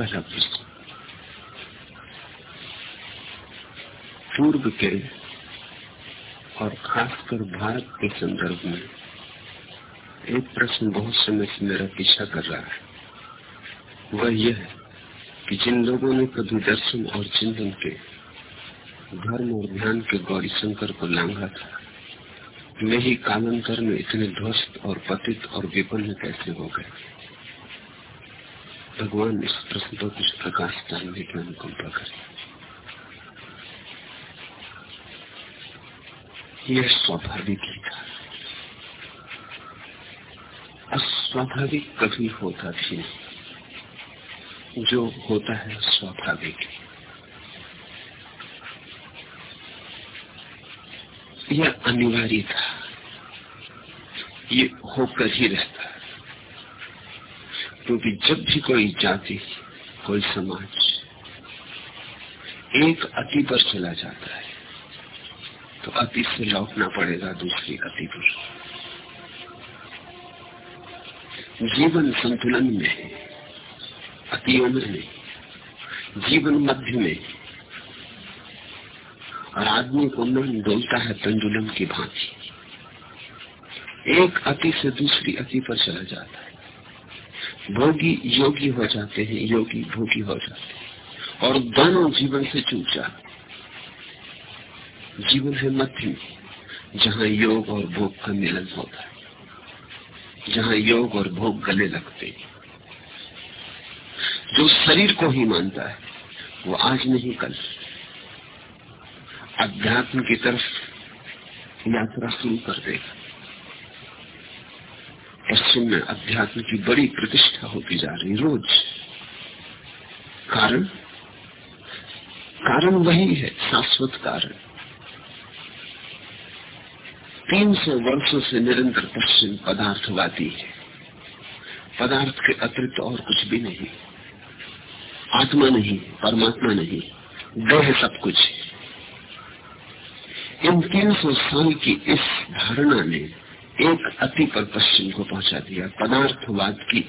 पहला प्रश्न पूर्व के और खासकर भारत के संदर्भ में एक प्रश्न बहुत समय से मेरा पीछा कर रहा है। वह यह है कि जिन लोगों ने कभी दर्शन और चिंतन के, धर्म और ध्यान के गौरी शंकर को लांगा था, वे ही कालांतर में इतने ध्वस्त और पतित और विपन्न कैसे हो गए? भगवान इस प्रश्न पर कुछ प्रकाश डालने की अनुकंपा करें यह स्वाभाविक ही था अस्वाभाविक कभी होता भी नहीं जो होता है स्वाभाविक यह अनिवार्य था ये होकर ही रहता क्योंकि जब भी कोई जाति, कोई समाज एक अति पर चला जाता है तो अति से लौटना पड़ेगा दूसरी अति पर। जीवन संतुलन में है, अतियों में नहीं जीवन मध्य में और आदमी को मन डोलता है पेंडुलम की भांति। एक अति से दूसरी अति पर चला जाता है। भोगी योगी हो जाते हैं, योगी भोगी हो जाते हैं। और दोनों जीवन से चूक जाते जीवन है में जहाँ योग और भोग का मिलन होता है, जहाँ योग और भोग गले लगते हैं। जो शरीर को ही मानता है, वो आज नहीं, कल। अध्यात्म की तरफ़ यात्रा शुरू कर देगा। पश्चिम में अध्यात्म की बड़ी प्रतिष्ठा होती जा रही रोज। कारण? कारण वही है, शाश्वत कारण। तीन सौ वर्षों से निरंतर पश्चिम पदार्थवादी है। पदार्थ के अतिरिक्त और कुछ भी नहीं। आत्मा नहीं, परमात्मा नहीं, देह सब कुछ इन तीन सौ साल की इस धारणा ने एक अति पर पश्चिम को पहुँचा दिया, पदार्थवाद की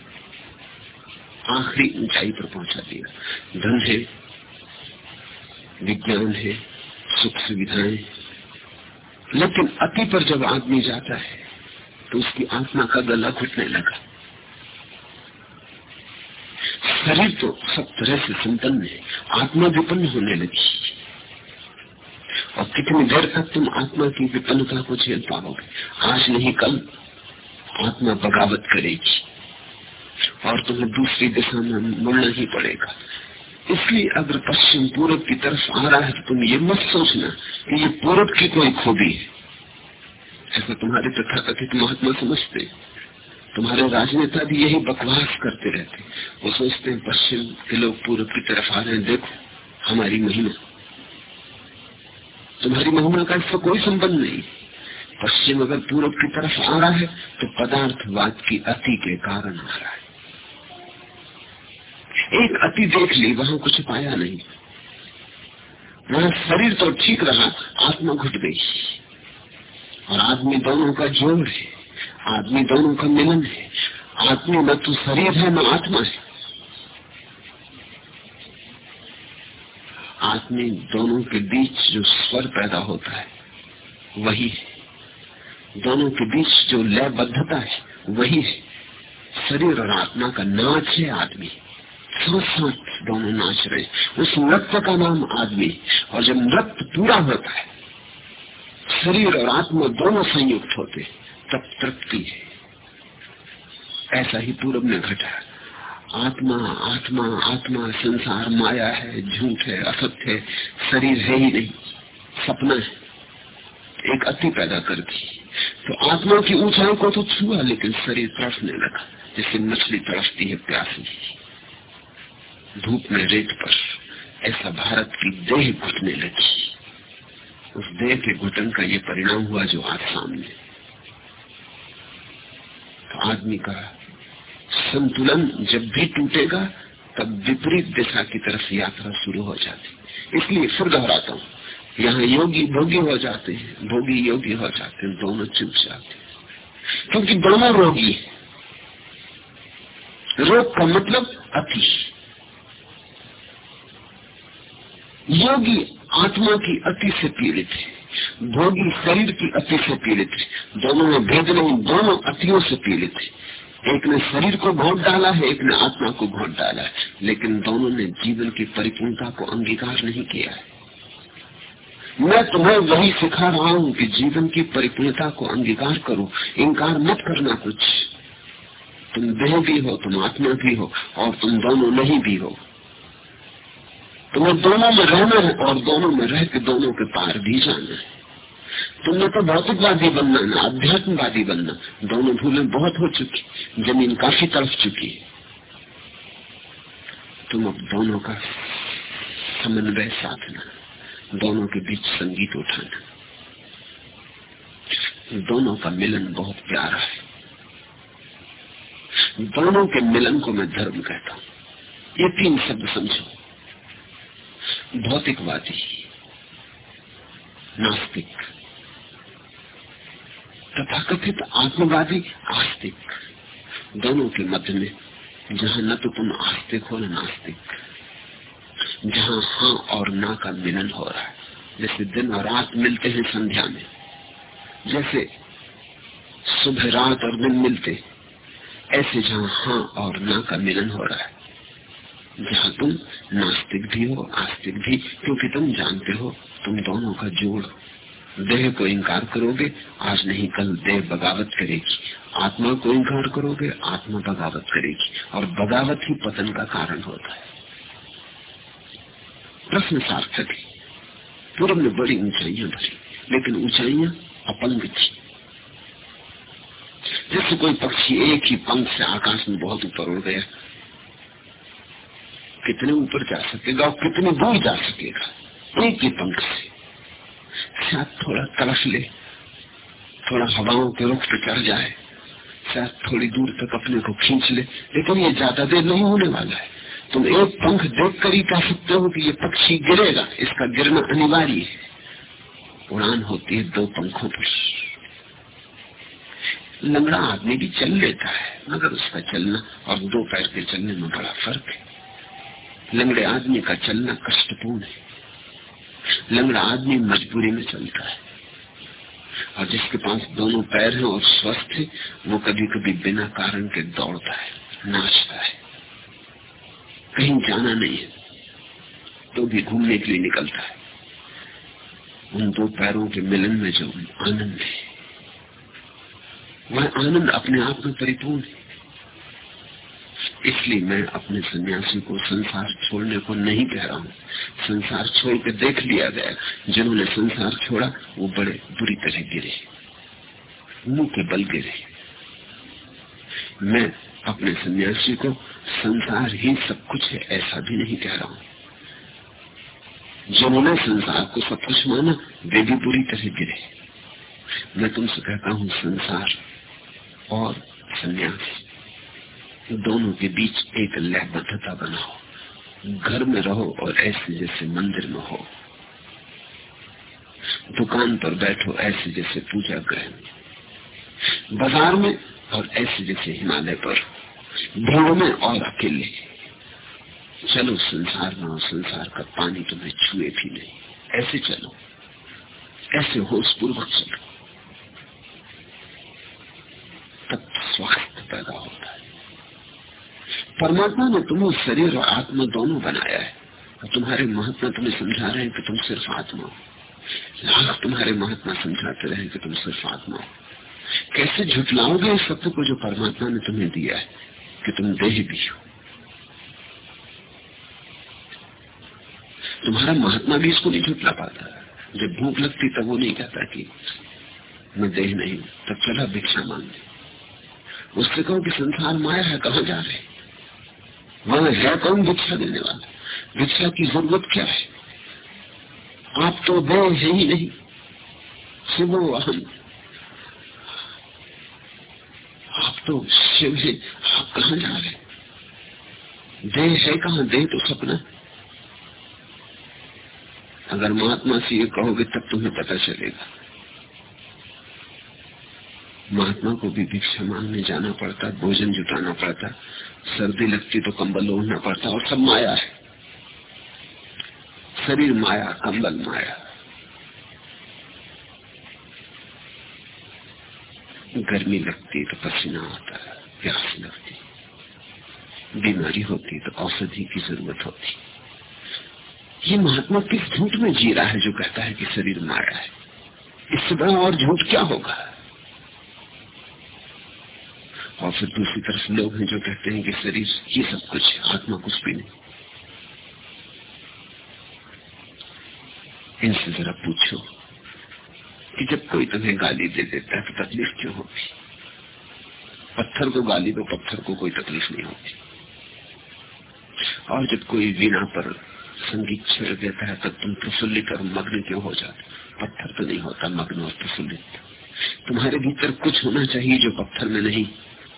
आखिरी ऊंचाई पर पहुँचा दिया। धन है, विज्ञान है, सुख सुविधाएँ। लेकिन अति पर जब आदमी जाता है तो उसकी आत्मा का गला घुटने लगा। शरीर तो सब तरह से संपन्न है, आत्मा विपन्न होने लगी। और कितनी देर तक, तुम आत्मा की विपन्नता को झेल पाओगे। आज नहीं, कल आत्मा बगावत करेगी। और तुम्हें दूसरी दिशा में मुड़ना ही पड़ेगा। इसलिए अगर पश्चिम पूरब की तरफ़ आ रहा है तो तुम ये मत सोचना कि ये पूरब की कोई खूबी है। ऐसा तुम्हारे तथाकथित महात्मा समझते तुम्हारे राजनेता भी यही बकवास करते रहते वो सोचते हैं, पश्चिम के लोग पूरब की तरफ़ आ रहे हैं, देखो, हमारी महिमा। तुम्हारी महिमा का इसका कोई संबंध नहीं, पश्चिम अगर पूरब की तरफ़ आ रहा है तो पदार्थवाद की अति के कारण आ रहा है। एक अति देख ली, वहाँ कुछ पाया नहीं। वहाँ शरीर तो ठीक रहा, आत्मा घुट गई। और आदमी दोनों का जोड़ है, आदमी दोनों का मिलन है। आदमी न तो शरीर है, न आत्मा है। आदमी दोनों के बीच जो स्वर पैदा होता है, वही है। दोनों के बीच जो लयबद्धता है, वही है। शरीर और आत्मा का नाच है आदमी। साथ दोनों नाच रहे उस नृत्य का नाम आदमी और जब नृत्य पूरा होता है, शरीर और आत्मा दोनों संयुक्त होते तब तृप्ति है। ऐसा ही पूर्व में घटा। आत्मा आत्मा आत्मा, संसार माया है, झूठ है, असत्य है, शरीर है ही नहीं, सपना है, एक अति पैदा कर दी। तो आत्मा की ऊंचाई को तो छुआ, लेकिन शरीर तड़फने लगा जैसे मछली तड़फती है प्यासी। धूप में रेत पर ऐसा भारत की देह घुटने लगी। उस देह के घुटन का ये परिणाम हुआ जो आज सामने। तो आदमी का संतुलन जब भी टूटेगा, तब विपरीत दिशा की तरफ़ यात्रा शुरू हो जाती इसलिए फिर दोहराता हूँ। यहाँ योगी भोगी हो जाते हैं, भोगी योगी हो जाते हैं, दोनों चुप जाते हैं। क्योंकि दोनों रोगी है। रोग का मतलब अति। योगी आत्मा की अति से पीड़ित है, भोगी शरीर की अति से पीड़ित है, दोनों में भेद नहीं, दोनों अतियों से पीड़ित है। एक ने शरीर को घोट डाला है एक ने आत्मा को घोट डाला है। लेकिन दोनों ने जीवन की परिपूर्णता को अंगीकार नहीं किया है। मैं तुम्हें वही सिखा रहा हूँ कि जीवन की परिपूर्णता को अंगीकार करो, इनकार मत करना कुछ। तुम देह भी हो, तुम आत्मा भी हो, और तुम दोनों नहीं भी हो। तुम्हें दोनों में रहना है और दोनों में रह के दोनों के पार भी जाना है। तुमने तो भौतिकवादी बनना ना अध्यात्मवादी बनना, दोनों भूलें बहुत हो चुकी ज़मीन काफ़ी तड़फ चुकी है। तुम अब दोनों का समन्वय साधना, दोनों के बीच संगीत उठाना। दोनों का मिलन बहुत प्यारा है। दोनों के मिलन को मैं धर्म कहता हूँ। ये तीन शब्द समझो। भौतिकवादी, नास्तिक। तथा कथित आत्मवादी आस्तिक। दोनों के मध्य में, जहाँ न तो तुम आस्तिक हो नास्तिक, जहाँ हाँ और ना का मिलन हो रहा है। जैसे दिन और रात मिलते हैं संध्या में, जैसे सुबह, रात और दिन मिलते ऐसे जहाँ हाँ और ना का मिलन हो रहा है। जहाँ तुम नास्तिक भी हो, आस्तिक भी, क्योंकि तुम जानते हो, तुम दोनों का जोड़ देह को इंकार करोगे, आज नहीं, कल देह बगावत करेगी। आत्मा को इंकार करोगे, आत्मा बगावत करेगी। और बगावत ही पतन का कारण होता है। प्रश्न सार्थक है। पूर्व में बड़ी ऊंचाइयाँ भरी, लेकिन ऊंचाइयाँ अपंग थी जैसे कोई पक्षी एक ही पंख से आकाश में बहुत ऊपर उड़ गया, कितने ऊपर जा सकेगा और कितने दूर जा सकेगा? एक ही पंख से। शायद थोड़ा तरफ़ ले, थोड़ा हवाओं के रुख पे चढ़ जाए शायद थोड़ी दूर तक अपने को खींच ले। लेकिन ये ज़्यादा देर नहीं होने वाला है। तुम एक पंख देख कर ही कह सकते हो कि ये पक्षी गिरेगा। इसका गिरना अनिवार्य है। उड़ान होती है दो पंखों पर। लंगड़ा आदमी भी चल लेता है, मगर उसका चलना और दो पैर के चलने में बड़ा फ़र्क है। लंगड़े आदमी का चलना कष्टपूर्ण है। लंगड़ा आदमी मजबूरी में चलता है। और जिसके पास दोनों पैर हैं और स्वस्थ है, वो कभी कभी बिना कारण के दौड़ता है, नाचता है। कहीं जाना नहीं है तो भी घूमने के लिए निकलता है। उन दो पैरों के मिलन में जो आनंद है, वह आनंद अपने आप में परिपूर्ण है। इसलिए मैं अपने सन्यासी को संसार छोड़ने को नहीं कह रहा हूँ। संसार छोड़ के देख लिया गया। जिन्होंने संसार छोड़ा, वो बड़े बुरी तरह गिरे। मुँह के बल गिरे। मैं अपने सन्यासी को संसार ही सब कुछ है, ऐसा भी नहीं कह रहा हूँ। जिन्होंने संसार को सब कुछ माना, वे भी बुरी तरह गिरे। मैं तुमसे कहता हूँ, संसार और संन्यास। दोनों के बीच एक लयबद्धता बनाओ। घर में रहो और ऐसे जैसे मंदिर में हो। दुकान पर बैठो, ऐसे जैसे पूजा ग्रह बाज़ार में और ऐसे जैसे हिमालय पर। भीड़ में और अकेले। चलो संसार में और संसार का पानी तुम्हें छुए भी नहीं। ऐसे चलो। ऐसे होश पूर्वक चलो। तब स्वास्थ्य पैदा होता है। परमात्मा ने तुम्हें शरीर और आत्मा दोनों बनाया है। और तुम्हारे महात्मा तुम्हें समझा रहे हैं कि तुम सिर्फ़ आत्मा हो। लाख तुम्हारे महात्मा समझाते रहे कि तुम सिर्फ़ आत्मा हो। कैसे झुटलाओगे इस सत्य को जो परमात्मा ने तुम्हें दिया है कि तुम देह भी हो? तुम्हारा महात्मा भी इसको नहीं झुटला पाता। जब भूख लगती तब वो नहीं कहता कि मैं देह नहीं, तब चला भिक्षा मांगने। उससे कहो कि संसार माया है, कहा जा रहे वहाँ है कौन भिक्षा देने वाला? भिक्षा की ज़रूरत क्या है? आप तो देह है ही नहीं। सुबह हम आप तो शिव है, आप कहा जा रहे देह है कहा? देह तो सपना अगर महात्मा से ये कहोगे, तब तुम्हें पता चलेगा। महात्मा को भी भिक्षा मांगने जाना पड़ता, भोजन जुटाना पड़ता, सर्दी लगती तो कंबल ओढ़ना पड़ता और सब माया है। शरीर माया, कंबल माया। गर्मी लगती तो पसीना आता है, प्यास लगती। बीमारी होती तो औषधि की ज़रूरत होती। ये महात्मा किस झूठ में जी रहा है जो कहता है कि शरीर माया है? इससे बड़ा और झूठ क्या होगा? और फिर दूसरी तरफ़ लोग हैं जो कहते हैं कि शरीर ये सब कुछ आत्मा कुछ भी नहीं। इनसे जरा पूछो कि जब कोई तुम्हें गाली दे देता है तो तकलीफ़ क्यों होती? पत्थर को गाली दो, पत्थर को कोई तकलीफ़ नहीं होती। और जब कोई वीणा पर संगीत छेड़ देता है, तब तुम प्रफुल्लित और मग्न क्यों हो जाते? पत्थर तो नहीं होता, मग्न और प्रफुल्लित। तुम्हारे भीतर कुछ होना चाहिए जो पत्थर में नहीं।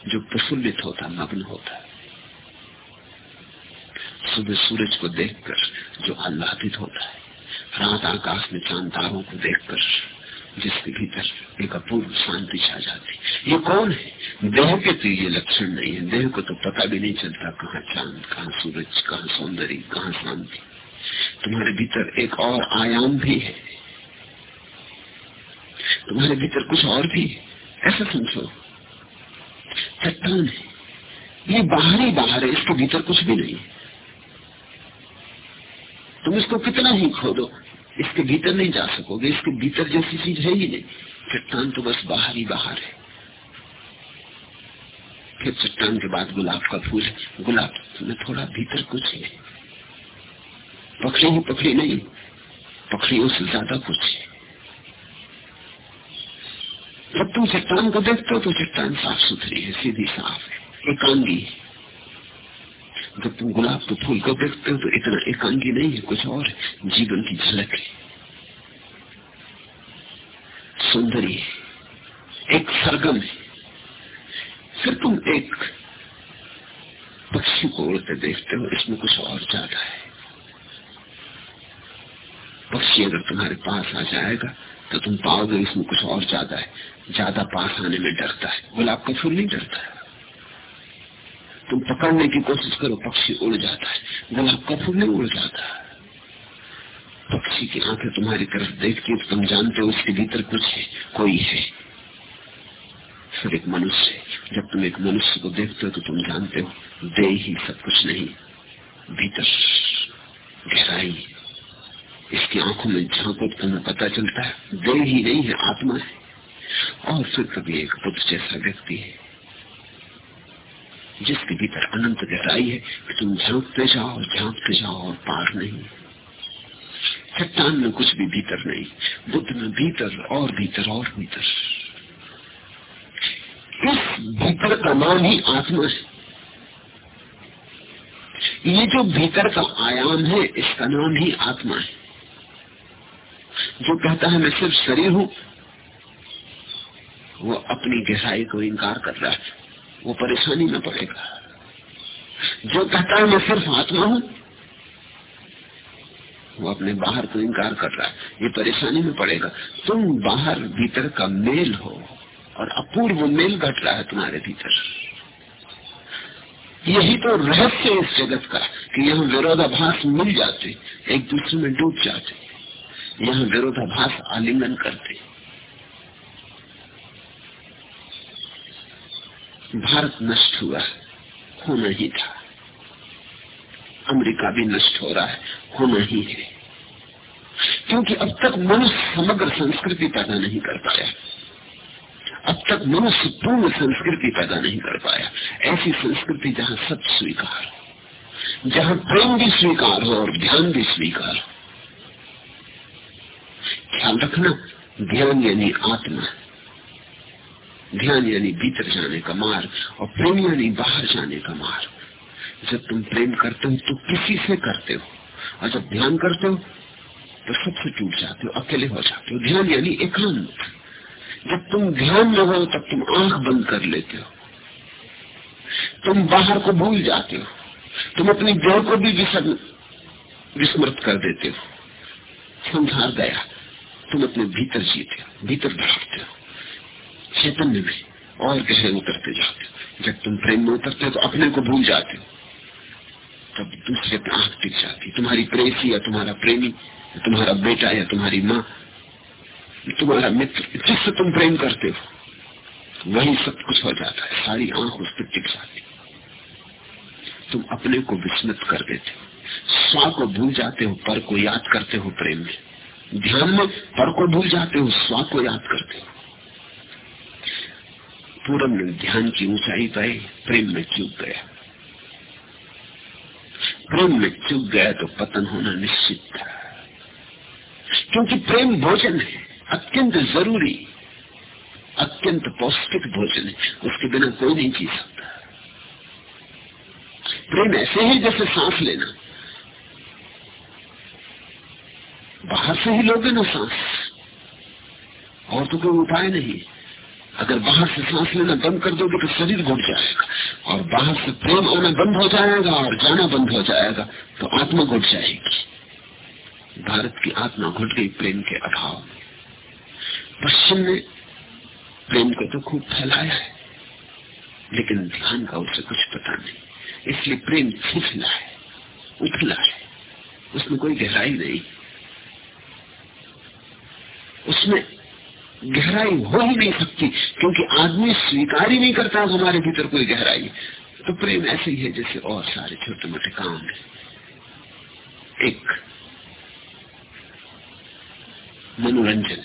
जो प्रफुल्लित होता, मग्न होता। सुबह सूरज को देखकर जो आह्लादित होता है, रात आकाश में चाँद तारों को देखकर जिसके भीतर एक अपूर्व शांति छा जाती। ये कौन है? देह के तो ये लक्षण नहीं है। देह को तो पता भी नहीं चलता कहाँ चाँद, कहाँ सूरज, कहाँ सौंदर्य, कहाँ शांति। तुम्हारे भीतर एक और आयाम भी है। तुम्हारे भीतर कुछ और भी है। ऐसा समझो। चट्टान है ये बाहर ही बाहर है, इसके भीतर कुछ भी नहीं। है तुम इसको कितना ही खोदो, इसके भीतर नहीं जा सकोगे, इसके भीतर जैसी चीज़ है ही नहीं। चट्टान तो बस बाहर ही बाहर है। फिर चट्टान के बाद गुलाब का फूल गुलाब में थोड़ा भीतर कुछ है। पखड़ी ही पखड़ी नहीं, पखड़ियों से ज़्यादा कुछ है। जब तुम चट्टान को देखते हो तो चट्टान साफ़ सुथरी है, सीधी साफ़ है। एकांगी। जब तुम गुलाब के फूल को देखते हो तो इतना एकांगी नहीं है, कुछ और जीवन की झलक है। सुंदरी है। एक सरगम है। फिर तुम एक पक्षी को उड़ते देखते हो, इसमें कुछ और ज़्यादा है। पक्षी अगर तुम्हारे पास आ जाएगा तो तुम पाओगे इसमें कुछ और ज़्यादा है। ज़्यादा पास आने में डरता है। गुलाब का फूल नहीं डरता तुम पकड़ने की कोशिश करो, पक्षी उड़ जाता है। गुलाब का फूल नहीं उड़ जाता। पक्षी की आँखें तुम्हारी तरफ़ देखती तुम जानते हो उसके भीतर कुछ है, कोई है। फिर एक मनुष्य जब तुम एक मनुष्य को देखते हो तो तुम जानते हो, दे ही सब कुछ नहीं। भीतर गहराई इसकी आँखों में झाँक तुम्हें पता चलता है दे ही नहीं है आत्मा है। और फिर कभी एक बुद्ध जैसा व्यक्ति है, जिसके भीतर अनंत गहराई है कि तुम झांकते जाओ झांकते जाओ और पार नहीं। चट्टान में कुछ भी भीतर नहीं, बुद्ध में भीतर और भीतर और भीतर। इस भीतर का नाम ही आत्मा है। ये जो भीतर का आयाम है, इसका नाम ही आत्मा है। जो कहता है, मैं सिर्फ़ शरीर हूँ। वो अपनी गहराई को इनकार कर रहा है। वो परेशानी में पड़ेगा। जो कहता है, मैं सिर्फ़ आत्मा हूँ, वो अपने बाहर को इनकार कर रहा है। ये परेशानी में पड़ेगा। तुम बाहर भीतर का मेल हो और अपूर्व मेल घट रहा है तुम्हारे भीतर। यही तो रहस्य इस जगत का, कि यहाँ विरोधाभास मिल जाते, एक दूसरे में डूब जाते। यहाँ विरोधाभास आलिंगन करते। भारत नष्ट हुआ, होना ही था। अमेरिका भी नष्ट हो रहा है, होना ही है। क्योंकि अब तक मनुष्य समग्र संस्कृति पैदा नहीं कर पाया। अब तक मनुष्य पूर्ण संस्कृति पैदा नहीं कर पाया। ऐसी संस्कृति जहाँ सब स्वीकार जहाँ प्रेम भी स्वीकार हो और ध्यान भी स्वीकार हो ख्याल रखना, ध्यान यानी आत्मा। ध्यान यानी भीतर जाने का मार्ग और प्रेम यानी बाहर जाने का मार्ग। जब तुम प्रेम करते हो तो किसी से करते हो। और जब ध्यान करते हो तो सबसे टूट जाते हो, अकेले हो जाते हो। ध्यान यानी एकांत। जब तुम ध्यान में हो, तब तुम आँख बंद कर लेते हो। तुम बाहर को भूल जाते हो। तुम अपनी जड़ को भी विस्मृत कर देते हो। संसार गया। तुम अपने भीतर जीते हो, भीतर बढ़ाते हो। चैतन्य में और गहरे उतरते जाते हो। जब तुम प्रेम में उतरते हो तो अपने को भूल जाते हो। तब दूसरे पे आँख टिक जाती तुम्हारी प्रेसी या तुम्हारा प्रेमी तुम्हारा बेटा या तुम्हारी माँ तुम्हारा मित्र, जिससे तुम प्रेम करते हो, वही सब कुछ हो जाता है। सारी आँख उस पर टिक जाती तुम अपने को विस्मृत कर देते हो। स्वा को भूल जाते हो, पर को याद करते हो प्रेम में। ध्यान में पर को भूल जाते हो स्वा को याद करते हो। पूरब में ध्यान की ऊंचाई पाई प्रेम में चूक गया। प्रेम में चुक गया तो पतन होना निश्चित था। क्योंकि प्रेम भोजन है, अत्यंत ज़रूरी, अत्यंत पौष्टिक भोजन है, उसके बिना कोई नहीं जी सकता। प्रेम ऐसे ही जैसे सांस लेना। बाहर से ही लोगे ना सांस। और तो कोई उपाय नहीं। अगर बाहर से सांस लेना बंद कर दोगे तो शरीर घुट जाएगा। और बाहर से प्रेम आना बंद हो जाएगा और जाना बंद हो जाएगा तो आत्मा घुट जाएगी। भारत की आत्मा घुट गई प्रेम के अभाव में। पश्चिम ने प्रेम को तो खूब फैलाया है, लेकिन ध्यान का उसे कुछ पता नहीं। इसलिए प्रेम छिछला है, उथला है। उसमें कोई गहराई नहीं। उसमें गहराई हो ही नहीं सकती, क्योंकि आदमी स्वीकार ही नहीं करता हमारे भीतर कोई गहराई। तो प्रेम ऐसे ही है जैसे और सारे छोटे मोटे काम है। एक मनोरंजन।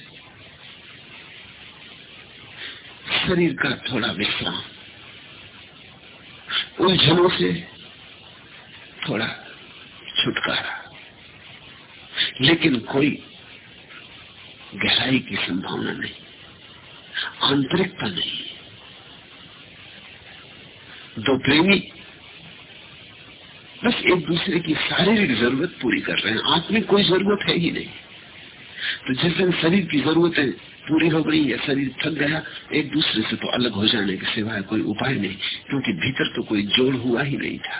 शरीर का थोड़ा विश्राम। उलझनों से थोड़ा छुटकारा। लेकिन कोई गहराई की संभावना नहीं, आंतरिकता नहीं। दो प्रेमी बस एक दूसरे की शारीरिक ज़रूरत पूरी कर रहे हैं, आत्मिक कोई ज़रूरत है ही नहीं। तो जिस दिन शरीर की जरूरतें पूरी हो गई या शरीर थक गया, एक दूसरे से तो अलग हो जाने के सिवाय कोई उपाय नहीं, क्योंकि भीतर तो कोई जोड़ हुआ ही नहीं था।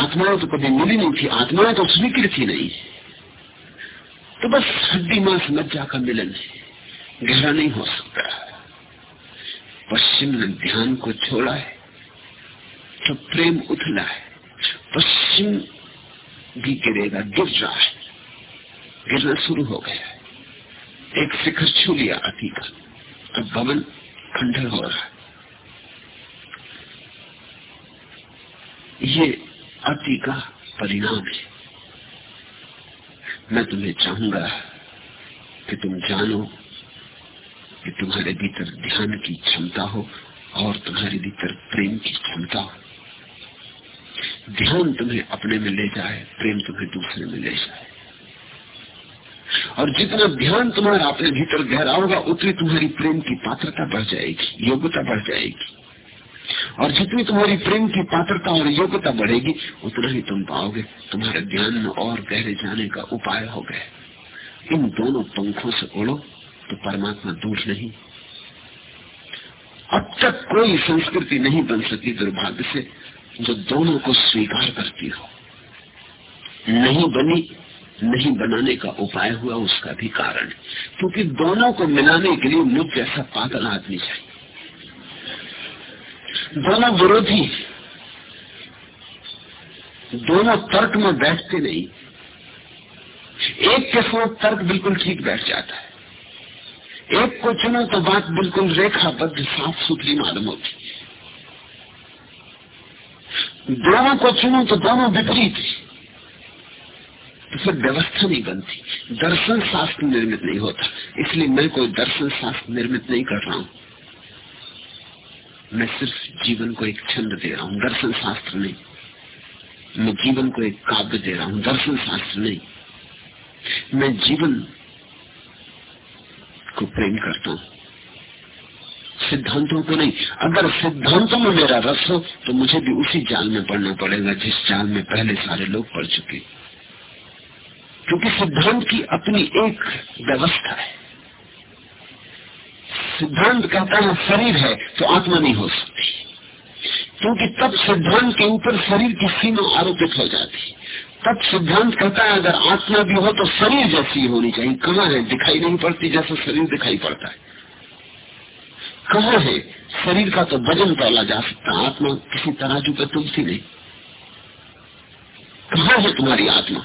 आत्माएँ तो कभी मिली नहीं थी, आत्माएँ तो स्वीकृत ही नहीं। तो बस हड्डी मांस मज्जा का मिलन। है गहरा नहीं हो सकता। पश्चिम ने ध्यान को छोड़ा है तो प्रेम उथला है। पश्चिम भी गिरेगा, गिर रहा है। गिरना शुरू हो गया है। एक शिखर छू लिया अति का। अब भवन खंडर हो रहा है। ये अति का परिणाम है। मैं तुम्हें चाहूँगा कि तुम जानो कि तुम्हारे भीतर ध्यान की क्षमता हो और तुम्हारे भीतर प्रेम की क्षमता हो। ध्यान तुम्हें अपने में ले जाए, प्रेम तुम्हें दूसरे में ले जाए। और जितना ध्यान तुम्हारा अपने भीतर गहरा होगा, उतनी तुम्हारी प्रेम की पात्रता बढ़ जाएगी, योग्यता बढ़ जाएगी। और जितनी तुम्हारी प्रेम की पात्रता और योग्यता बढ़ेगी, उतना ही तुम पाओगे। तुम्हारे ध्यान में और गहरे जाने का उपाय हो गए इन दोनों पंखों से उड़ो तो परमात्मा दूर नहीं। अब तक कोई संस्कृति नहीं बन सकी दुर्भाग्य से, जो दोनों को स्वीकार करती हो। नहीं बनी, नहीं बनाने का उपाय हुआ, उसका भी कारण। क्योंकि दोनों को मिलाने के लिए मुझ जैसा पागल आदमी चाहिए। दोनों विरोधी। दोनों तर्क में बैठते नहीं। एक के साथ तर्क बिल्कुल ठीक बैठ जाता है। एक को चुनो तो बात बिल्कुल रेखाबद्ध साफ़ सुथरी मालूम होती दोनों को चुनो तो दोनों विपरीत तो फिर व्यवस्था नहीं बनती। दर्शन शास्त्र निर्मित नहीं होता। इसलिए मैं कोई दर्शन शास्त्र निर्मित नहीं कर रहा हूँ। मैं सिर्फ़ जीवन को एक छंद दे रहा हूँ, दर्शन शास्त्र नहीं। मैं जीवन को एक काव्य दे रहा हूँ, दर्शन शास्त्र नहीं। मैं जीवन को प्रेम करता हूँ। सिद्धांतों को नहीं। अगर सिद्धांतों में मेरा रस हो तो मुझे भी उसी जाल में पढ़ना पड़ेगा, जिस जाल में पहले सारे लोग पढ़ चुके। क्योंकि सिद्धांत की अपनी एक व्यवस्था है। सिद्धांत कहता है शरीर है तो आत्मा नहीं हो सकती। क्योंकि तब सिद्धांत के ऊपर शरीर की सीमा आरोपित हो जाती तब सिद्धांत कहता है, अगर आत्मा भी हो तो शरीर जैसी होनी चाहिए। कहाँ है? दिखाई नहीं पड़ती, जैसा शरीर दिखाई पड़ता है। कहा है? शरीर का तो वज़न तोला जा सकता आत्मा किसी तराजू पर तुलसी नहीं। कहा है तुम्हारी आत्मा?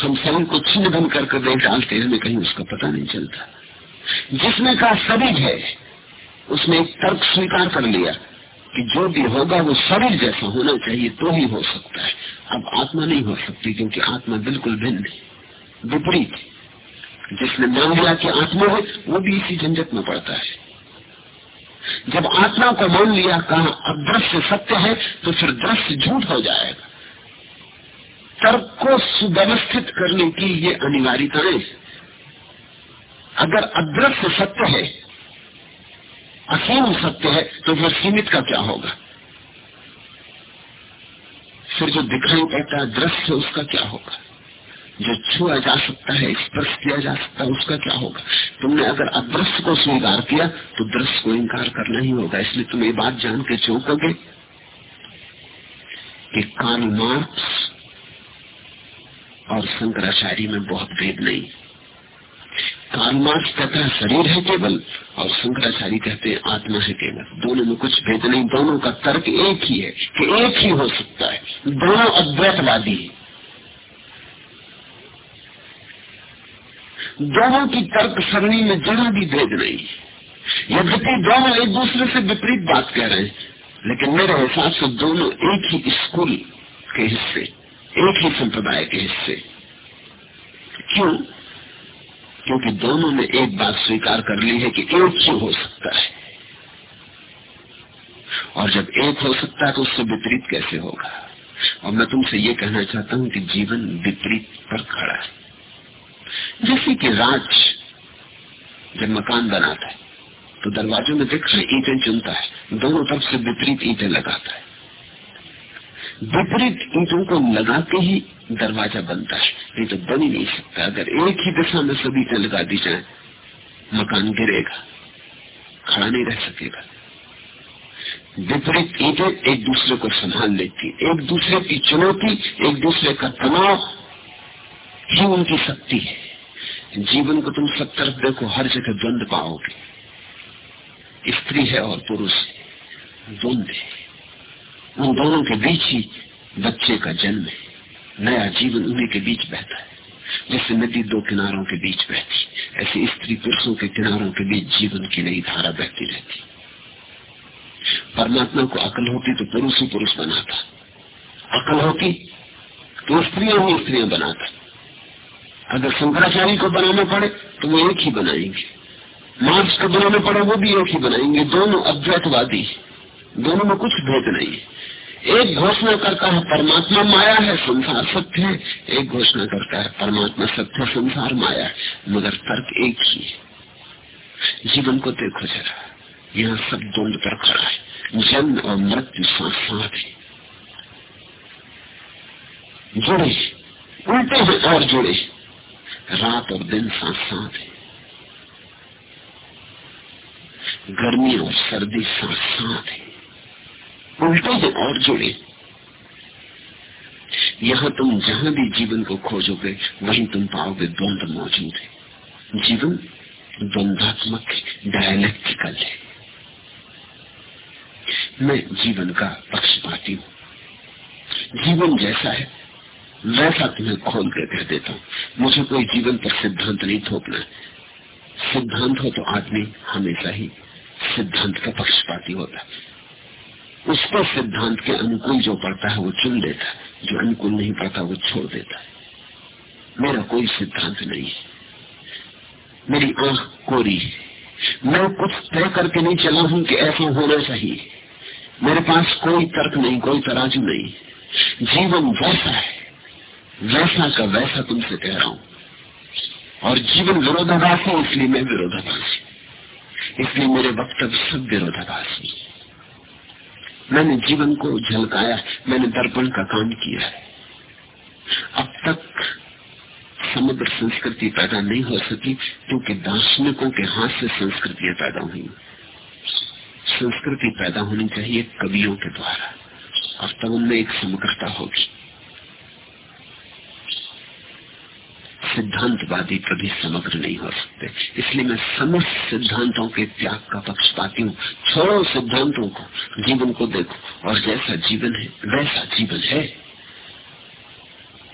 हम शरीर को छिन्न भन कर देख डालते हैं, हमें कहीं उसका पता नहीं चलता। जिसने कहा शरीर है उसने एक तर्क स्वीकार कर लिया कि जो भी होगा वो शरीर जैसा होना चाहिए तो ही हो सकता है। अब आत्मा नहीं हो सकती, क्योंकि आत्मा बिल्कुल भिन्न है, विपरीत जिसने मान लिया कि आत्मा है, वो भी इसी झंझट में पड़ता है। जब आत्मा को मान लिया, कहा अदृश्य सत्य है तो फिर दृश्य झूठ हो जाएगा। तर्क को सुव्यवस्थित करने की ये अनिवार्यताएँ अगर अदृश्य सत्य है, असीम सत्य है तो फिर सीमित का क्या होगा? फिर जो दिखाई पड़ता है दृश्य, उसका क्या होगा? जो छुआ जा सकता है, स्पर्श किया जा सकता है, उसका क्या होगा? तुमने अगर अदृश्य को स्वीकार किया तो दृश्य को इनकार करना ही होगा, इसलिए तुम ये बात जान के चौंकोगे कि काल मार्क्स और शंकराचार्य में बहुत भेद नहीं। काल मार्क्स कहता है शरीर है केवल, और शंकराचार्य कहते हैं, आत्मा है केवल। दोनों में कुछ भेद नहीं, दोनों का तर्क एक ही है कि एक ही हो सकता है। दोनों अद्वैतवादी है। दोनों की तर्क सरणी में जरा भी भेद नहीं। यद्यपि दोनों एक दूसरे से विपरीत बात कह रहे हैं, लेकिन मेरे हिसाब से दोनों एक ही स्कूल के हिस्से, एक ही संप्रदाय के हिस्से। क्यों? क्योंकि दोनों ने एक बात स्वीकार कर ली है कि एक ही हो सकता है। और जब एक हो सकता है तो उससे विपरीत कैसे होगा? और मैं तुमसे ये कहना चाहता हूँ कि जीवन विपरीत पर खड़ा है। जैसे कि राज जब मकान बनाता है तो दरवाजों में देख रहे ईटे चुनता है, दोनों तरफ़ से विपरीत ईटे लगाता है। विपरीत ईटों को लगा के ही दरवाज़ा बनता है। नहीं तो बन ही नहीं सकता। अगर एक ही दिशा में सभी ईटे लगा दी जाए, मकान गिरेगा, खड़ा नहीं रह सकेगा। विपरीत ईटें एक दूसरे को संभाल लेती, एक दूसरे की चुनौती, एक दूसरे का तनाव ही उनकी शक्ति है। जीवन को तुम सब तरफ़ देखो, हर जगह द्वंद पाओगे। स्त्री है और पुरुष द्वंद है। उन दोनों के बीच ही बच्चे का जन्म है। नया जीवन उन्हीं के बीच बहता है, जैसे नदी दो किनारों के बीच बहती ऐसे स्त्री पुरुषों के किनारों के बीच जीवन की नई धारा बहती रहती परमात्मा को अकल होती तो पुरुष ही पुरुष बनाता। अकल होती तो स्त्रियाँ ही स्त्रियाँ बनाता। अगर शंकराचार्य को बनाना पड़े तो वो एक ही बनाएँगे। मार्क्स को बनाना पड़े वो भी एक ही बनाएँगे। दोनों अद्वैतवादी दोनों में कुछ भेद नहीं है। एक घोषणा करता है, परमात्मा माया है, संसार सत्य है। एक घोषणा करता है, परमात्मा सत्य संसार माया है। मगर तर्क एक ही है। जीवन को देखो जरा। यहाँ सब द्वंद पर खड़ा है। जन्म और मृत्यु साथ है। जुड़े उल्टे हैं और जुड़े रात और दिन साथ है। गर्मी और सर्दी साथ साथ है। उल्टे हैं और जुड़े। यहाँ तुम जहाँ भी जीवन को खोजोगे, वहीं तुम पाओगे द्वंद मौजूद है। जीवन द्वंदात्मक डायलेक्टिकल है। मैं जीवन का पक्षपाती हूँ। जीवन जैसा है, वैसा तुम्हें खोल के कह देता हूँ। मुझे कोई जीवन पर सिद्धांत नहीं थोपना। सिद्धांत हो तो आदमी हमेशा ही सिद्धांत का पक्षपाती होता है। उसको सिद्धांत के अनुकूल जो पड़ता है वो चुन लेता है। जो अनुकूल नहीं पड़ता वो छोड़ देता है। मेरा कोई सिद्धांत नहीं है। मेरी आँख कोरी है। मैं कुछ तय करके नहीं चला हूँ कि ऐसा होना चाहिए। मेरे पास कोई तर्क नहीं, कोई तराजू नहीं। जीवन वैसा है। वैसा का वैसा तुमसे कह रहा हूँ। और जीवन विरोधाभास है इसलिए मैं विरोधाभासी। इसलिए मेरे वक्तव्य सब विरोधाभासी। मैंने जीवन को झलकाया, मैंने दर्पण का काम किया। है अब तक समुद्र संस्कृति पैदा नहीं हो सकी, क्योंकि दार्शनिकों के हाथ से संस्कृतियाँ पैदा हुई। संस्कृति पैदा होनी चाहिए कवियों के द्वारा, और तब उनमें एक समग्रता होगी। सिद्धांतवादी कभी समग्र नहीं हो सकते। इसलिए मैं समस्त सिद्धांतों के त्याग का पक्ष पाती हूँ। छोड़ो सिद्धांतों को, जीवन को देखो। और जैसा जीवन है, वैसा जीवन है।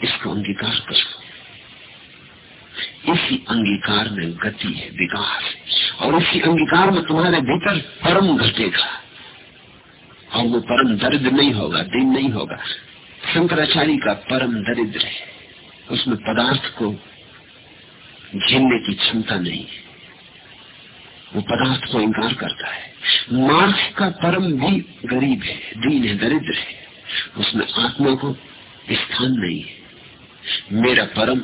इसको अंगीकार करो। इसी अंगीकार में गति है, विकास और इसी अंगीकार में तुम्हारे भीतर परम घटेगा। और वो परम दरिद्र नहीं होगा, दिन नहीं होगा। शंकराचार्य का परम दरिद्र है। उसमें पदार्थ को झेलने की क्षमता नहीं। है वो पदार्थ को इंकार करता है। मार्क्स का परम भी गरीब है, दीन है, दरिद्र है। उसमें आत्मा को स्थान नहीं है। मेरा परम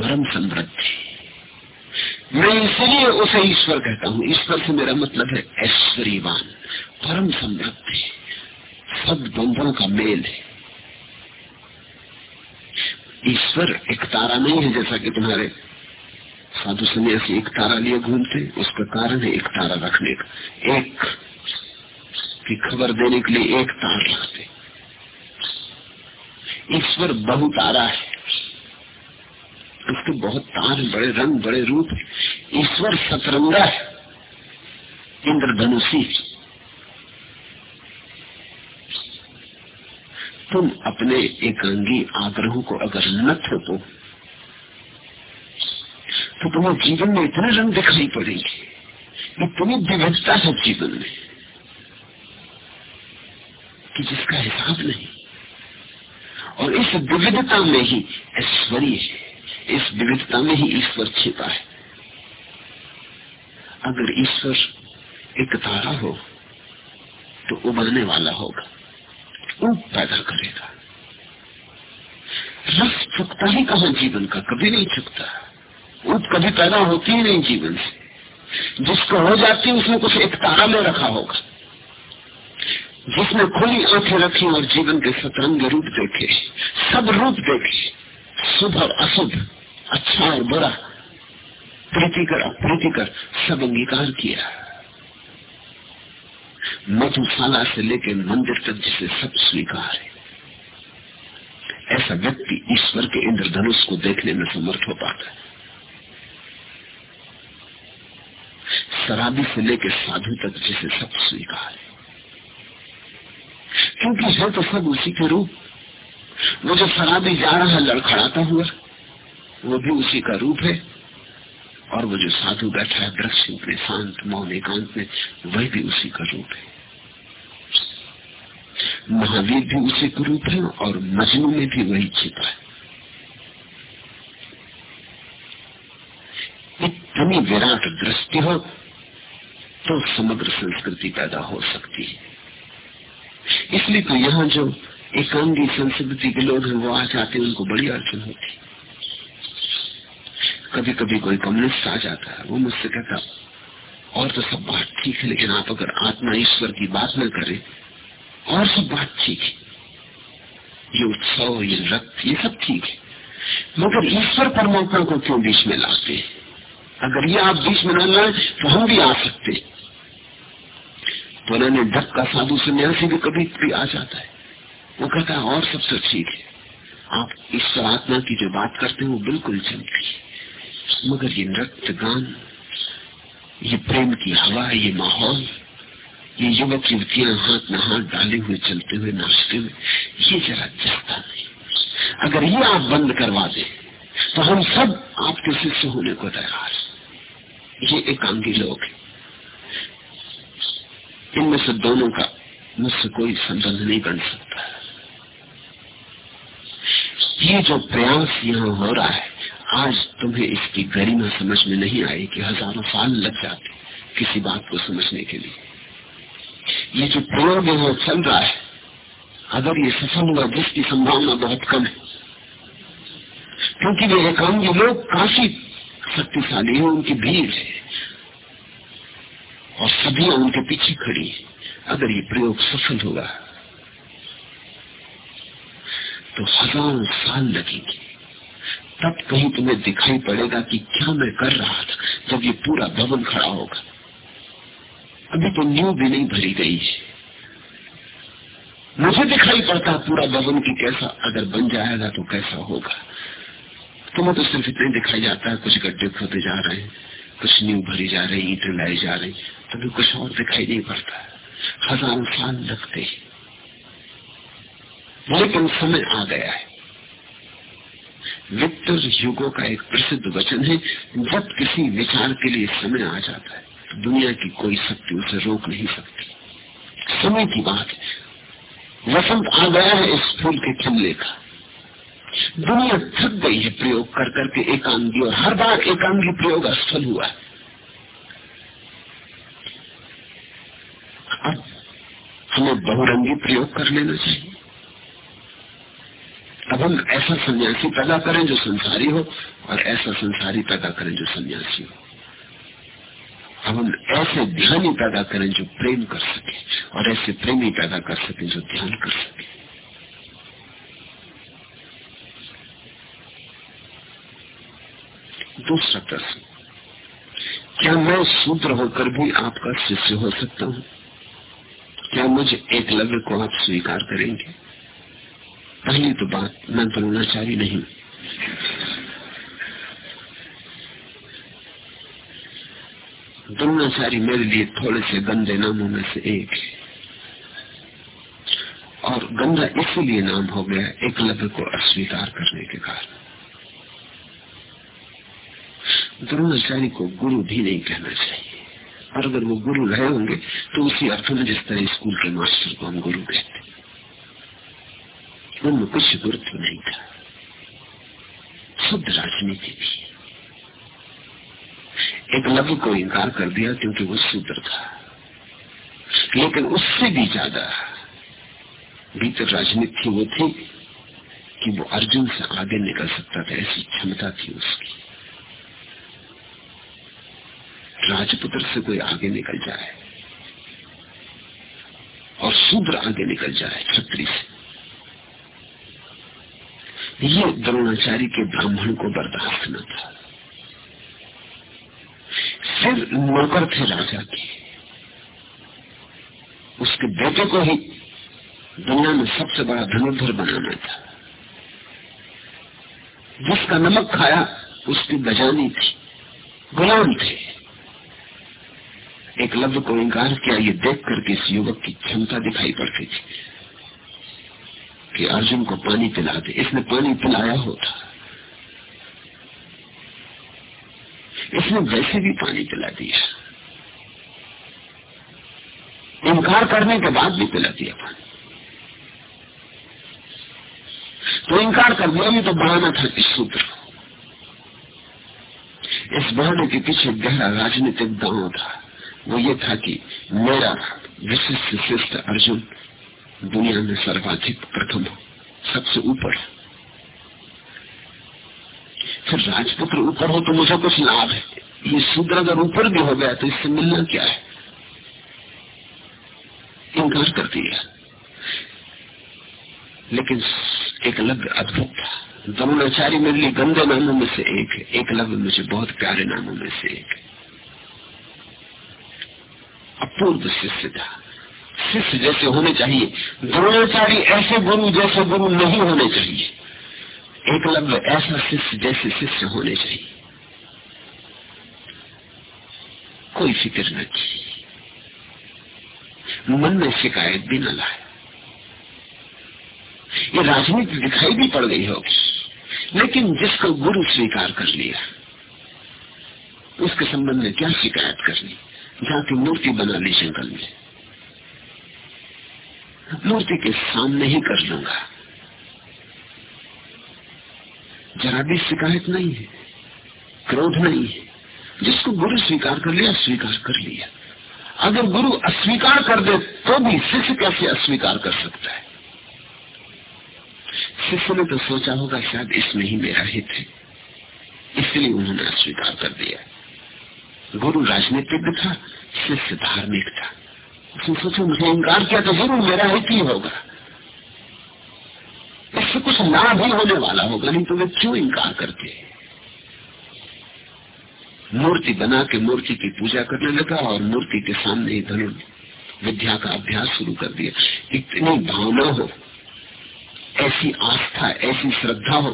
परम समृद्ध है। मैं इसलिए उसे ईश्वर कहता हूँ। ईश्वर से मेरा मतलब है ऐश्वर्यवान, परम समृद्ध है। सब द्वंद्वों का मेल है। ईश्वर एक तारा नहीं है जैसा कि तुम्हारे साधु सन्यासी एक तारा लिए घूमते उसका कारण है एक तारा रखने का। एक की खबर देने के लिए एक तार रखते ईश्वर बहु तारा है। उसके बहुत तार बड़े रंग, बड़े रूप ईश्वर सतरंगा है। इंद्रधनुषी तुम अपने एकांगी आग्रह को अगर न थोपो तो तुम्हें जीवन में इतने रंग दिखाई पड़ेंगे इतनी विविधता है जीवन में, कि जिसका हिसाब नहीं। और इस विविधता में ही ऐश्वर्य है, इस विविधता में ही ईश्वर छिपा है। अगर ईश्वर एक तारा हो तो उबाने वाला होगा। ऊप पैदा करेगा। रस चुकता ही कहा जीवन का, कभी नहीं चुकता ऊप कभी पैदा होती ही नहीं जीवन से। जिसको हो जाती है उसने कुछ एक तारा में रखा होगा। जिसने खुली आँखें रखी और जीवन के सतरंग रूप देखे, सब रूप देखे, शुभ और अशुभ अच्छा और बुरा प्रीतिकर अप्रीतिकर सब अंगीकार किया। मधुशाला से लेकर मंदिर तक जिसे सब स्वीकार है। ऐसा व्यक्ति ईश्वर के इंद्रधनुष को देखने में समर्थ हो पाता है। शराबी से लेकर साधु तक जिसे सब स्वीकार है। क्योंकि है तो सब उसी के रूप। वो जो शराबी जा रहा है लड़खड़ाता हुआ, वो भी उसी का रूप है। और वो जो साधु बैठा है वृक्ष में शांत, मौन, एकांत में, वही भी उसी का रूप है। महावीर भी उसी का रूप है और मजनू में भी वही छिपा है। इतनी विराट दृष्टि हो तो समग्र संस्कृति पैदा हो सकती है। इसलिए तो यहाँ जो एकांगी संस्कृति के लोग हैं, वो आ जाते हैं, उनको बड़ी अड़चन होती कभी कभी कोई कम्युनिस्ट आ जाता है, वो मुझसे कहता, और तो सब बात ठीक है, लेकिन आप अगर आत्मा ईश्वर की बात न करें और सब बात ठीक है। ये उत्सव, ये रक्त ये सब ठीक है। मगर ईश्वर परमात्मा को क्यों बीच में लाते अगर ये आप बीच में न लाए तो हम भी आ सकते हैं। तो ढक का साधु सन्यासी भी कभी कभी आ जाता है। वो कहता है, और सब तो ठीक है। आप ईश्वर आत्मा की जो बात करते हैं, वो बिल्कुल चलती है। मगर ये नृत्य गान, ये प्रेम की हवा, ये माहौल ये युवक युवतियाँ हाथ में हाथ डाले हुए, चलते हुए, नाचते हुए, ये जरा जस्ता नहीं। अगर ये आप बंद करवा दे तो हम सब आपके शिष्य होने को तैयार ये एकांगी लोग है। इनमें से दोनों का मुझसे कोई संबंध नहीं बन सकता। ये जो प्रयास यहाँ हो रहा है, आज तुम्हें इसकी गरिमा समझ में नहीं आई कि हज़ारों साल लग जाते किसी बात को समझने के लिए। ये जो प्रयोग है, वो चल रहा है। अगर ये सफल हुआ जिसकी संभावना बहुत कम है। क्योंकि वे एकांगी लोग काफ़ी शक्तिशाली है, उनकी भीड़ है। और सभी उनके पीछे खड़ी अगर ये प्रयोग सफल होगा तो हज़ारों साल लगेंगे। तब कहीं तुम्हें दिखाई पड़ेगा कि क्या मैं कर रहा था, जब ये पूरा भवन खड़ा होगा। अभी तो न्यू भी नहीं भरी गई। मुझे दिखाई पड़ता पूरा भवन की कैसा अगर बन जाएगा तो कैसा होगा। तुम्हें तो सिर्फ़ इतने दिखाई जाता है, कुछ गड्ढे खोते जा रहे हैं, कुछ नींव भरी जा रही, ईटे लाई जा रही, तभी कुछ और दिखाई नहीं पड़ता। हज़ारों साल लगते लेकिन समय आ गया है। विक्टर युगो का एक प्रसिद्ध वचन है, जब किसी विचार के लिए समय आ जाता है दुनिया की कोई शक्ति उसे रोक नहीं सकती। समय की बात है। वसंत आ गया है इस फूल के खिलने का। दुनिया थक गई है प्रयोग कर करके एकांगी और हर बार एकांगी प्रयोग असफल हुआ अब हमें बहुरंगी प्रयोग कर लेना चाहिए। अब हम ऐसा सन्यासी पैदा करें जो संसारी हो और ऐसा संसारी पैदा करें जो सन्यासी हो। अब हम ऐसे ध्यानी पैदा करें जो प्रेम कर सके और ऐसे प्रेमी पैदा कर सके जो ध्यान कर सके दूसरा प्रश्न क्या मैं सूत्र होकर भी आपका शिष्य हो सकता हूँ क्या मुझे एक लव्य को आप स्वीकार करेंगे पहली तो बात मैं द्रोणाचारी नहीं द्रोणाचारी मेरे लिए थोड़े से गंदे नामों में से एक है। और गंदा इसीलिए नाम हो गया एकलव्य को अस्वीकार करने के कारण। द्रोणाचारी को गुरु भी नहीं कहना चाहिए। और अगर वो गुरु रहे होंगे तो उसी अर्थ में जिस तरह स्कूल के मास्टर को हम गुरु कहते उनमें कुछ गुरुत्व नहीं था। शुद्ध राजनीति थी। एक लघु को इनकार कर दिया क्योंकि वो शूद्र था। लेकिन उससे भी ज़्यादा भीतर राजनीति थी वो थी कि वो अर्जुन से आगे निकल सकता था, ऐसी क्षमता थी उसकी। राजपुत्र से कोई आगे निकल जाए और शूद्र आगे निकल जाए छत्री से। ये द्रोणाचार्य के ब्राह्मण को बर्दाश्त न था। फिर नौकर थे राजा के उसके बेटे को ही दुनिया में सबसे बड़ा धनुर्धर बनाना था। जिसका नमक खाया, उसकी बजानी थी। गुलाम थे। एक लव्य को इंकार किया, ये देख करके इस युवक की क्षमता दिखाई पड़ती थी कि अर्जुन को पानी पिला दे। इसने पानी पिलाया होता। इसने वैसे भी पानी पिला दिया। इनकार करने के बाद भी पिला दिया पानी। तो इनकार कर दिया भी तो बढ़ाना था इस सूत्र इस बढ़ाने के पीछे गहरा राजनीतिक गाँव था। वो ये था कि मेरा विशिष्ट शिष्ट अर्जुन दुनिया में सर्वाधिक प्रथम हो, सबसे ऊपर। फिर राजपुत्र ऊपर हो तो मुझे कुछ लाभ है। ये शूद्र अगर ऊपर भी हो गया तो इससे मिलना क्या है? इनकार कर दिया। लेकिन एक लग अद्भुत था। द्रोणाचार्य मेरे लिए गंदे नामों में से एक है। एक लग मुझे बहुत प्यारे नामों में से एक अपूर्व शिष्य था। शिष्य जैसे होने चाहिए। द्रोणाचार्य ऐसे गुरु जैसे गुरु नहीं होने चाहिए। एकलव्य ऐसा शिष्य जैसे शिष्य होने चाहिए। कोई फ़िक्र न की मन में शिकायत भी न लाए। ये राजनीति दिखाई भी पड़ गई होगी, लेकिन जिसको गुरु स्वीकार कर लिया, उसके संबंध में क्या शिकायत करनी? जाके मूर्ति बना ली जंगल में। मूर्ति के सामने ही कर लूँगा। जरा भी शिकायत नहीं है, क्रोध नहीं है। जिसको गुरु स्वीकार कर लिया, स्वीकार कर लिया। अगर गुरु अस्वीकार कर दे तो भी शिष्य कैसे अस्वीकार कर सकता है? शिष्य ने तो सोचा होगा, शायद इसमें ही मेरा हित है। इसलिए उन्होंने अस्वीकार कर दिया। गुरु राजनीतिज्ञ था, शिष्य धार्मिक था। उसने सोचा, मुझे इनकार किया तो ज़रूर मेरा हित ही होगा। इससे कुछ लाभ ही होने वाला होगा नहीं तो वे क्यों इनकार करते मूर्ति बना के मूर्ति की पूजा करने लगा और मूर्ति के सामने ही धनु विद्या का अभ्यास शुरू कर दिया। इतनी भावना हो, ऐसी आस्था, ऐसी श्रद्धा हो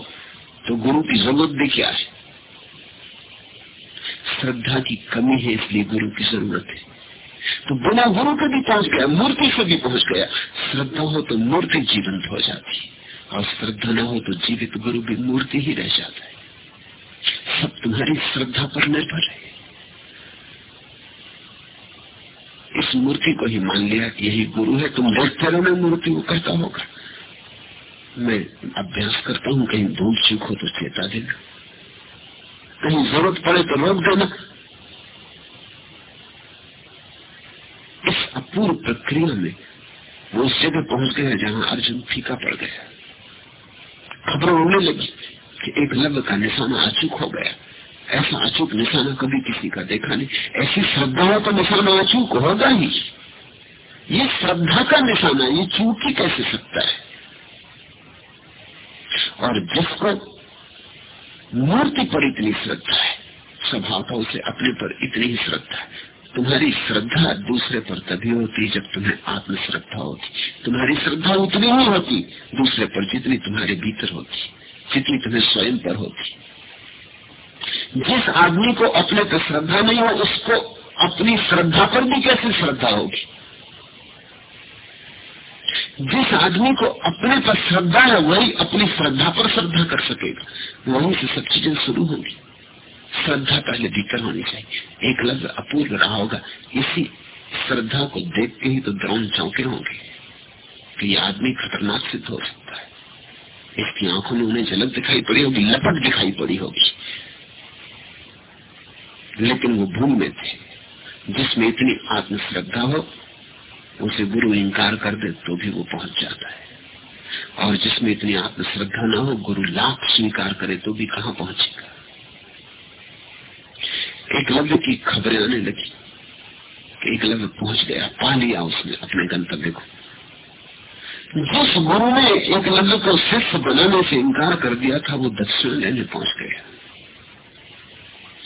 तो गुरु की ज़रूरत भी क्या है? श्रद्धा की कमी है, इसलिए गुरु की ज़रूरत है। तो बिना गुरु के भी पहुँच गया, मूर्ति से भी पहुँच गया। श्रद्धा हो तो मूर्ति जीवंत हो जाती और श्रद्धा न हो तो जीवित गुरु भी मूर्ति ही रह जाता है। सब तुम्हारी श्रद्धा पर निर्भर है। इस मूर्ति को ही मान लिया कि यही गुरु है, तुम देखते रहो मैं मूर्ति को कहता होगा। मैं अभ्यास करता हूँ, कहीं भूल चूक हो तो चेता देना। कहीं ज़रूरत पड़े तो रोक देना। इस अपूर्व प्रक्रिया में वो उस जगह पहुँच गया जहाँ अर्जुन फीका पड़ गया। खबरें उड़ने लगी कि एक लव्य का निशाना अचूक हो गया। ऐसा अचूक निशाना कभी किसी का देखा नहीं। ऐसी श्रद्धा तो निशाना अचूक होगा ही। ये श्रद्धा का निशाना, ये चूक ही कैसे सकता है? और जिसको मूर्ति पर इतनी श्रद्धा है, स्वभाव का उसे अपने पर इतनी ही श्रद्धा है। तुम्हारी श्रद्धा दूसरे पर तभी होती जब तुम्हें आत्म श्रद्धा होती तुम्हारी श्रद्धा उतनी ही होती, दूसरे पर जितनी तुम्हारे भीतर होती, जितनी तुम्हें स्वयं पर होती। जिस आदमी को अपने पर श्रद्धा नहीं हो, उसको अपनी श्रद्धा पर भी कैसे श्रद्धा होगी? जिस आदमी को अपने पर श्रद्धा है, वही अपनी श्रद्धा पर श्रद्धा कर सकेगा। वहीं से सब चीज़ें शुरू होंगी। श्रद्धा पहले भीतर होनी चाहिए, एक लफ्ज अपूर्व रहा होगा। इसी श्रद्धा को देख के ही तो द्रोण चौंके होंगे कि ये आदमी खतरनाक सिद्ध हो सकता है। इसकी आँखों में उन्हें झलक दिखाई पड़ी होगी, लपट दिखाई पड़ी होगी। लेकिन वो भूल में थे। जिसमें इतनी आत्मश्रद्धा हो, उसे गुरु इंकार कर दे तो भी वो पहुँच जाता है। और जिसमें इतनी आत्मश्रद्धा न हो, गुरु लाख स्वीकार करे तो भी कहा पहुंचेगा? एक लव्य की खबरें आने लगी कि एक लव्य पहुँच गया, पा लिया उसने अपने गंतव्य को। जिस गुरु ने एकलव्य को शिष्य बनाने से इनकार कर दिया था, वो दक्षिण लेने पहुँच गया।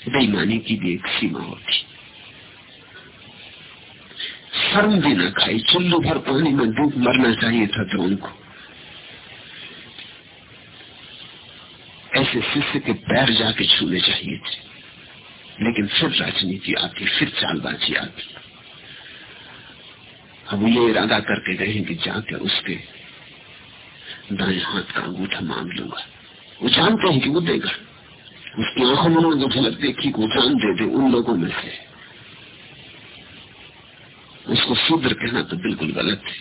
बेईमानी की भी एक सीमा होती। शर्म भी न खाई, चुल्लू भर पानी में डूब मरना चाहिए था द्रोण को। ऐसे शिष्य के पैर जाके छूने चाहिए थे। लेकिन फिर राजनीति आती, फिर चालबाजी आती। अब ये इरादा करके गए हैं कि जाके उसके दाएँ हाथ का अंगूठा मांग लूँगा। वो जानते हैं कि वो देगा। उसकी आँखों में उन्होंने झलक देखी को जान दे दे, उन लोगों में से। उसको शूद्र कहना तो बिल्कुल गलत है।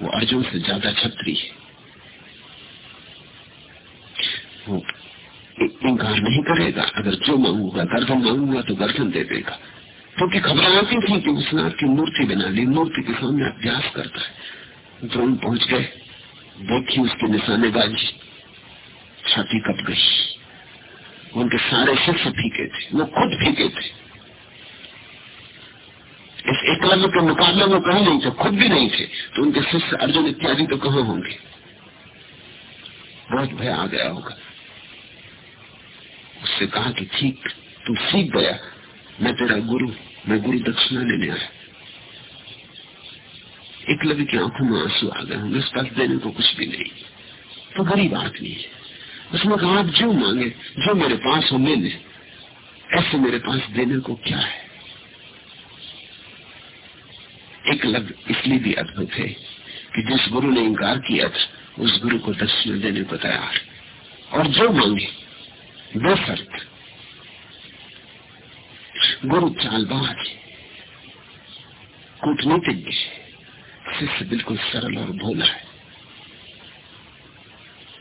वो अर्जुन से ज़्यादा छत्री है। वो इनकार नहीं करेगा। अगर जो मांगूँगा गर्दन मांगूँगा तो गर्दन दे देगा। क्योंकि खबर आती थी कि उसने आपकी मूर्ति बना ली। मूर्ति के सामने अभ्यास करता है। द्रोण पहुँच गए। देखी उसकी निशानेबाजी। छाती कप गई। उनके सारे शिष्य फीके थे। वो खुद फीके थे। इस एकलव्य के मुकाबले में कहीं नहीं थे, खुद भी नहीं थे। तो उनके शिष्य अर्जुन इत्यादि तो कहा होंगे? बहुत भय आ गया होगा। उससे कहा कि ठीक, तू सीख गया। मैं तेरा गुरु, मैं गुरु दक्षिणा लेने आया। एक एकलव्य की आँखों में आँसू आ गए होंगे उसके पास देने को कुछ भी नहीं। तो गरीब आदमी है। उसने कहा, आप जो मांगे, जो मेरे पास हो ले ले। ऐसे मेरे पास देने को क्या है? एक लग इसलिए भी अद्भुत है कि जिस गुरु ने इंकार किया था, उस गुरु को दक्षिण देने को तैयार। और जो मांगे बेसर्त गुरु चालबाज कूटनीतिज्ञ शिष्य बिल्कुल सरल और भोला है।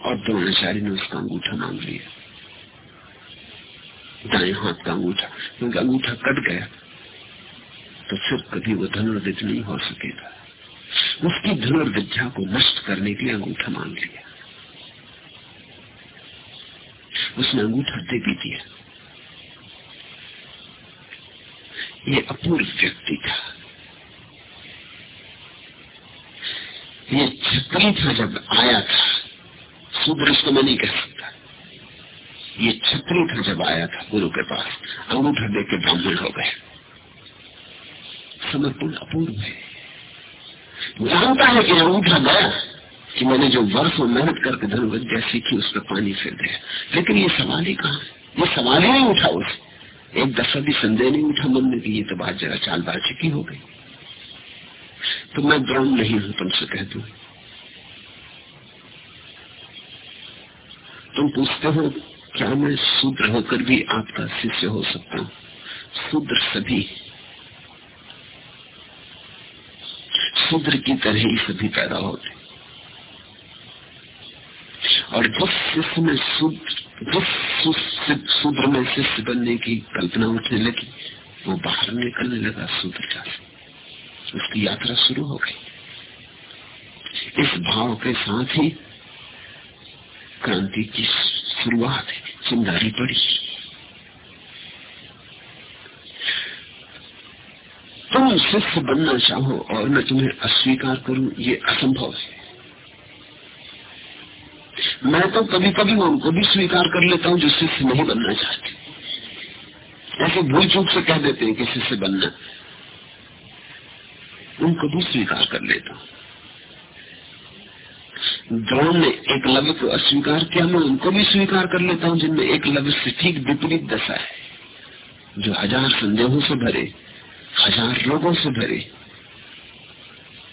और द्रोणाचार्य ने उसका अंगूठा मांग लिया। दाएँ हाथ का अंगूठा। क्योंकि अंगूठा कट गया तो फिर कभी वो धनुर्विद नहीं हो सकेगा। उसकी धनुर्विद्या को नष्ट करने के लिए अंगूठा मांग लिया। उसने अंगूठा दे भी दिया ये अपूर्व व्यक्ति था। ये छत्री था जब आया था, सुदृष्ट मैं नहीं कह सकता। ये छत्री था जब आया था गुरु के पास, अंगूठा दे के ब्राह्मण हो गए। समर्पण अपूर्व है। जानता है कि अंगूठा गया। कि मैंने जो वर्षों मेहनत करके धन विद्या सीखी उस पर पानी फिर दिया। लेकिन ये सवाल ही कहा ये सवाल ही नहीं उठा उसे। एक दफ़ा भी संदेह नहीं उठा मन में कि ये तो बात जरा चालबाजी की हो गई। तो मैं द्रोण नहीं हूँ तुमसे कह दू। तुम पूछते हो, क्या मैं शूद्र होकर भी आपका शिष्य हो सकता हूँ? शूद्र सभी। शूद्र की तरह ही सभी पैदा होते। और शिष्य में शूद्र में शिष्य बनने की कल्पना उठने लगी। वो बाहर निकलने लगा शूद्र का उसकी यात्रा शुरू हो गई। इस भाव के साथ ही क्रांति की शुरुआत चिंगारी पड़ी। तुम शिष्य बनना चाहो और मैं तुम्हें अस्वीकार करूँ, ये असंभव है। मैं तो कभी कभी मैं उनको भी स्वीकार कर लेता हूँ जो शिष्य नहीं बनना चाहते। ऐसे भूल चूक से कह देते हैं कि शिष्य बनना। उनको भी स्वीकार कर लेता हूँ। द्रोण ने एक लव्य को अस्वीकार किया, मैं उनको भी स्वीकार कर लेता हूँ, जिनमें एक लव्य से ठीक विपरीत दशा है, जो हज़ार संदेहों से भरे, हज़ार रोगों से भरे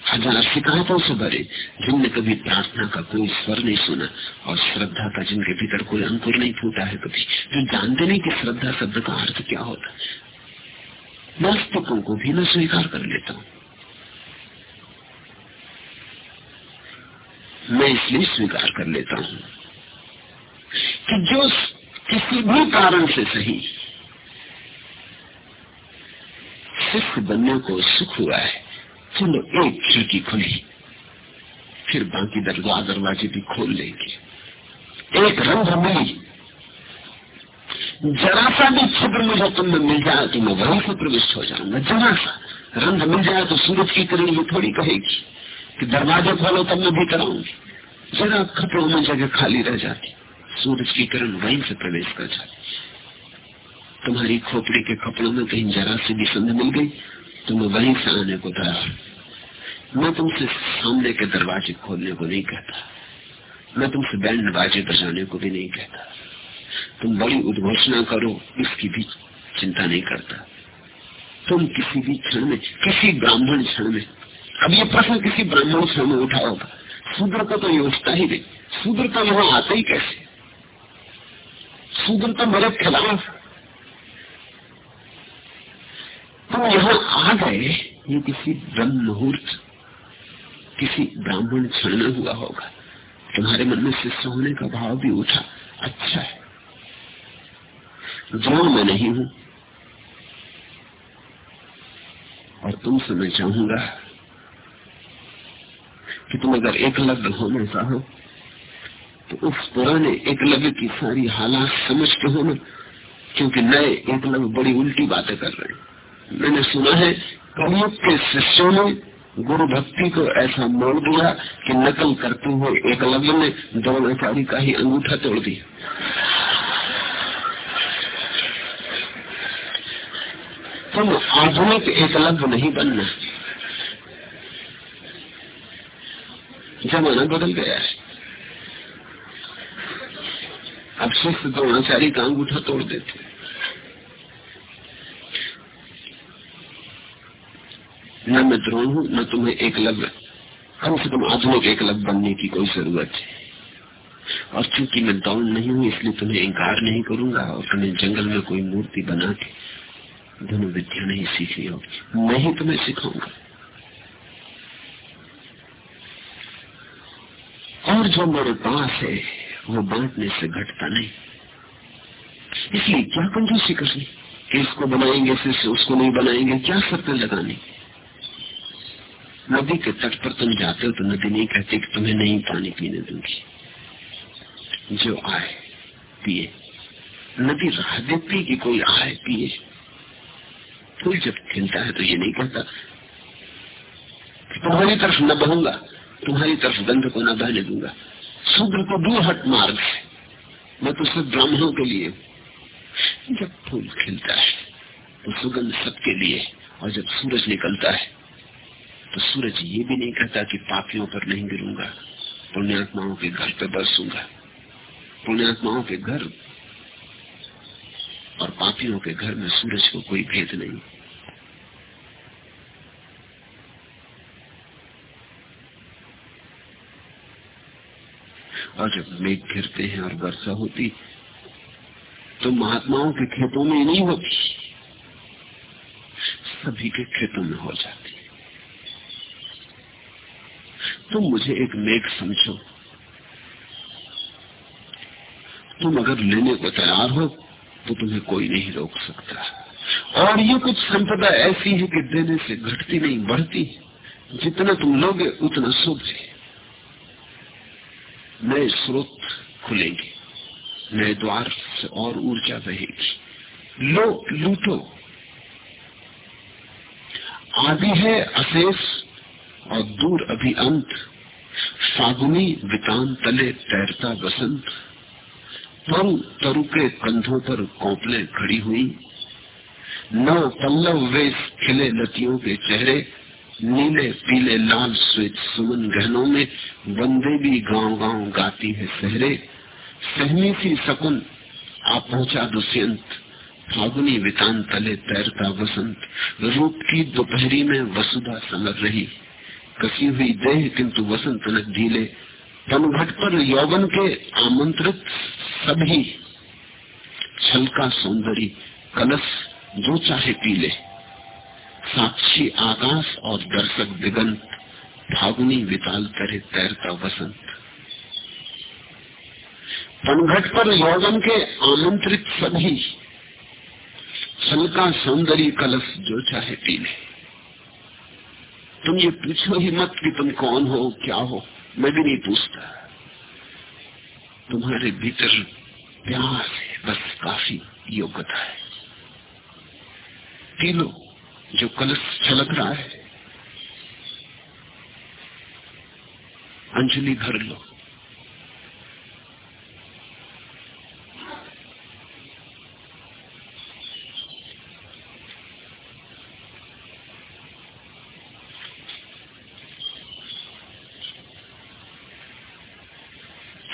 हज़ार शिकायतों से भरे जिनने कभी प्रार्थना का कोई स्वर नहीं सुना और श्रद्धा का जिनके भीतर कोई अंकुर नहीं फूटा है कभी, जो जानते नहीं कि श्रद्धा शब्द का अर्थ क्या होता नास्तिकों को भी मैं स्वीकार कर लेता हूँ। मैं इसलिए स्वीकार कर लेता हूँ कि जो किसी भी कारण से सही शिष्य बनने को सुख हुआ है चलो एक खिड़की खुली। फिर बाकी दरवाज़ा, दरवाजे भी खोल लेंगे। एक रंग मिली। जरा सा भी छिद्र मुझे तुमने मिल जाए तो मैं वहीं से प्रविष्ट हो जाऊँगा। जरा सा रंग मिल जाए तो सूरज की किरण ये थोड़ी कहेगी कि दरवाजे खोलो, तब मैं भी आऊँगी। जरा कपड़ों में जगह खाली रह जाती। सूरज की किरण वहीं से प्रवेश कर जाती। तुम्हारी खोपड़ी के कपड़ों में कहीं जरा सी भी संध मिल गई। तो मैं वहीं से आने को तैयार मैं तुमसे सामने के दरवाजे खोलने को नहीं कहता। मैं तुमसे बैंड बाजे बजाने को भी नहीं कहता। तुम बड़ी उद्घोषणा करो, इसकी भी चिंता नहीं करता। तुम किसी भी क्षण में, किसी ब्राह्मण क्षण में, अब ये प्रश्न किसी ब्राह्मण क्षण में उठा होगा। शूद्र को तो योजना ही नहीं। शूद्र तो यहाँ आते ही कैसे? शूद्र तो मेरे खिलाफ तुम तो यहाँ आ गए ये किसी ब्रह्म मुहूर्त किसी ब्राह्मण क्षण में हुआ होगा। तुम्हारे मन में शिष्य होने का भाव भी उठा। अच्छा है। जो मैं नहीं हूँ, और तुमसे मैं चाहूँगा कि तुम अगर एकलव्य होना चाहो तो उस पुराने एकलव्य की सारी हालात समझ के होना क्योंकि नए एकलव्य बड़ी उल्टी बातें कर रहे हैं। मैंने सुना है, कलयुग के शिष्यों ने गुरु भक्ति को ऐसा मोड़ दिया कि नकल करते हुए एकलव्य ने द्रोणाचार्य का ही अंगूठा तोड़ दिया। तुम आधुनिक एकलव्य नहीं बनना। जमाना बदल गया है। अब शिष्य द्रोणाचारी का अंगूठा तोड़ देते। न मैं द्रोण हूँ न तुम्हें एकलव्य कम से कम आधुनिक एकलव्य बनने की कोई ज़रूरत है और चूँकि मैं दौड़ नहीं हूँ, इसलिए तुम्हें इंकार नहीं करूँगा और तुम्हें जंगल में कोई मूर्ति बना के दोनों विद्या नहीं सीखनी होगी। मैं ही तुम्हें सिखाऊँगा। और जो मेरे पास है, वो बांटने से घटता नहीं। इसलिए क्या कंजूसी करनी? कि इसको बनाएँगे, फिर उसको नहीं बनाएँगे, क्या शर्तें लगानी? नदी के तट पर तुम जाते हो तो नदी नहीं कहती कि तुम्हें नहीं पानी पीने दूँगी। जो आए, पिए। नदी राह देती कि कोई आए, पिए। कोई जब खिलता है तो ये नहीं कहता, तुम्हारी तरफ़ न बहूँगा, तुम्हारी तरफ़ गंध को न बहने दूँगा। शूद्र को दूर हट मार्ग है। मैं तो सिर्फ़ ब्राह्मणों के लिए जब फूल खिलता है तो सुगंध सबके लिए और जब सूरज निकलता है तो सूरज ये भी नहीं कहता कि पापियों पर नहीं गिरूँगा, पुण्यात्माओं के घर पर बरसूँगा। पुण्यात्माओं के घर और पापियों के घर में सूरज को कोई भेद नहीं। और जब मेघ घिरते हैं और वर्षा होती तो महात्माओं के खेतों में नहीं होती, सभी के खेतों में हो जाती। तुम मुझे एक मेघ समझो। तुम अगर लेने को तैयार हो तो तुम्हें कोई नहीं रोक सकता। और ये कुछ संपदा ऐसी है कि देने से घटती नहीं, बढ़ती। जितना तुम लोगे, उतना शुभ है नए स्रोत खुलेंगे, नए द्वार से और ऊर्जा बहेगी। लो लूटो। आदि है अशेष और दूर अभी अंत। फागुनी, वितान, तले, तैरता, बसंत। तरु तरु के कंधों पर कौपले खड़ी हुई। नव पल्लव वेश खिले लतियों के चेहरे। नीले, पीले, लाल स्वेत सुमन गहनों में वंदे भी गाँव गाँव गाती है सहरे। सहमी सी शकुन आ पहुँचा दुष्यंत। फागुनी, वितान, तले, तैरता वसंत रूप की दोपहरी में वसुधा समर रही। कसी हुई देह किंतु वसंत न ढीले। तनघट पर यौवन के आमंत्रित सभी। छलका सौंदर्य, कलश जो चाहे पीले साक्षी आकाश और दर्शक दिगंत, फागुनी विताल करे तैरता वसंत। पनघट पर यौवन के आमंत्रित सभी। छलका सौंदर्य, कलश जो चाहे पी ले। तुम ये पूछो ही मत कि तुम कौन हो, क्या हो? मैं भी नहीं पूछता। तुम्हारे भीतर प्यार है, बस काफ़ी योग्यता है। तीनों जो कलश छलक रहा है। अंजलि भर लो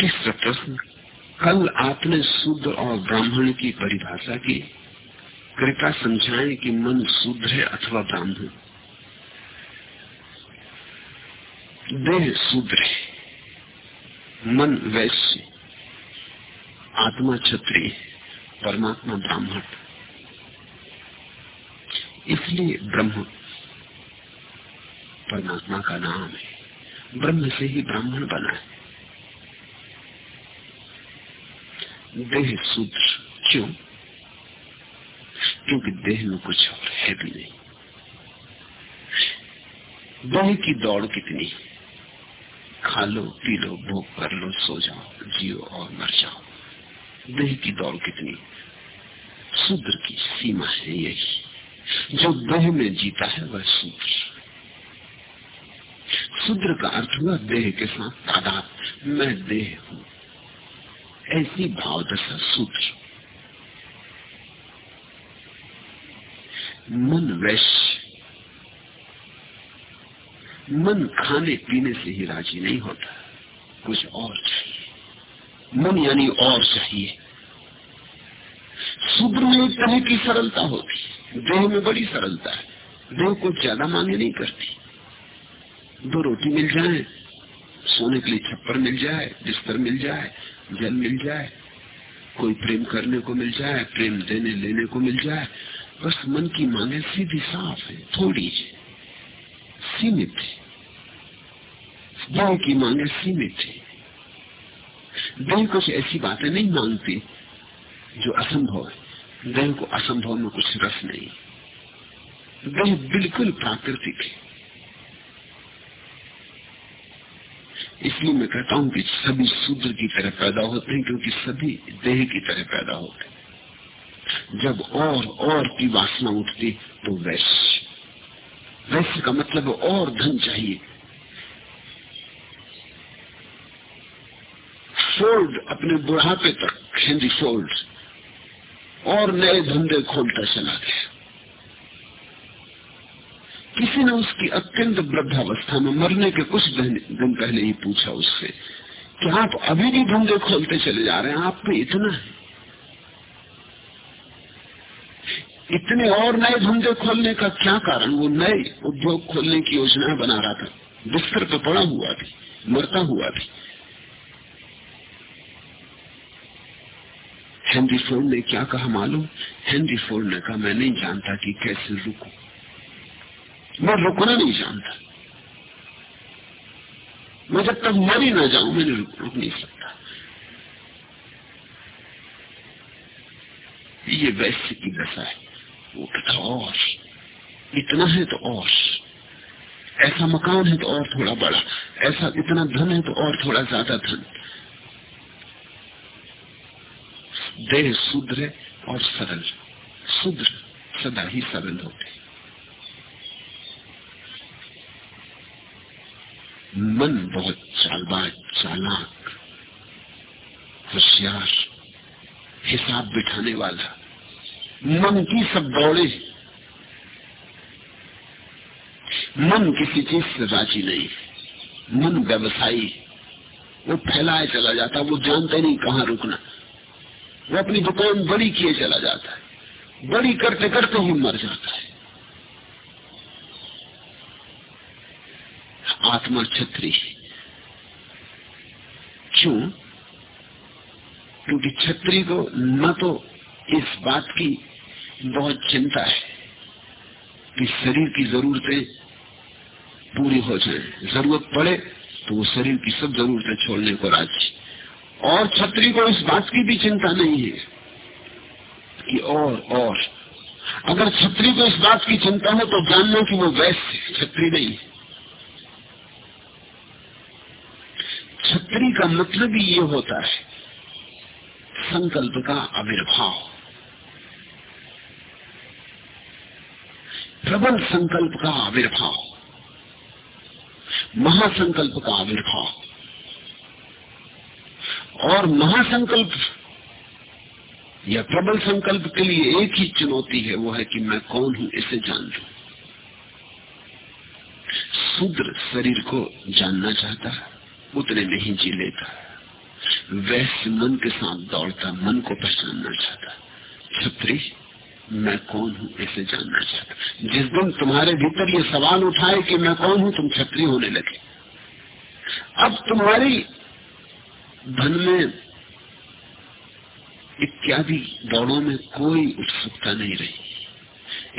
तीसरा प्रश्न कल आपने शुद्ध और ब्राह्मण की परिभाषा की। कृपा समझाएँ कि मन शुद्ध है अथवा ब्राह्मण। देह शुद्ध है, मन वैश्य, आत्मा क्षत्रिय, परमात्मा ब्राह्मण। इसलिए ब्रह्म परमात्मा का नाम है। ब्रह्म से ही ब्राह्मण बना है। देह शुद्ध क्यों? क्योंकि देह में कुछ है भी नहीं। देह की दौड़ कितनी? खा लो, पी लो, भोग कर लो, सो जाओ, जियो और मर जाओ। देह की दौड़ कितनी? शूद्र की सीमा है यही। जो देह में जीता है, वह शूद्र शूद्र का अर्थ हुआ देह के साथ तादाद। मैं देह हूँ। ऐसी भाव दशा शूद्र मन वैश्य मन खाने पीने से ही राज़ी नहीं होता। कुछ और चाहिए। मन यानी और चाहिए। शुद्र में एक तरह की सरलता होती देह में बड़ी सरलता है। देह को ज़्यादा मांगे नहीं करती। दो रोटी मिल जाए, सोने के लिए छप्पर मिल जाए, बिस्तर मिल जाए जल मिल जाए, कोई प्रेम करने को मिल जाए, प्रेम देने, लेने को मिल जाए, बस मन की मांगे सीधी साफ़ है, थोड़ी है, सीमित है। देह की मांगे सीमित है। देह कुछ ऐसी बातें नहीं मांगती जो असंभव है। देह को असंभव में कुछ रस नहीं। देह बिल्कुल प्राकृतिक है। इसलिए मैं कहता हूँ कि सभी शूद्र की तरह पैदा होते हैं, क्योंकि सभी देह की तरह पैदा होते हैं। जब और और की वासना उठती तो वैश्य। वैश्य का मतलब और धन चाहिए। फोल्ड अपने बुढ़ापे तक हेनरी फोल्ड और नए धंधे खोलता चला गया। किसी ने उसकी अत्यंत वृद्धावस्था में मरने के कुछ दिन पहले ही पूछा उससे कि आप अभी भी धंधे खोलते चले जा रहे हैं? आप पे इतना है? इतने और नए धंधे खोलने का क्या कारण? वो नए उद्योग खोलने की योजना बना रहा था। बिस्तर पे पड़ा हुआ भी, मरता हुआ भी। हेनरी फोर्ड ने क्या कहा मालूम? हेनरी फोर्ड ने कहा, मैं नहीं जानता कि कैसे रुकू। मैं रुकना नहीं जानता मैं जब तक मर ही ना जाऊँ मैं रुक, रुक नहीं सकता ये वैश्य की दशा है। वो कहता और इतना है तो और। ऐसा मकान है तो और थोड़ा बड़ा। ऐसा इतना धन है तो और थोड़ा ज़्यादा धन। देह शुद्र और सरल। शुद्र सदा ही सरल होते मन बहुत चालबाज चालाक, होशियार, हिसाब बिठाने वाला। मन की सब दौड़े। मन किसी चीज़ से राज़ी नहीं। मन व्यवसायी। वो फैलाए चला जाता, वो जानते नहीं कहाँ रुकना। वो अपनी दुकान बड़ी किए चला जाता है। बड़ी करते करते ही मर जाता है। आत्मा छत्री है। क्यों? क्योंकि छत्री को न तो इस बात की बहुत चिंता है कि शरीर की जरूरतें पूरी हो जाए। ज़रूरत पड़े तो वो शरीर की सब जरूरतें छोड़ने को राज़ी और छत्री को इस बात की भी चिंता नहीं है कि और और। अगर छत्री को इस बात की चिंता हो तो जानना कि वो वैश्य छत्री नहीं है छत्री का मतलब ही ये होता है संकल्प का आविर्भाव। प्रबल संकल्प का आविर्भाव, महासंकल्प का आविर्भाव। और महासंकल्प या प्रबल संकल्प के लिए एक ही चुनौती है, वो है कि मैं कौन हूँ, इसे जान लू। शूद्र शरीर को जानना चाहता है। उतने में ही जी लेता। वैसे मन के साथ दौड़ता, मन को पहचानना चाहता। छत्री, मैं कौन हूँ इसे जानना चाहता। जिस दिन तुम्हारे भीतर ये सवाल उठाए कि मैं कौन हूँ, तुम छत्री होने लगे। अब तुम्हारी धन में इत्यादि दौड़ों में कोई उत्सुकता नहीं रही।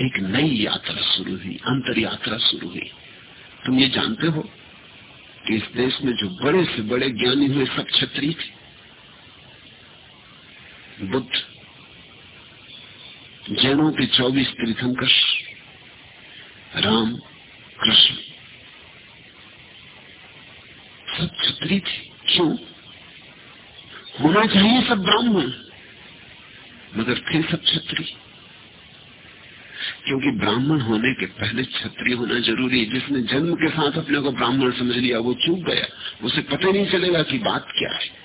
एक नई यात्रा शुरू हुई अंतर यात्रा शुरू हुई। तुम ये जानते हो? कि इस देश में जो बड़े से बड़े ज्ञानी हुए सब छत्री थे। बुद्ध, जैनों के चौबीस तीर्थंकर, राम, कृष्ण, सब छत्री थे। क्यों? होना चाहिए सब ब्राह्मण, मगर फिर सब छत्री क्योंकि ब्राह्मण होने के पहले छत्री होना ज़रूरी है। जिसने जन्म के साथ अपने को ब्राह्मण समझ लिया, वो चूक गया। उसे पता नहीं चलेगा कि बात क्या है।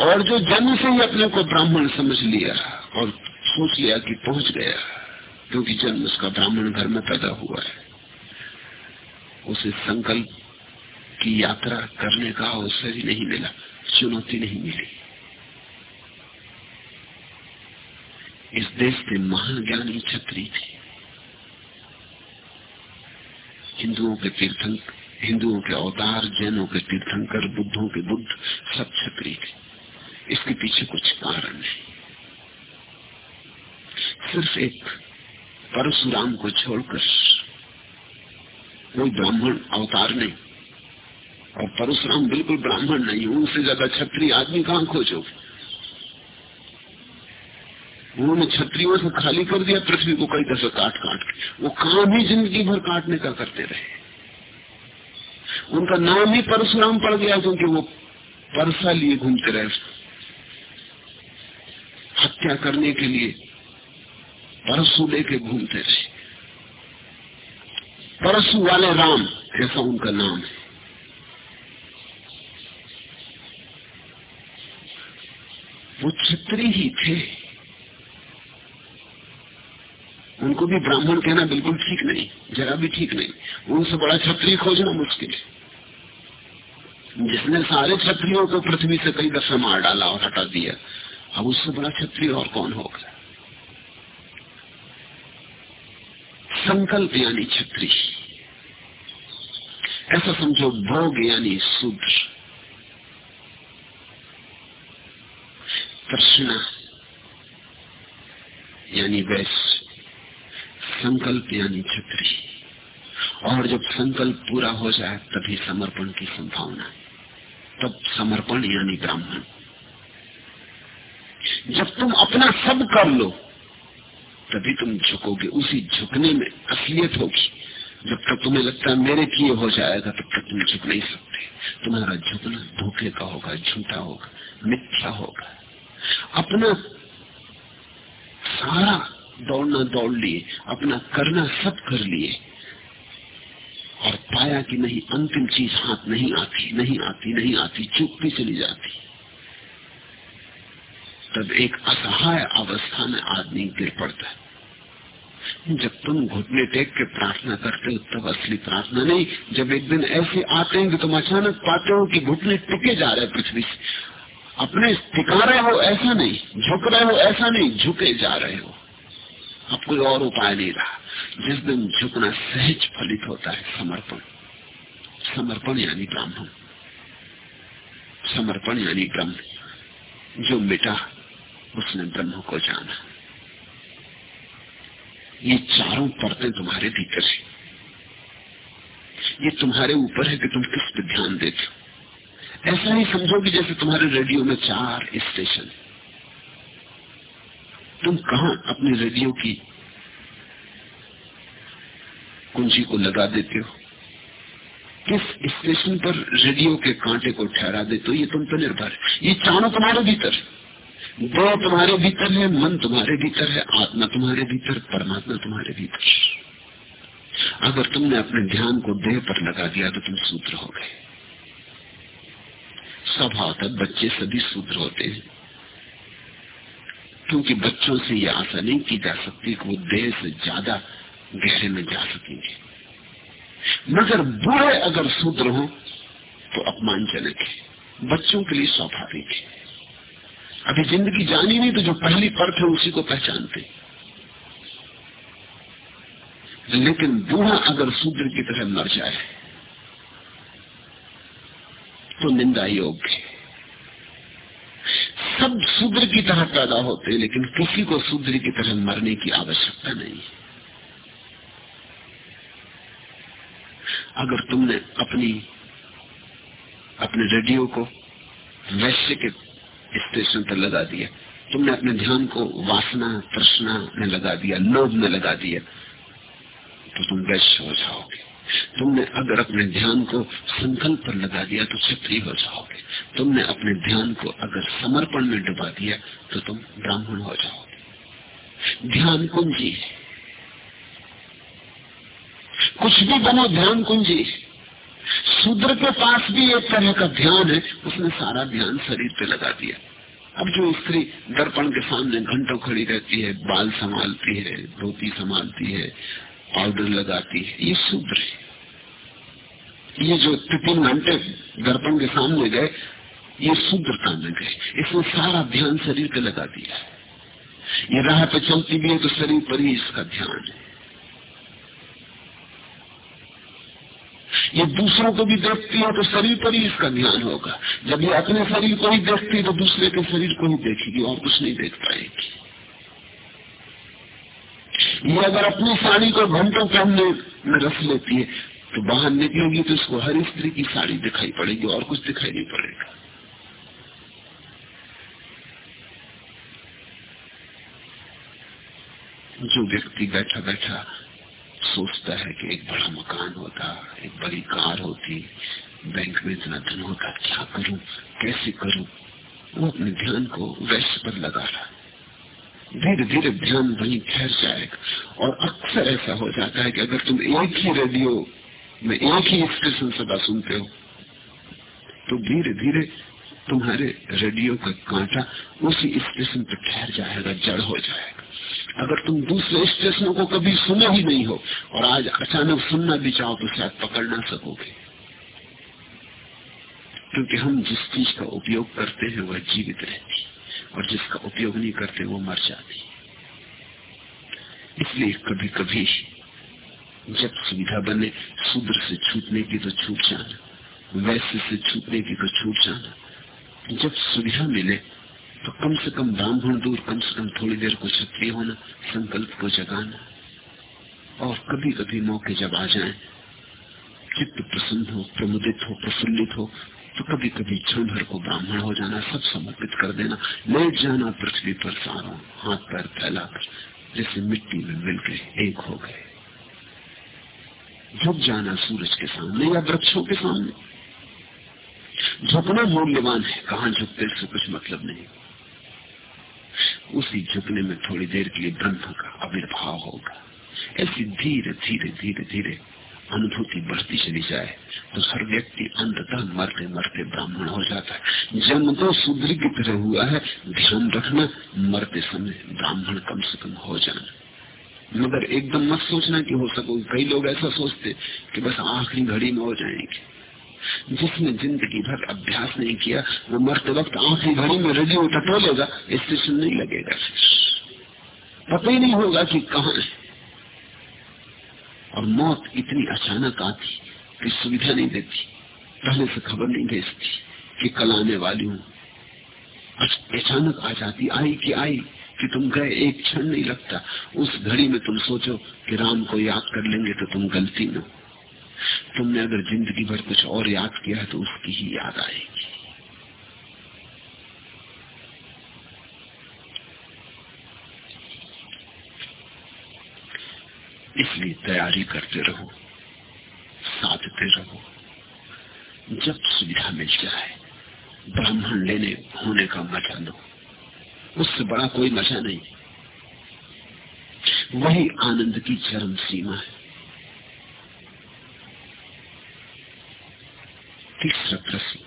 और जो जन्म से ही अपने को ब्राह्मण समझ लिया और सोच लिया कि पहुँच गया, क्योंकि जन्म उसका ब्राह्मण घर में पैदा हुआ है, उसे संकल्प की यात्रा करने का अवसर ही नहीं मिला, चुनौती नहीं मिली। इस देश के महान ज्ञानी छत्री थे। हिंदुओं के तीर्थंकर हिंदुओं के अवतार, जैनों के तीर्थंकर, बुद्धों के बुद्ध, सब छत्री थे। इसके पीछे कुछ कारण है। सिर्फ़ एक परशुराम को छोड़कर कोई ब्राह्मण, अवतार नहीं। और परशुराम बिल्कुल ब्राह्मण नहीं, उनसे ज़्यादा छत्री आदमी कहाँ खोजो उन्होंने छत्रियों से खाली कर दिया, पृथ्वी को कई दफे काट काट वो काम ही ज़िंदगी भर काटने का करते रहे। उनका नाम ही परशुराम पड़ गया, क्योंकि वो परसा लिए घूमते रहे हत्या करने के लिए परसु लेके घूमते रहे। परसु वाले राम, ऐसा उनका नाम है। वो छत्री ही थे। उनको भी ब्राह्मण कहना बिल्कुल ठीक नहीं, जरा भी ठीक नहीं। उनसे बड़ा छत्री खोजना मुश्किल है। जिसने सारे छत्रियों को पृथ्वी से कई दफे मार डाला और हटा दिया, अब उससे बड़ा क्षत्रिय और कौन होगा? संकल्प यानी छत्री ऐसा समझो, भोग यानी शूद्र। तृष्णा यानी वैश्य। संकल्प यानी छत्री और जब संकल्प पूरा हो जाए, तभी समर्पण की संभावना तब समर्पण यानी ब्राह्मण। जब तुम अपना सब कर लो, तभी तुम झुकोगे। उसी झुकने में असलियत होगी। जब तक तुम्हें लगता है मेरे किए हो जाएगा, तब तक तुम झुक नहीं सकते। तुम्हारा झुकना धोखे का होगा, झूठा होगा, मिथ्या होगा। अपना सारा दौड़ना दौड़ लिए, अपना करना सब कर लिए। और पाया कि नहीं, अंतिम चीज़ हाथ नहीं आती नहीं आती नहीं आती चुपती चली जाती। तब एक असहाय अवस्था में आदमी गिर पड़ता है। जब तुम घुटने टेक के प्रार्थना करते हो, तब असली प्रार्थना नहीं। जब एक दिन ऐसे आते हैं कि तुम अचानक पाते हो कि घुटने टिके जा रहे पृथ्वी से अपने टिका रहे हो ऐसा नहीं, झुक रहे हो ऐसा नहीं, झुके जा रहे हो। अब कोई और उपाय नहीं रहा। जिस दिन झुकना सहज फलित होता है, समर्पण। समर्पण यानी ब्राह्मण। समर्पण यानी ब्रह्म। जो मिटा, उसने ब्रह्म को जाना। ये चारों परतें तुम्हारे भीतर है। ये तुम्हारे ऊपर है कि तुम किस पे ध्यान देते हो? ऐसा ही समझो कि जैसे तुम्हारे रेडियो में चार स्टेशन। तुम कहा अपने रेडियो की कुंजी को लगा देते हो? किस स्टेशन पर रेडियो के कांटे को ठहरा देते हो? ये तुम पर निर्भर है। ये चारों तुम्हारे भीतर देह तुम्हारे भीतर है, मन तुम्हारे भीतर है, आत्मा तुम्हारे भीतर, परमात्मा तुम्हारे भीतर अगर तुमने अपने ध्यान को देह पर लगा दिया तो तुम सूत्र हो गए। स्वभाव तक बच्चे सभी सूत्र होते हैं। क्योंकि बच्चों से यह आशा नहीं की जा सकती कि वो देह से ज़्यादा गहरे में जा सकेंगे। मगर बुरे अगर सूत्र हो तो अपमानजनक है। बच्चों के लिए स्वाभाविक है। अभी ज़िंदगी जानी नहीं तो जो पहली परत है, उसी को पहचानते। लेकिन बूढ़ा अगर सूत्र की तरह मर जाए तो निंदा योग्य सब शूद्र की तरह पैदा होते हैं, लेकिन किसी को शूद्र की तरह मरने की आवश्यकता नहीं। है अगर तुमने अपनी, अपने रेडियो को वैश्य के स्टेशन पर लगा दिया, तुमने अपने ध्यान को वासना, तृष्णा में लगा दिया, लोभ में लगा दिया तो तुम वैश्य हो जाओगे। तुमने अगर अपने ध्यान को संकल्प पर लगा दिया तो क्षत्रिय हो जाओगे। तुमने अपने ध्यान को अगर समर्पण में डुबा दिया तो तुम ब्राह्मण हो जाओगे। ध्यान कुंजी कुछ भी बनो, ध्यान कुंजी शूद्र के पास भी एक तरह का ध्यान है, उसने सारा ध्यान शरीर पे लगा दिया। अब जो स्त्री दर्पण के सामने घंटों खड़ी रहती है, बाल संभालती है, धोती संभालती है पाउडर लगाती है। ये शूद्र है। ये जो तीन घंटे दर्पण के सामने गए, ये शूद्रता में गए इसने सारा ध्यान शरीर पे लगा दिया ये राह पे चलती भी है तो शरीर पर ही इसका ध्यान है। ये दूसरों को भी देखती है तो शरीर पर ही इसका ध्यान होगा। जब ये अपने शरीर को ही देखती है तो दूसरे के शरीर को ही देखेगी और कुछ नहीं देख पाएगी। ये अगर अपनी साड़ी को घंटों पहनने में रस लेती है तो बाहर निकलेगी तो उसको हर स्त्री की साड़ी दिखाई पड़ेगी और कुछ दिखाई नहीं पड़ेगा। जो व्यक्ति बैठा बैठा सोचता है कि एक बड़ा मकान होता, एक बड़ी कार होती, बैंक में इतना धन होता, क्या करूँ, कैसे करूँ, वो अपने ध्यान को वैश्य पर लगा रहा धीरे धीरे ध्यान वहीं ठहर जाएगा और अक्सर ऐसा हो जाता है कि अगर तुम एक ही रेडियो में एक ही स्टेशन सदा सुनते हो तो धीरे धीरे तुम्हारे रेडियो का कांटा उसी स्टेशन पर ठहर जाएगा जड़ हो जाएगा अगर तुम दूसरे स्टेशनों को कभी सुने ही नहीं हो और आज अचानक सुनना भी चाहो तो शायद पकड़ ना सकोगे क्योंकि हम जिस चीज़ का उपयोग करते हैं वह जीवित रहती और जिसका उपयोग नहीं करते, वो मर जाती इसलिए कभी कभी जब सुविधा बने शूद्र से छूटने की तो छूट जाना, वैश्य से छूटने की तो छूट जाना। जब सुविधा मिले तो कम से कम ब्राह्मण दूर, कम से कम थोड़ी देर को क्षत्रिय होना, संकल्प को जगाना। और कभी कभी मौके जब आ जाए, चित्त प्रसन्न हो, प्रमुदित हो, प्रफुल्लित हो तो कभी कभी क्षण भर को ब्राह्मण हो जाना, सब समर्पित कर देना। लेट जाना, पृथ्वी पर सारों हाथ पैर फैलाकर, जैसे मिट्टी में मिल गए एक हो गए। झुक जाना सूरज के सामने या वृक्षों के सामने। झुकना मूल्यवान है, कहा झुकते से कुछ मतलब नहीं। उसी झुकने में थोड़ी देर के लिए ब्रह्म का आविर्भाव होगा। ऐसी धीरे धीरे धीरे धीरे अनुभूति बढ़ती चली जाए तो हर व्यक्ति अंततः मरते मरते ब्राह्मण हो जाता है। जन्म तो शूद्र की तरह हुआ है, ध्यान रखना, मरते समय ब्राह्मण कम से कम हो जाना। मगर एकदम मत सोचना कि हो सको, कई लोग ऐसा सोचते कि बस आखिरी घड़ी में हो जाएँगे। जिसने ज़िंदगी भर अभ्यास नहीं किया, वो मरते वक्त आखिरी घड़ी में रेडियो टटोलेगा स्टेशन नहीं लगेगा। पता ही नहीं होगा कि कहा है और मौत इतनी अचानक आती कि सुविधा नहीं देती। पहले से खबर नहीं भेजती कि कल आने वाली हूँ। अचानक आ जाती, आई कि आई कि तुम गए, एक क्षण नहीं लगता। उस घड़ी में तुम सोचो कि राम को याद कर लेंगे तो तुम गलती न तुमने अगर ज़िंदगी भर कुछ और याद किया है तो उसकी ही याद आएगी। इसलिए तैयारी करते रहो, साधते रहो। जब सुविधा मिल जाए, ब्राह्मण लेने होने का मज़ा लो। उससे बड़ा कोई मज़ा नहीं। वही आनंद की चरम सीमा है। तीसरा प्रश्न।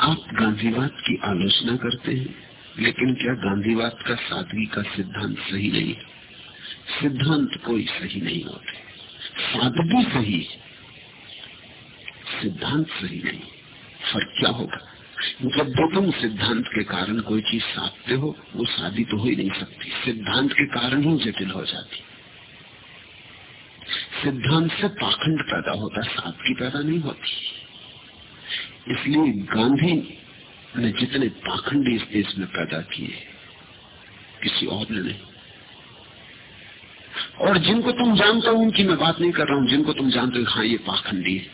आप गांधीवाद की आलोचना करते हैं? लेकिन क्या गांधीवाद का सादगी का सिद्धांत सही नहीं? है सिद्धांत कोई सही नहीं होते। सादगी सही सिद्धांत सही नहीं। फ़र्क क्या होगा? जब दो तुम सिद्धांत के कारण कोई चीज़ साधते हो, वो शादी तो हो ही नहीं सकती। सिद्धांत के कारण ही जटिल हो जाती। सिद्धांत से पाखंड पैदा होता सादगी पैदा नहीं होती। इसलिए गांधी ने जितने पाखंडी इस देश में पैदा किए किसी और ने नहीं। और जिनको तुम जानते हो, उनकी मैं बात नहीं कर रहा हूँ। जिनको तुम जानते हो हाँ ये पाखंडी है।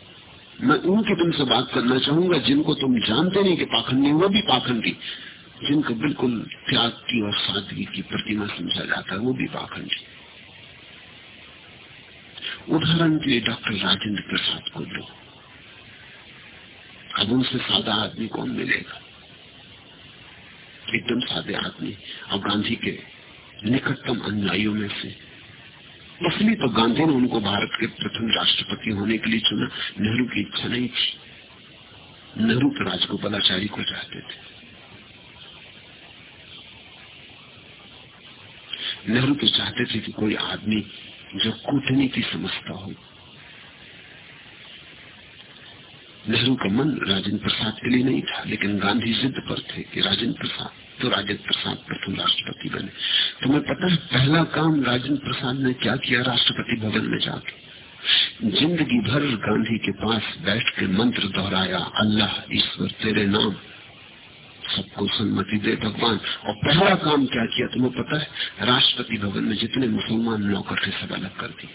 मैं उनकी तुमसे बात करना चाहूँगा। जिनको तुम जानते नहीं कि पाखंडी वो भी पाखंडी। जिनको बिल्कुल त्याग की और सादगी की प्रतिमा समझा जाता है, वो भी पाखंडी। उदाहरण के लिए डॉक्टर राजेंद्र प्रसाद को लो। अब उनसे सादा आदमी कौन मिलेगा? एकदम सादे आदमी और गांधी के निकटतम अनुयायियों में से इसलिए तो गांधी ने उनको भारत के प्रथम राष्ट्रपति होने के लिए चुना। नेहरू की इच्छा नहीं थी। नेहरू तो राजगोपालाचारी को चाहते थे। नेहरू तो चाहते थे कि कोई आदमी जो कूटनीति समझता हो। नेहरू का मन राजेंद्र प्रसाद के लिए नहीं था, लेकिन गांधी जिद पर थे कि राजेंद्र प्रसाद तो राजेंद्र प्रसाद प्रथम राष्ट्रपति बने। तुम्हें पता है, पहला काम राजेंद्र प्रसाद ने क्या किया राष्ट्रपति भवन में जाके? ज़िंदगी भर गांधी के पास बैठ के मंत्र दोहराया, अल्लाह, ईश्वर, तेरे नाम। सबको सम्मति दे भगवान। और पहला काम क्या किया तुम्हें पता है? राष्ट्रपति भवन में जितने मुसलमान नौकर थे, सब अलग कर दिए।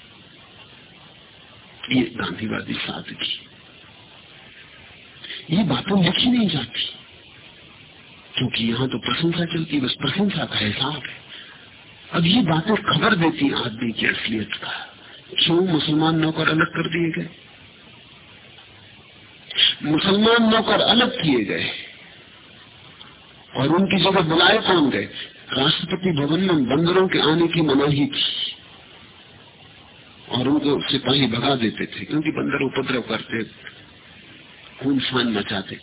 ये गांधीवादी सादगी। ये बातें लिखी नहीं जाती क्योंकि यहाँ तो प्रशंसा चलती, बस प्रशंसा का हिसाब है। अब ये बातें खबर देती आदमी की असलियत का, क्यों मुसलमान नौकर अलग कर दिए गए? मुसलमान नौकर अलग किए गए। और उनकी जगह बुलाए कौन गए? राष्ट्रपति भवन में बंदरों के आने की मनाही थी। और उनको सिपाही भगा देते थे, क्योंकि बंदर उपद्रव करते खून फान मचाते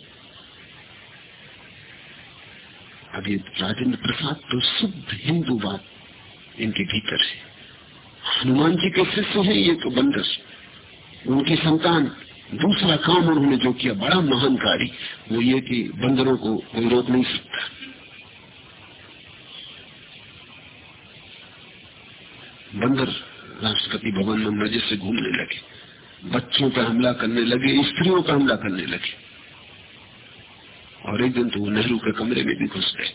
अभी राजेंद्र प्रसाद तो शुद्ध हिंदू बात इनके भीतर है। हनुमान जी के शिष्य है, ये तो बंदर। उनकी संतान, दूसरा काम उन्होंने जो किया, बड़ा महान कार्य वो ये कि बंदरों को कोई रोक नहीं सकता। बंदर राष्ट्रपति भवन में मज़े से घूमने लगे। बच्चों पर हमला करने लगे, स्त्रियों पर हमला करने लगे। और एक दिन तो वो नेहरू के कमरे में भी घुस गए।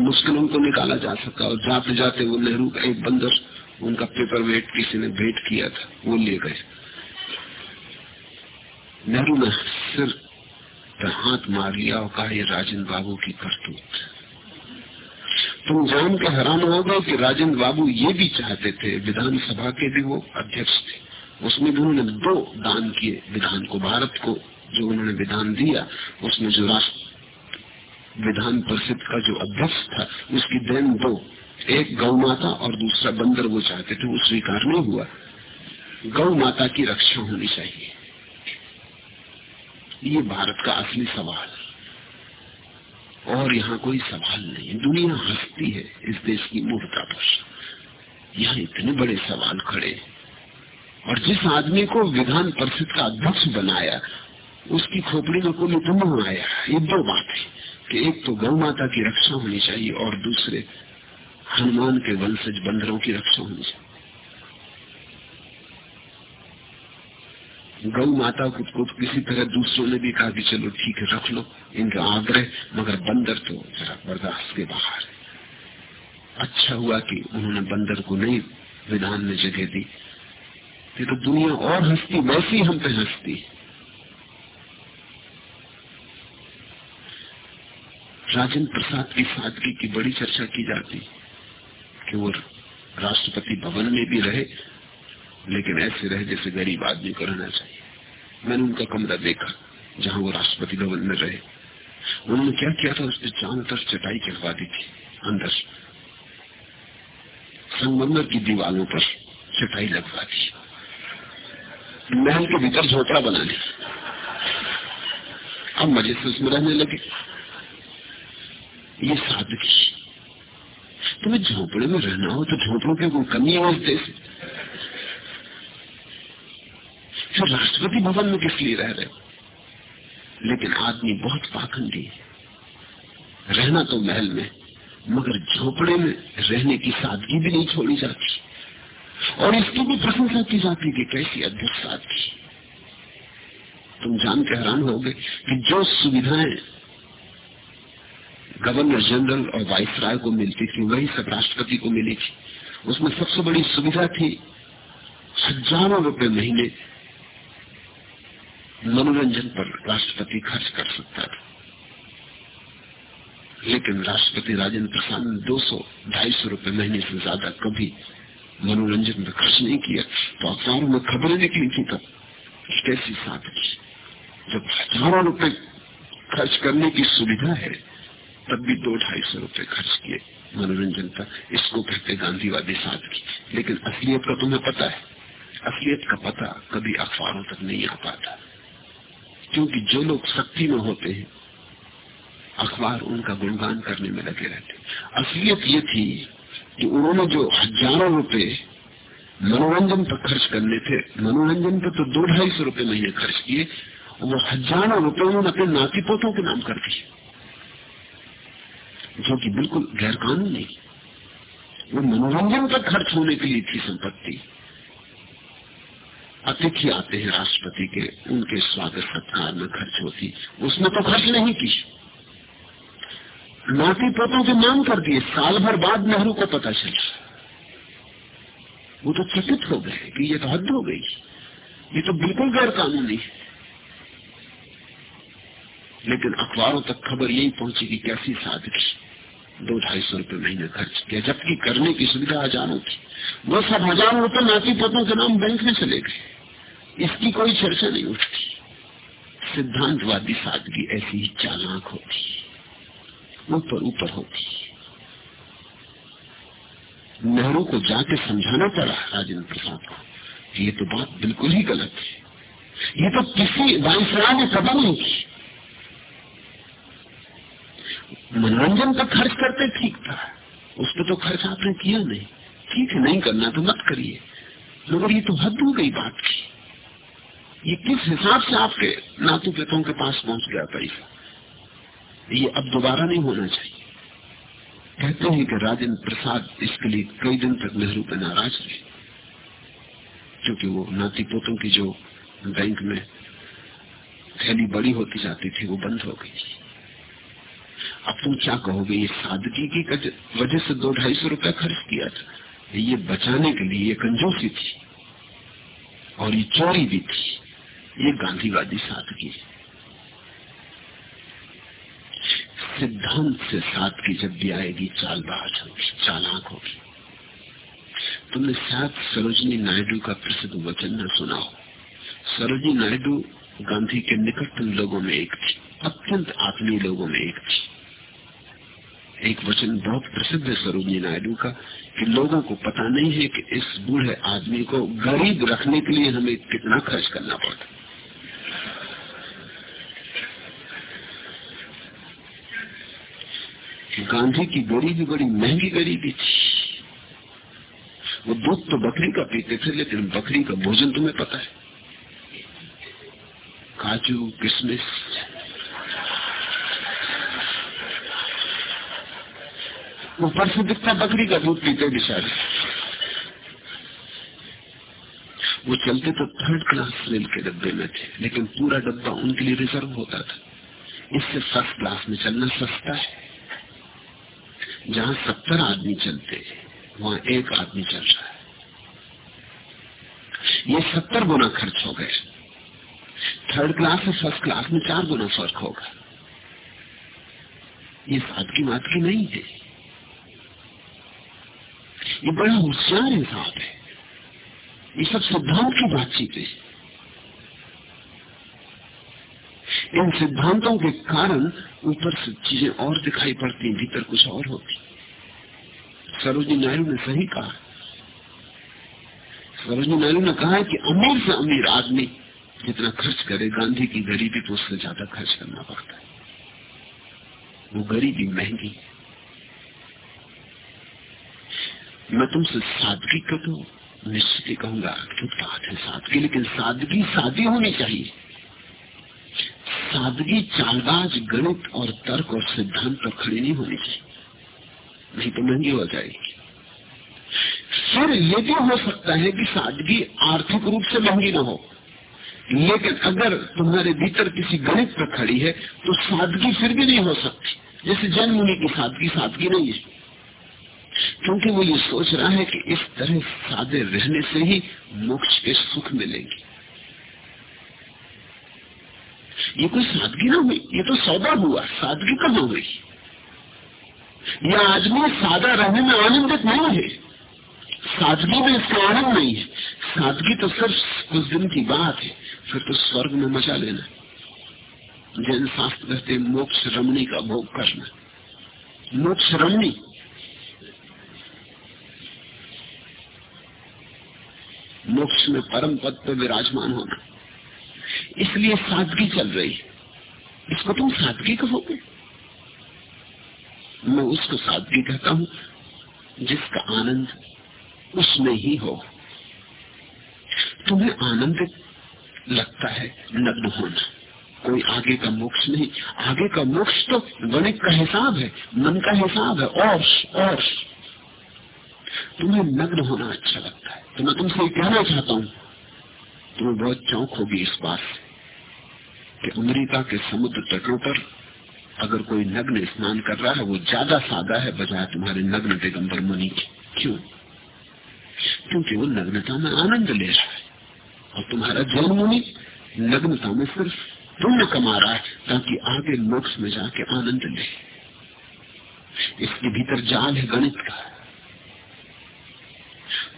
मुश्किल उनको निकाला जा सका और जाते जाते वो नेहरू का एक बंदर, उनका पेपर वेट किसी ने भेंट किया था, वो ले गए। नेहरू ने सिर पर हाथ मार लिया और कहा, ये राजेंद्र बाबू की करतूत तुम जान के हैरान हो गए कि राजेंद्र बाबू ये भी चाहते थे विधानसभा के भी वो अध्यक्ष थे। उसमें भी उन्होंने दो दान किए, विधान को भारत को, जो उन्होंने विधान दिया, उसमें जो राष्ट्र विधान परिषद का जो अध्यक्ष था, उसकी देन दो। एक गौ माता और दूसरा बंदर वो चाहते थे, वो स्वीकार नहीं हुआ। गौ माता की रक्षा होनी चाहिए। ये भारत का असली सवाल। और यहाँ कोई सवाल नहीं दुनिया हंसती है इस देश की मूर्ता पर। यहाँ इतने बड़े सवाल खड़े और जिस आदमी को विधान परिषद का अध्यक्ष बनाया, उसकी खोपड़ी में कोई इतना आया, ये दो बात है कि एक तो गौ माता की रक्षा होनी चाहिए और दूसरे हनुमान के वंशज बंदरों की रक्षा होनी चाहिए। गौ माता को, को किसी तरह दूसरों ने भी कहा कि चलो ठीक है रख लो। इनका आग्रह मगर बंदर तो जरा बर्दाश्त के बाहर है। अच्छा हुआ कि उन्होंने बंदर को नहीं विधान में जगह दी। ये तो दुनिया और हंसती वैसी हम पे हंसती। राजेंद्र प्रसाद की सादगी की बड़ी चर्चा की जाती कि वो राष्ट्रपति भवन में भी रहे लेकिन ऐसे रहे जैसे गरीब आदमी को रहना चाहिए। मैंने उनका कमरा देखा, जहाँ वो राष्ट्रपति भवन में रहे। उन्होंने क्या किया था? उसने चाँद तरफ़ चटाई चढ़वा दी थी, अंदर संगमरमर की दीवारों पर चटाई लगवा दी। महल के भीतर झोपड़ा बना लिया। अब मज़े से उसमें रहने लगे। ये सादगी तुम्हें झोपड़े में रहना हो तो झोपड़ों की कोई कमी है उस देश फिर राष्ट्रपति भवन में किस लिए रह रहे हो? लेकिन आदमी बहुत पाखंडी है। रहना तो महल में, मगर झोपड़े में रहने की सादगी भी नहीं छोड़ी जाती। और इसकी भी प्रशंसा की जाती कि कैसी अद्भुत सादगी। तुम जान के हैरान हो गए कि जो सुविधाएँ गवर्नर जनरल और वाइसराय को मिलती थी, वही सब राष्ट्रपति को मिली थी। उसमें सबसे बड़ी सुविधा थी, हज़ारों रुपए महीने मनोरंजन पर राष्ट्रपति खर्च कर सकता था। लेकिन राष्ट्रपति राजेंद्र प्रसाद ने दो सौ ढाई सौ रुपये महीने से ज़्यादा कभी मनोरंजन में खर्च नहीं किया। तो अखबारों में खबरें निकली थी तब। कैसी सादगी जब हज़ारों रुपए खर्च करने की सुविधा है, तब भी दो ढाई सौ रुपये खर्च किए मनोरंजन का इसको कहते गांधीवादी सादगी। लेकिन असलियत का तुम्हें पता है, असलियत का पता कभी अखबारों तक नहीं आ पाता। क्योंकि जो लोग शक्ति में होते हैं, अखबार उनका गुणगान करने में लगे रहते असलियत ये थी कि उन्होंने जो हज़ारों रुपए मनोरंजन पर खर्च करने थे, मनोरंजन पर तो दो ढाई सौ रुपए महीने खर्च किए वो हज़ारों रुपए उन्होंने अपने नाती पोतों के नाम कर दिए। जो कि बिल्कुल गैर कानूनी वो मनोरंजन पर खर्च होने के लिए थी संपत्ति। अतिथि आते हैं राष्ट्रपति के, उनके स्वागत सत्कार में खर्च होती। उसमें तो खर्च नहीं की। नाती पोतों के मांग कर दिए। साल भर बाद नेहरू को पता चला। वो तो चकित हो गए कि ये तो हद हो गई। ये तो बिल्कुल गैर कानूनी है। लेकिन अखबारों तक खबर यही पहुँची कि कैसी सादगी। दो ढाई सौ रुपये महीने खर्च किया, जबकि करने की सुविधा हज़ारों थी वो सब हज़ारों रुपए नाती पोतों के नाम बैंक में चले गए। इसकी कोई चर्चा नहीं उठती सिद्धांतवादी सादगी ऐसी ही चालाक होती ऊपर ऊपर होती नेहरू को जाके समझाना पड़ा राजेंद्र प्रसाद को ये तो बात बिल्कुल ही गलत है। ये तो किसी वायसराय ने कदम नहीं की मनोरंजन पर खर्च करते ठीक था। उस पर तो खर्च आपने किया नहीं। ठीक है नहीं करना तो मत करिए। मगर ये तो हद हो गई बात की। ये किस हिसाब से आपके नातू पितों के पास पहुँच गया पैसा ये अब दोबारा नहीं होना चाहिए। कहते हैं कि राजेंद्र प्रसाद इसके लिए कई दिन तक नेहरू पे नाराज़ रहे। क्योंकि वो नाती पोतों की जो बैंक में थैली बड़ी होती जाती थी, वो बंद हो गई अब तुम क्या कहोगे, ये सादगी की वजह से दो ढाई सौ रुपया खर्च किया था। ये बचाने के लिए ये कंजूसी थी। और ये चोरी भी थी। ये गांधीवादी सादगी सिद्धांत से सादगी जब भी आएगी, चाल चालबाज होगी चालाक होगी। तुमने शायद सरोजनी नायडू का प्रसिद्ध वचन न सुना हो? सरोजनी नायडू गांधी के निकटतम लोगों में एक थी, अत्यंत आत्मीय लोगों में एक थी। एक वचन बहुत प्रसिद्ध है सरोजनी नायडू का, कि लोगों को पता नहीं है कि इस बूढ़े आदमी को गरीब रखने के लिए हमें कितना खर्च करना पड़ता। गांधी की गरीबी बड़ी महँगी गरीबी थी। वो दूध तो बकरी का पीते थे, लेकिन बकरी का भोजन तुम्हें पता है। काजू, किशमिश। ऊपर से दिखता बकरी का दूध पीते बेचारे। वो चलते तो थर्ड क्लास रेल के डब्बे में थे, लेकिन पूरा डब्बा उनके लिए रिज़र्व होता था। इससे फ़र्स्ट क्लास में चलना सस्ता है। जहाँ सत्तर आदमी चलते वहाँ एक आदमी चल रहा है। ये सत्तर गुना खर्च हो गए। थर्ड क्लास से फ़र्स्ट क्लास में चार गुना फ़र्क होगा। ये सादगी मादगी नहीं है। ये बड़ा होशियार हिसाब है। ये सब सिद्धांत की बातचीत है। इन सिद्धांतों के कारण ऊपर से चीज़ें और दिखाई पड़ती, भीतर कुछ और होती। सरोजी नायडू ने सही कहा। सरोजी नायडू ने कहा कि अमीर से अमीर आदमी जितना खर्च करे, गांधी की गरीबी तो उससे ज़्यादा खर्च करना पड़ता है। वो गरीबी महँगी मैं तुमसे सादगी का निश्चित ही कहूँगा अद्भुत बात है सादगी, लेकिन सादगी सादी होनी चाहिए। सादगी, चालबाज, गणित और तर्क और सिद्धांत पर खड़ी नहीं होनी चाहिए। नहीं तो महँगी हो जाएगी। फिर ये भी हो सकता है कि सादगी आर्थिक रूप से महँगी ना हो। लेकिन अगर तुम्हारे भीतर किसी गणित पर खड़ी है तो सादगी फिर भी नहीं हो सकती। जैसे जन्म की सादगी सादगी नहीं है। क्योंकि वो ये सोच रहा है कि इस तरह सादे रहने से ही मोक्ष के सुख मिलेंगे। ये कोई सादगी ना हुई, ये तो सौदा हुआ, सादगी कहाँ हुई यह आदमी सादा रहने में आनंदित नहीं है? सादगी में इसका आनंद नहीं है। सादगी तो सिर्फ़ कुछ दिन की बात है, फिर तो स्वर्ग में मचा लेना। जैन शास्त्र कहते मोक्ष रमणी का भोग करना। मोक्ष रमणी। मोक्ष में परम पद पर विराजमान होना। इसलिए सादगी चल रही इसको तुम सादगी कहोगे? मैं उसको सादगी कहता हूँ, जिसका आनंद उसमें ही हो। तुम्हें आनंद लगता है नग्न होना। कोई आगे का मोक्ष नहीं। आगे का मोक्ष तो गणित का हिसाब है, मन का हिसाब है। और और। तुम्हें नग्न होना अच्छा लगता है। तो मैं तुमसे कहना चाहता हूँ, तुम्हें बहुत चौंक होगी इस बात से। कि अमेरिका के समुद्र तटों पर अगर कोई नग्न स्नान कर रहा है, वो ज़्यादा सादा है, बजाय तुम्हारे नग्न दिगंबर मुनि के। क्यों? क्योंकि वो नग्नता में आनंद ले रहा है। और तुम्हारा जैन मुनि नग्नता में सिर्फ़ पुण्य कमा रहा है, ताकि आगे मोक्ष में जाके आनंद ले। इसके भीतर जाल है गणित का।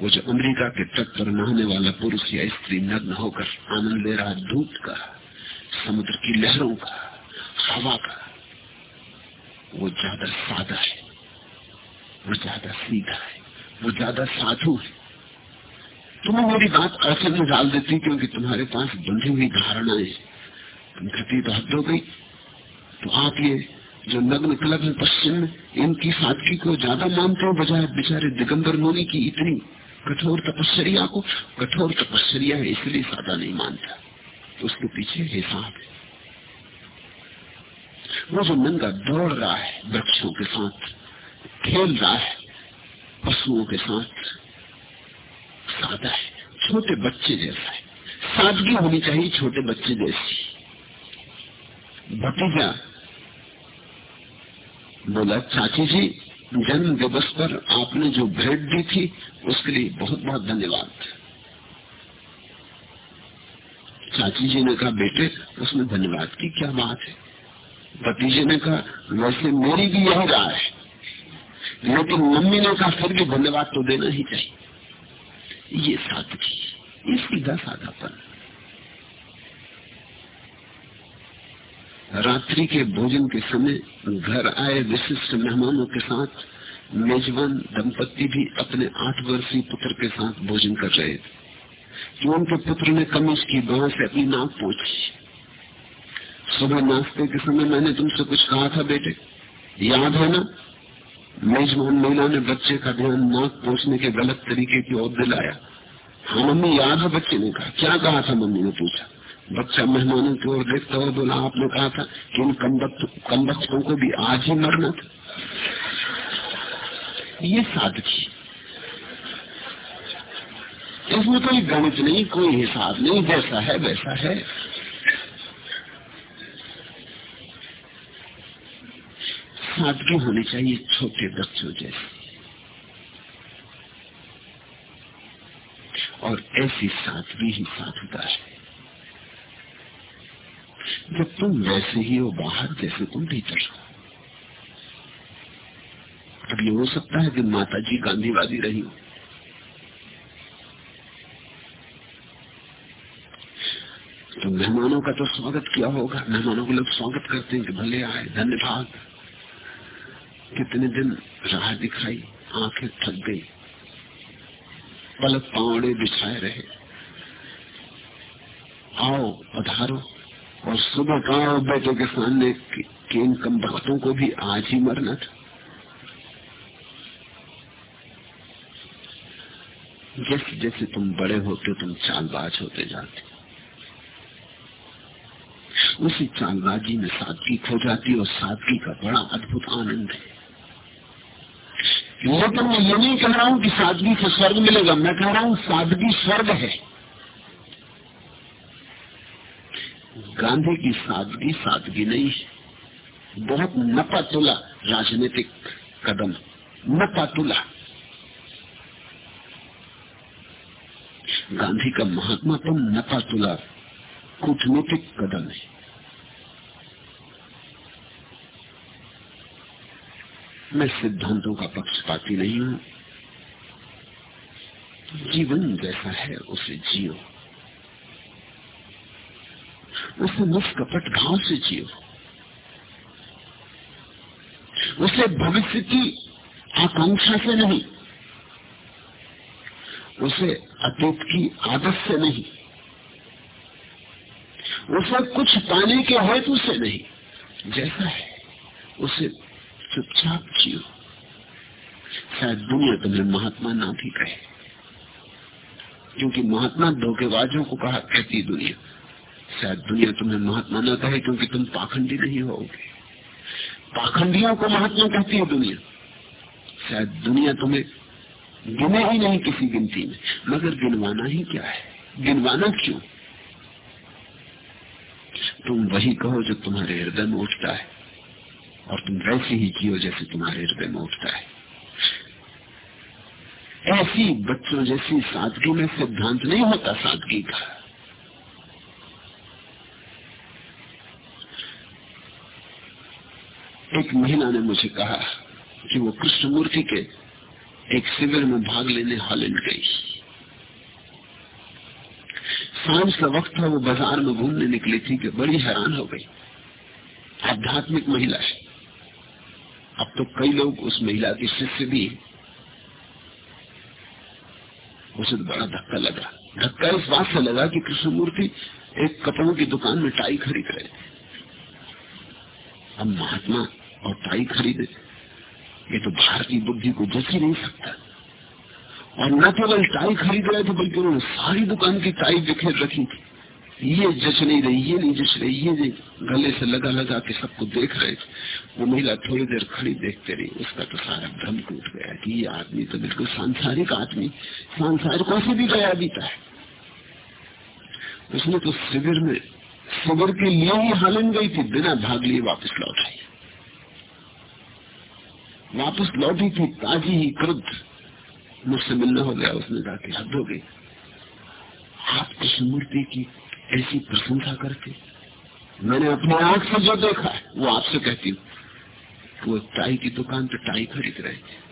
वो जो अमेरिका के तट पर नहाने वाला पुरुष या स्त्री नग्न होकर आनंद ले रहा है दूध का। समुद्र की लहरों का, हवा का, वो ज़्यादा सादा है, वो ज़्यादा सीधा है, वो ज़्यादा साधु है। तुम्हें मेरी बात ऐसे में डाल देती क्योंकि तुम्हारे पास बंधी हुई धारणाएँ तुम कहती तो हद हो गई। तो आप ये जो नग्न क्लब है पश्चिम में, इनकी सादगी को ज़्यादा मानते हो बजाय बेचारे दिगंबर मोनी की इतनी कठोर तपस्या को। कठोर तपस्या है इसलिए सादा नहीं मानता। उसके पीछे हिसाब है वो जो नंगा दौड़ रहा है, वृक्षों के साथ, खेल रहा है, पशुओं के साथ, सादा है, छोटे बच्चे जैसा है। सादगी होनी चाहिए छोटे बच्चे जैसी। भतीजा बोला, चाची जी, जन्म दिवस पर आपने जो भेंट दी थी, उसके लिए बहुत बहुत धन्यवाद। चाची जी ने कहा, बेटे उसमें धन्यवाद की, क्या बात है? भतीजे ने कहा, वैसे मेरी भी यही राय है। लेकिन मम्मी ने कहा, फिर भी धन्यवाद तो देना ही चाहिए। ये सादगी ये सीधा साधापन रात्रि के भोजन के समय घर आए विशिष्ट मेहमानों के साथ, मेजबान दंपत्ति भी अपने आठ वर्षीय पुत्र के साथ भोजन कर रहे थे। कि उनके पुत्र ने कमीज की बाह से अपनी नाक पोछी। सुबह नाश्ते के समय मैंने तुमसे कुछ कहा था बेटे? याद है ना? मेजबान महिला ने बच्चे का ध्यान नाक पोछने के गलत तरीके की ओर दिलाया। हाँ मम्मी, याद है बच्चे ने कहा। क्या कहा था मम्मी ने पूछा? बच्चा मेहमानों की ओर देखता हुआ बोला, आपने कहा था कि इन कम बच्चों को भी आज ही मरना था। ये सादगी। इसमें कोई गणित नहीं, कोई हिसाब नहीं, जैसा है वैसा है। सादगी होनी चाहिए छोटे बच्चों जैसे। और ऐसी सादगी ही साधुता है। जब तुम वैसे ही हो, बाहर जैसे तुम भीतर हो। अब ये हो सकता है कि माता जी गांधीवादी रही हो तो मेहमानों का तो स्वागत किया होगा। मेहमानों को लोग स्वागत करते हैं कि भले आए, धन्यवाद। कितने दिन राह दिखाई, आँखें थक गई। पलक पावड़े बिछाए रहे। आओ, पधारो। और सुबह कहा बेटे के सामने कि इन कम भक्तों को भी आज ही मरना था। जैसे जैसे तुम बड़े होते, तुम चालबाज होते जाते। उसी चालबाजी में सादगी खो जाती और सादगी का बड़ा अद्भुत आनंद है। लेकिन मैं ये नहीं कह रहा हूँ कि सादगी से स्वर्ग मिलेगा, मैं कह रहा हूँ सादगी स्वर्ग है। गांधी की सादगी सादगी नहीं है। बहुत नपातुला राजनीतिक कदम, नपातुला। गांधी का महात्मा तो नपातुला कूटनीतिक कदम है। मैं सिद्धांतों का पक्षपाती नहीं हूँ। जीवन जैसा है, उसे जियो। उसे निष्कपट भाव से जियो। उसे भविष्य की आकांक्षा से नहीं। उसे अतीत की आदत से नहीं। उसे कुछ पाने के हेतु से नहीं। जैसा है, उसे चुपचाप जियो शायद दुनिया तुम्हें महात्मा ना भी कहे? क्योंकि महात्मा धोखेबाजों को कहा कहती दुनिया। शायद दुनिया तुम्हें महात्मा न कहे क्योंकि तुम पाखंडी नहीं होगे। पाखंडियों को महात्मा कहती है दुनिया। शायद दुनिया तुम्हें गिने ही नहीं किसी गिनती में। मगर गिनवाना ही क्या है? गिनवाना क्यों? तुम वही कहो जो तुम्हारे हृदय में उठता है। और तुम वैसे ही जियो जैसे तुम्हारे हृदय में उठता है। ऐसी बच्चों जैसी सादगी में सिद्धांत नहीं होता सादगी का। एक महिला ने मुझे कहा कि वो कृष्णमूर्ति के एक शिविर में भाग लेने हॉलैंड गई। साँझ का वक्त था, वो बाज़ार में घूमने निकली थी कि बड़ी हैरान हो गई। आध्यात्मिक महिला है। अब तो कई लोग उस महिला के शिष्य भी उसे तो बड़ा धक्का लगा। धक्का इस बात से लगा कि कृष्णमूर्ति एक कपड़ों की दुकान में टाई खरीद रहे थे। अब महात्मा और टाई खरीदे, ये तो भारतीय बुद्धि को जच ही नहीं सकता। और न केवल टाई खरीद रहे थे, बल्कि उन्होंने सारी दुकान की टाई बिखेर रखी थी। ये जच नहीं रही, ये नहीं जच रही, ये नहीं। गले से लगा लगा के सबको देख रहे थे। वो महिला थोड़ी देर खड़ी देखते रही। उसका तो सारा भ्रम टूट गया कि ये आदमी तो बिल्कुल सांसारिक आदमी। सांसारिकों से भी गया बीता है? उसने तो शिविर में, शिविर के लिए ही हालन गई थी, बिना भाग लिए वापस लौट आई। वापस लौटी थी, ताजी ही, क्रुद्ध। मुझसे मिलना हो गया, उसने जाके हद हो गई। आप कृष्णमूर्ति की ऐसी प्रशंसा करके मैंने अपनी आँख से जो देखा है, वो आपसे कहती हूँ, वो टाई की दुकान पर टाई खरीद रहे थे।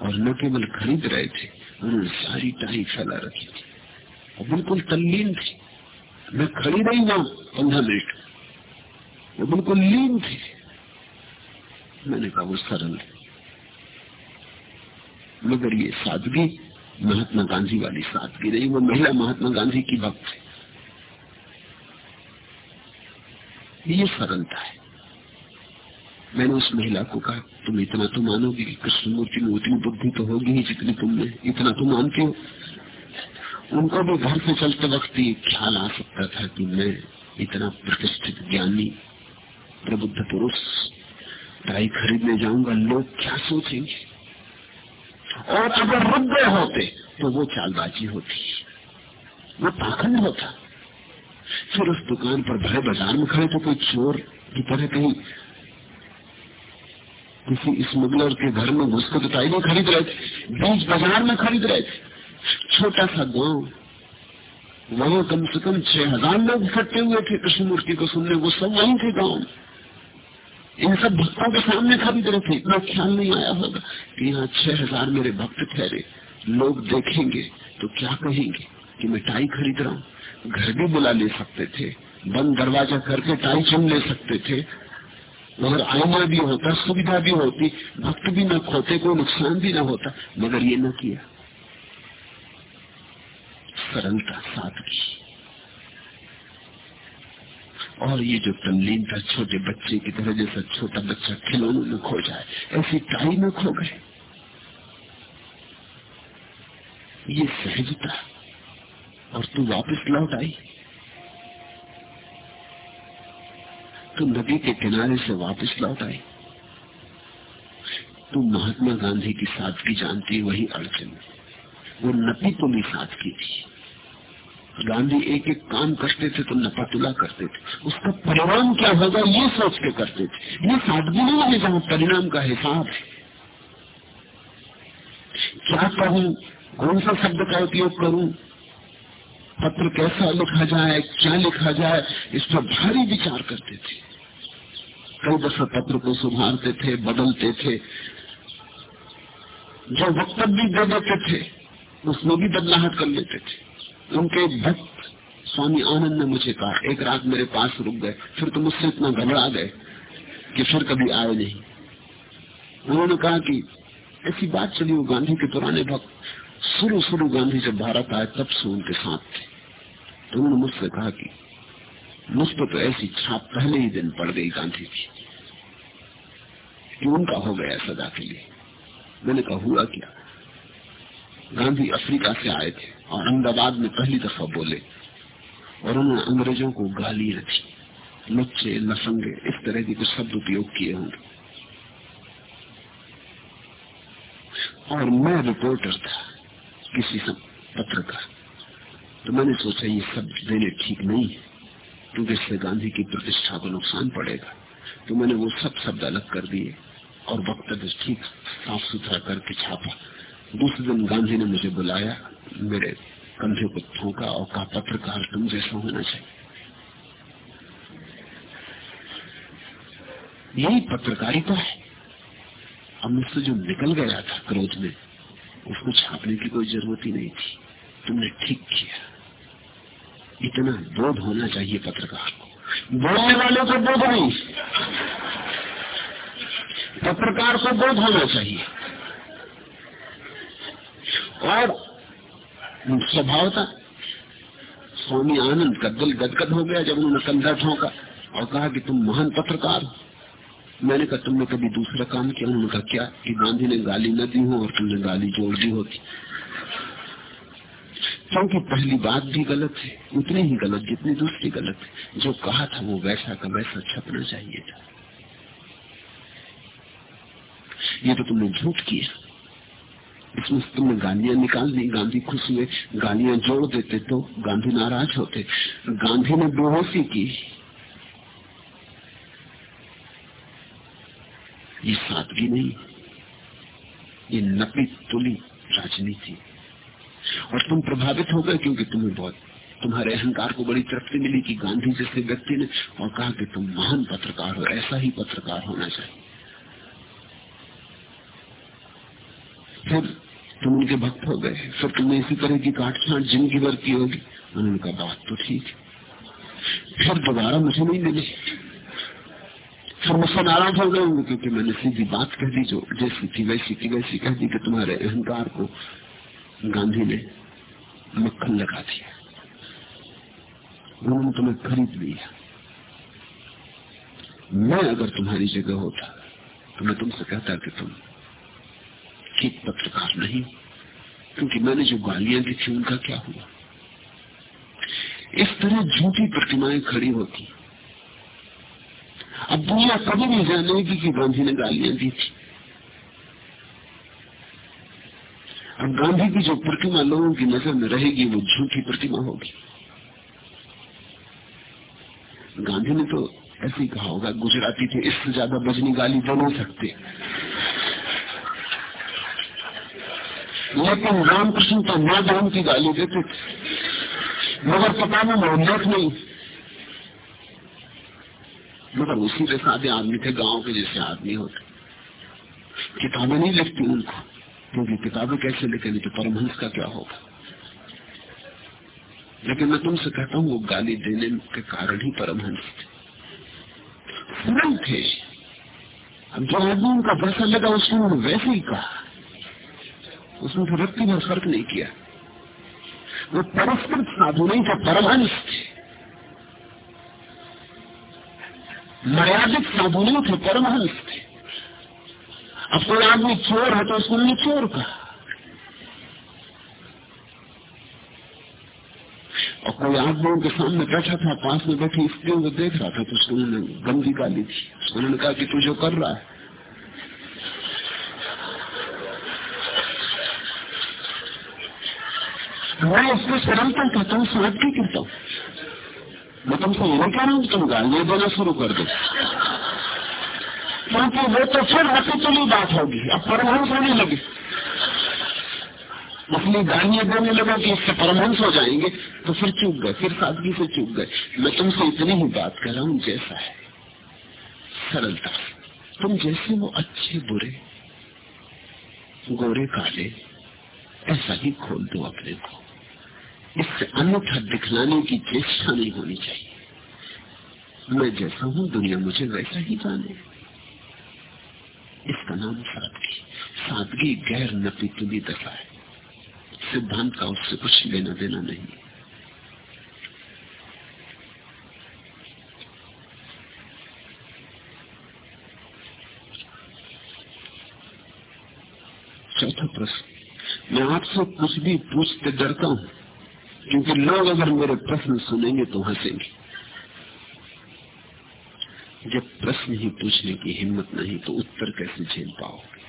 और न केवल खरीद रहे थे, उन्होंने सारी टाई फैला रखी थी। और बिल्कुल तल्लीन थी। मैं खड़ी रही वहाँ पंद्रह मिनट। वो बिल्कुल लीन थी। मैंने कहा, वो सरल है। मगर ये सादगी महात्मा गांधी वाली साथ की नहीं वो महिला महात्मा गांधी की भक्त है। ये सरलता है। मैंने उस महिला को कहा, तुम इतना तो मानोगे कि कृष्णमूर्ति में उतनी बुद्धि तो होगी ही जितनी तुमने इतना तो मानते हो। उनको भी घर से चलते वक्त ये ख्याल आ सकता था कि मैं इतना प्रतिष्ठित ज्ञानी, प्रबुद्ध पुरुष, टाई खरीदने जाऊँगा, लोग क्या सोचेंगे? और अगर रुक गए होते तो वो चालबाजी होती। वो पाखंड होता। फिर उस दुकान पर भरे बाज़ार में खड़े तो कोई चोर की तरह कहीं किसी स्मगलर के घर में घुस कर तो नहीं खरीद रहे थे, बीच बाज़ार में खरीद रहे थे। छोटा सा गाँव, वहाँ कम से कम छह हज़ार लोग इकट्ठे हुए थे कृष्णमूर्ति को सुनने, वो सब वहीं थे गाँव इन सब भक्तों के सामने रहे थे इतना ख्याल नहीं आया होगा। कि यहाँ छह हज़ार मेरे भक्त ठहरे, लोग देखेंगे तो क्या कहेंगे कि मैं टाई खरीद रहा हूँ? घर भी बुला ले सकते थे, बंद दरवाज़ा करके टाई चुन ले सकते थे। मगर आईना भी होता, सुविधा भी होती, भक्त भी न खोते, कोई नुकसान भी न होता, मगर ये न किया। सरलता सादगी और ये जो तमलीन था छोटे बच्चे की तरह जैसा छोटा बच्चा खिलौने में खो जाए, ऐसी टाई में खो गए। ये सहजता और तू वापस लौट आई। तू नदी के किनारे से वापस लौट आई। तू महात्मा गांधी की सादगी जानती, वही अड़चन वो नपी तुली सादगी थी। गांधी एक एक काम करते थे तो नपातुला करते थे। उसका परिणाम क्या होगा, ये सोच के करते थे। ये सादगी नहीं है जहाँ परिणाम का हिसाब है। क्या कहूँ, कौन सा शब्द का उपयोग करूँ? पत्र कैसा लिखा जाए, क्या लिखा जाए, इस पर भारी विचार करते थे। कई दफ़ा पत्र को सुधारते थे, बदलते थे। जो वक्तव्य दे देते थे, उसमें भी बदलाहट कर लेते थे। उनके भक्त स्वामी आनंद ने मुझे कहा, एक रात मेरे पास रुक गए, फिर तो मुझसे इतना घबरा गए कि फिर कभी आए नहीं। उन्होंने कहा कि ऐसी बात चली वो गांधी के पुराने भक्त, शुरू शुरू गांधी जब भारत आए, तब से उनके साथ थे। तो उन्होंने मुझसे कहा कि मुझ पर तो ऐसी छाप पहले ही दिन पड़ गई गांधी की कि उनका हो गया सदा के लिए। मैंने कहा, हुआ क्या? गांधी अफ्रीका से आए थे और अहमदाबाद में पहली दफ़ा बोले और उन्होंने अंग्रेज़ों को गालियाँ थी लुच्चे लसंगे इस तरह के कुछ शब्द उपयोग किए होंगे। और मैं रिपोर्टर था किसी पत्र का तो मैंने सोचा, ये शब्द देने ठीक नहीं है, क्योंकि इससे गांधी की प्रतिष्ठा को नुकसान पड़ेगा। तो मैंने वो सब शब्द अलग कर दिए और वक्तव्य ठीक साफ़ सुथरा करके छापा। दूसरे दिन गांधी ने मुझे बुलाया, मेरे कंधे को थोका और कहा, पत्रकार, तुम जैसा होना चाहिए। यही पत्रकारिता है। अब मुझसे जो निकल गया था क्रोध में, उसको छापने की कोई ज़रूरत ही नहीं थी। तुमने ठीक किया। इतना बोध होना चाहिए पत्रकार को। बोलने वाले को बोध नहीं। पत्रकार को बोध होना चाहिए। और स्वभाव था स्वामी आनंद का दिल गदगद हो गया जब उन्होंने कंधा ठोंका और कहा कि तुम महान पत्रकार मैंने कहा, तुमने कभी दूसरा काम किया? उन्होंने कहा, क्या? कि गांधी ने गाली न दी हो और तुमने गाली जोड़ दी होती। क्योंकि पहली बात भी गलत है, उतनी ही गलत जितनी दूसरी गलत है। जो कहा था वो वैसा का वैसा छपना चाहिए था। ये तो तुमने झूठ किया। इसमें से तुमने गालियाँ निकाल दी, गांधी खुश हुए, गालियाँ जोड़ देते तो गांधी नाराज़ होते। गांधी ने बेहोशी की। ये सादगी नहीं, ये नपी तुली राजनीति। और तुम प्रभावित हो गए क्योंकि तुम्हें बहुत, तुम्हारे अहंकार को बड़ी तृप्ति मिली कि गांधी जैसे व्यक्ति ने और कहा कि तुम महान पत्रकार हो, ऐसा ही पत्रकार होना चाहिए। फिर तुम उनके भक्त हो गए। फिर तुमने इसी तरह की काट छाट ज़िंदगी भर की होगी। उन्होंने कहा, बात तो ठीक है। फिर दोबारा मुझे नहीं मिली। फिर मुझसे नाराज़ हो गए क्योंकि मैंने सीधी बात कह दी जो जैसी थी वैसी थी, वैसी कह दी कि तुम्हारे अहंकार को गांधी ने मक्खन लगा दिया। उन्होंने तुम्हें खरीद लिया। मैं अगर तुम्हारी जगह होता तो मैं तुमसे कहता कि तुम ठीक पत्रकार नहीं। क्योंकि मैंने जो गालियाँ दी थी, उनका क्या हुआ? इस तरह झूठी प्रतिमाएँ खड़ी होती। अब दुनिया कभी नहीं जानेगी कि गांधी ने गालियाँ दी थी। अब गांधी की जो प्रतिमा लोगों की नज़र में रहेगी, वो झूठी प्रतिमा होगी। गांधी ने तो ऐसे ही कहा होगा, गुजराती थे, इससे ज़्यादा बजनी गाली दे नहीं सकते। लेकिन रामकृष्ण तो माँ बहन की गाली देते। थे मगर पता में उल्लेख नहीं। मगर उसी के सादे आदमी थे, गाँव के जैसे आदमी होते। किताबें नहीं लिखती उनको, क्योंकि किताबें कैसे लिखे नहीं तो परमहंस का क्या होगा? लेकिन मैं तुमसे कहता हूँ, वो गाली देने के कारण ही परमहंस थे। सरल थे। अब जो आदमी उनका वैसा लगा, उसने वैसे ही कहा। उसमें तो रत्ती भर फ़र्क नहीं किया। वो परस्कृत साधु नहीं थे परमहंस थे मर्यादित साधु नहीं थे परमहंस थे अब कोई आदमी चोर है तो उसको नहीं चोर कहा। और कोई आदमी उनके सामने बैठा था, पास में बैठी स्त्रियों को देख रहा था तो उसको उन्होंने गंदी गाली थी। उसको उन्होंने कहा कि तू जो कर रहा है मैं इसको सरलता कहता हूँ समझ के करता हूँ? मैं तुमसे ये कह रहा हूँ तुम गालियाँ देना शुरू कर दो। क्योंकि वो तो फिर हसी चली बात होगी, अब परमहंस होने लगे। इसलिए गालियाँ देने लगा कि इससे परमहंस हो जाएँगे तो फिर चूक गए, फिर सादगी से चूक गए। मैं तुमसे इतनी ही बात कर रहा हूँ जैसा है। सरलता तुम जैसे वो अच्छे, बुरे, गोरे, काले, ऐसा ही खोल दो अपने को। इससे अन्यथा दिखलाने की चेष्टा नहीं होनी चाहिए। मैं जैसा हूँ, दुनिया मुझे वैसा ही जाने। इसका नाम सादगी। सादगी गैर नपी तुली दशा है। सिद्धांत का उससे कुछ लेना देना नहीं। चौथा प्रश्न। मैं आपसे कुछ भी पूछते डरता हूँ। क्योंकि लोग अगर मेरे प्रश्न सुनेंगे तो हंसेंगे। जब प्रश्न ही पूछने की हिम्मत नहीं तो उत्तर कैसे झेल पाओगे?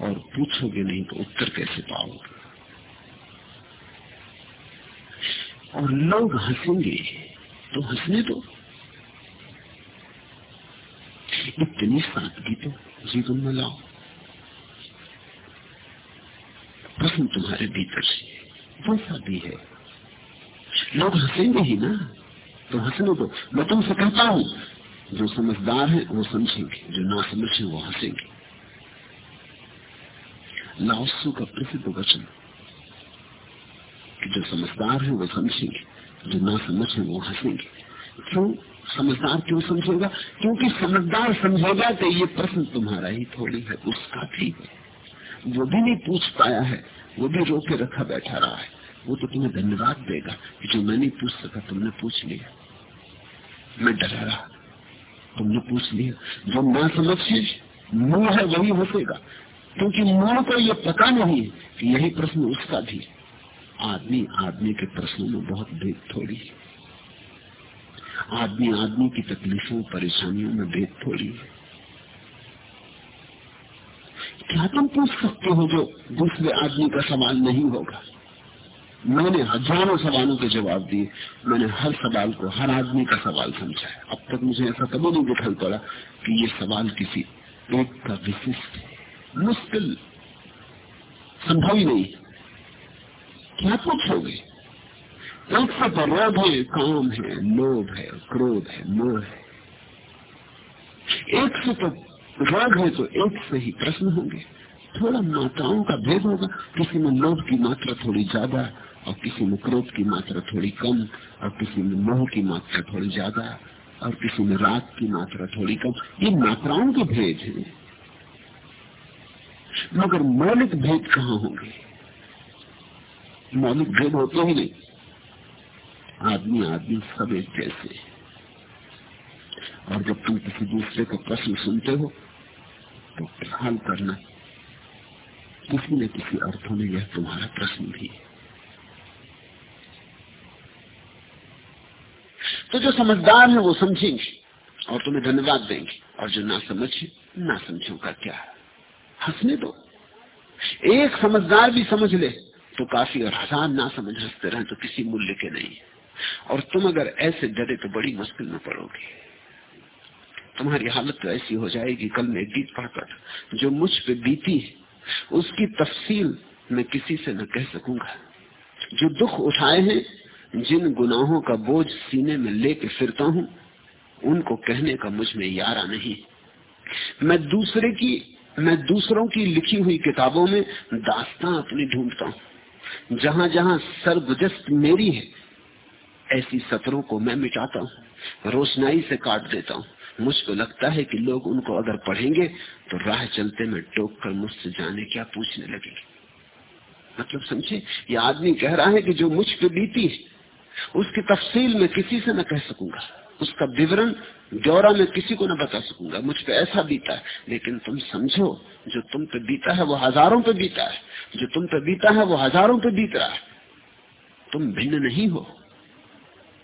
और पूछोगे नहीं तो उत्तर कैसे पाओगे? और लोग हंसेंगे तो हंसने दो। इतनी सादगी तो जीवन में लाओ। प्रश्न तुम्हारे भीतर से वैसा भी है। लोग हंसेंगे ही ना। तो हंसने दो मैं तुमसे कहता हूँ, जो समझदार है, वो समझेंगे। जो ना समझे वो हंसेंगे। लाओसू का प्रसिद्ध वचन कि जो समझदार है, वो समझेंगे। जो ना समझे वो हंसेंगे। क्यों? समझदार क्यों समझेगा? क्योंकि समझदार समझेगा कि ये प्रश्न तुम्हारा ही थोड़ी है, उसका भी है। वो भी नहीं पूछ पाया है, वो भी रोके रखा बैठा रहा है। वो तो तुम्हें धन्यवाद देगा कि जो मैं नहीं पूछ सका तुमने पूछ लिया। मैं डरा रहा। तुमने पूछ लिया। जो ना समझ मुँह है वही हंसेगा क्योंकि मुँह को ये पता नहीं कि यही प्रश्न उसका भी आदमी आदमी के प्रश्नों में बहुत भेद थोड़ी है। आदमी आदमी की तकलीफों, परेशानियों में भेद थोड़ी है। क्या तुम पूछ सकते हो जो दूसरे आदमी का सवाल नहीं होगा? मैंने हज़ारों सवालों के जवाब दिए। मैंने हर सवाल को, हर आदमी का सवाल समझा है। अब तक मुझे ऐसा कभी नहीं दिखाई पड़ा कि ये सवाल किसी एक का विशिष्ट है मुश्किल, संभव ही नहीं। क्या पूछोगे एक से तो रोध है, काम है, लोभ है, क्रोध है, मोह है। एक से तो रोग है तो एक से ही प्रश्न होंगे। थोड़ा मात्राओं का भेद होगा। किसी में लोभ की मात्रा थोड़ी ज़्यादा और किसी में क्रोध की मात्रा थोड़ी कम, और किसी में मोह की मात्रा थोड़ी ज़्यादा, और किसी में राग की मात्रा थोड़ी कम। ये मात्राओं के भेद हैं। मगर मौलिक भेद कहाँ होंगे? मौलिक भेद होते ही नहीं। आदमी आदमी सब एक जैसे और जब तुम किसी दूसरे का प्रश्न सुनते हो तो ख्याल करना। किसी न किसी अर्थों में यह तुम्हारा प्रश्न भी है। तो जो समझदार है वो समझेंगे और तुम्हें धन्यवाद देंगे। और जो ना समझे, ना समझो का क्या हंसने दो। एक समझदार भी समझ ले तो काफ़ी, और हज़ार ना समझ हँसते रहे तो किसी मूल्य के नहीं। और तुम अगर ऐसे डरे तो बड़ी मुश्किल में पड़ोगे। तुम्हारी हालत तो ऐसी हो जाएगी कल मैं गीत पढ़कर, जो मुझ पे बीती उसकी तफसील मैं किसी से न कह सकूँगा। जो दुख उठाए हैं जिन गुनाहों का बोझ सीने में लेके फिरता हूँ, उनको कहने का मुझमें यारा नहीं। मैं दूसरे की, मैं दूसरों की लिखी हुई किताबों में दास्तां अपनी ढूंढता हूँ। जहाँ जहाँ सरगुजस्त मेरी है, ऐसी सतरों को मैं मिटाता हूँ, रोशनाई से काट देता हूँ। मुझको लगता है कि लोग उनको अगर पढ़ेंगे तो राह चलते में टोक कर मुझसे जाने क्या पूछने लगेंगे। मतलब समझे, ये आदमी कह रहा है कि जो मुझ पे बीती है उसकी तफसील में किसी से न कह सकूँगा। उसका विवरण ब्यौरा में किसी को न बता सकूँगा। मुझ पे ऐसा बीता है। लेकिन तुम समझो, जो तुम पे बीता है, वो हज़ारों पे बीता है। जो तुम पे बीता है, वो हज़ारों पे बीत रहा है। तुम भिन्न नहीं हो।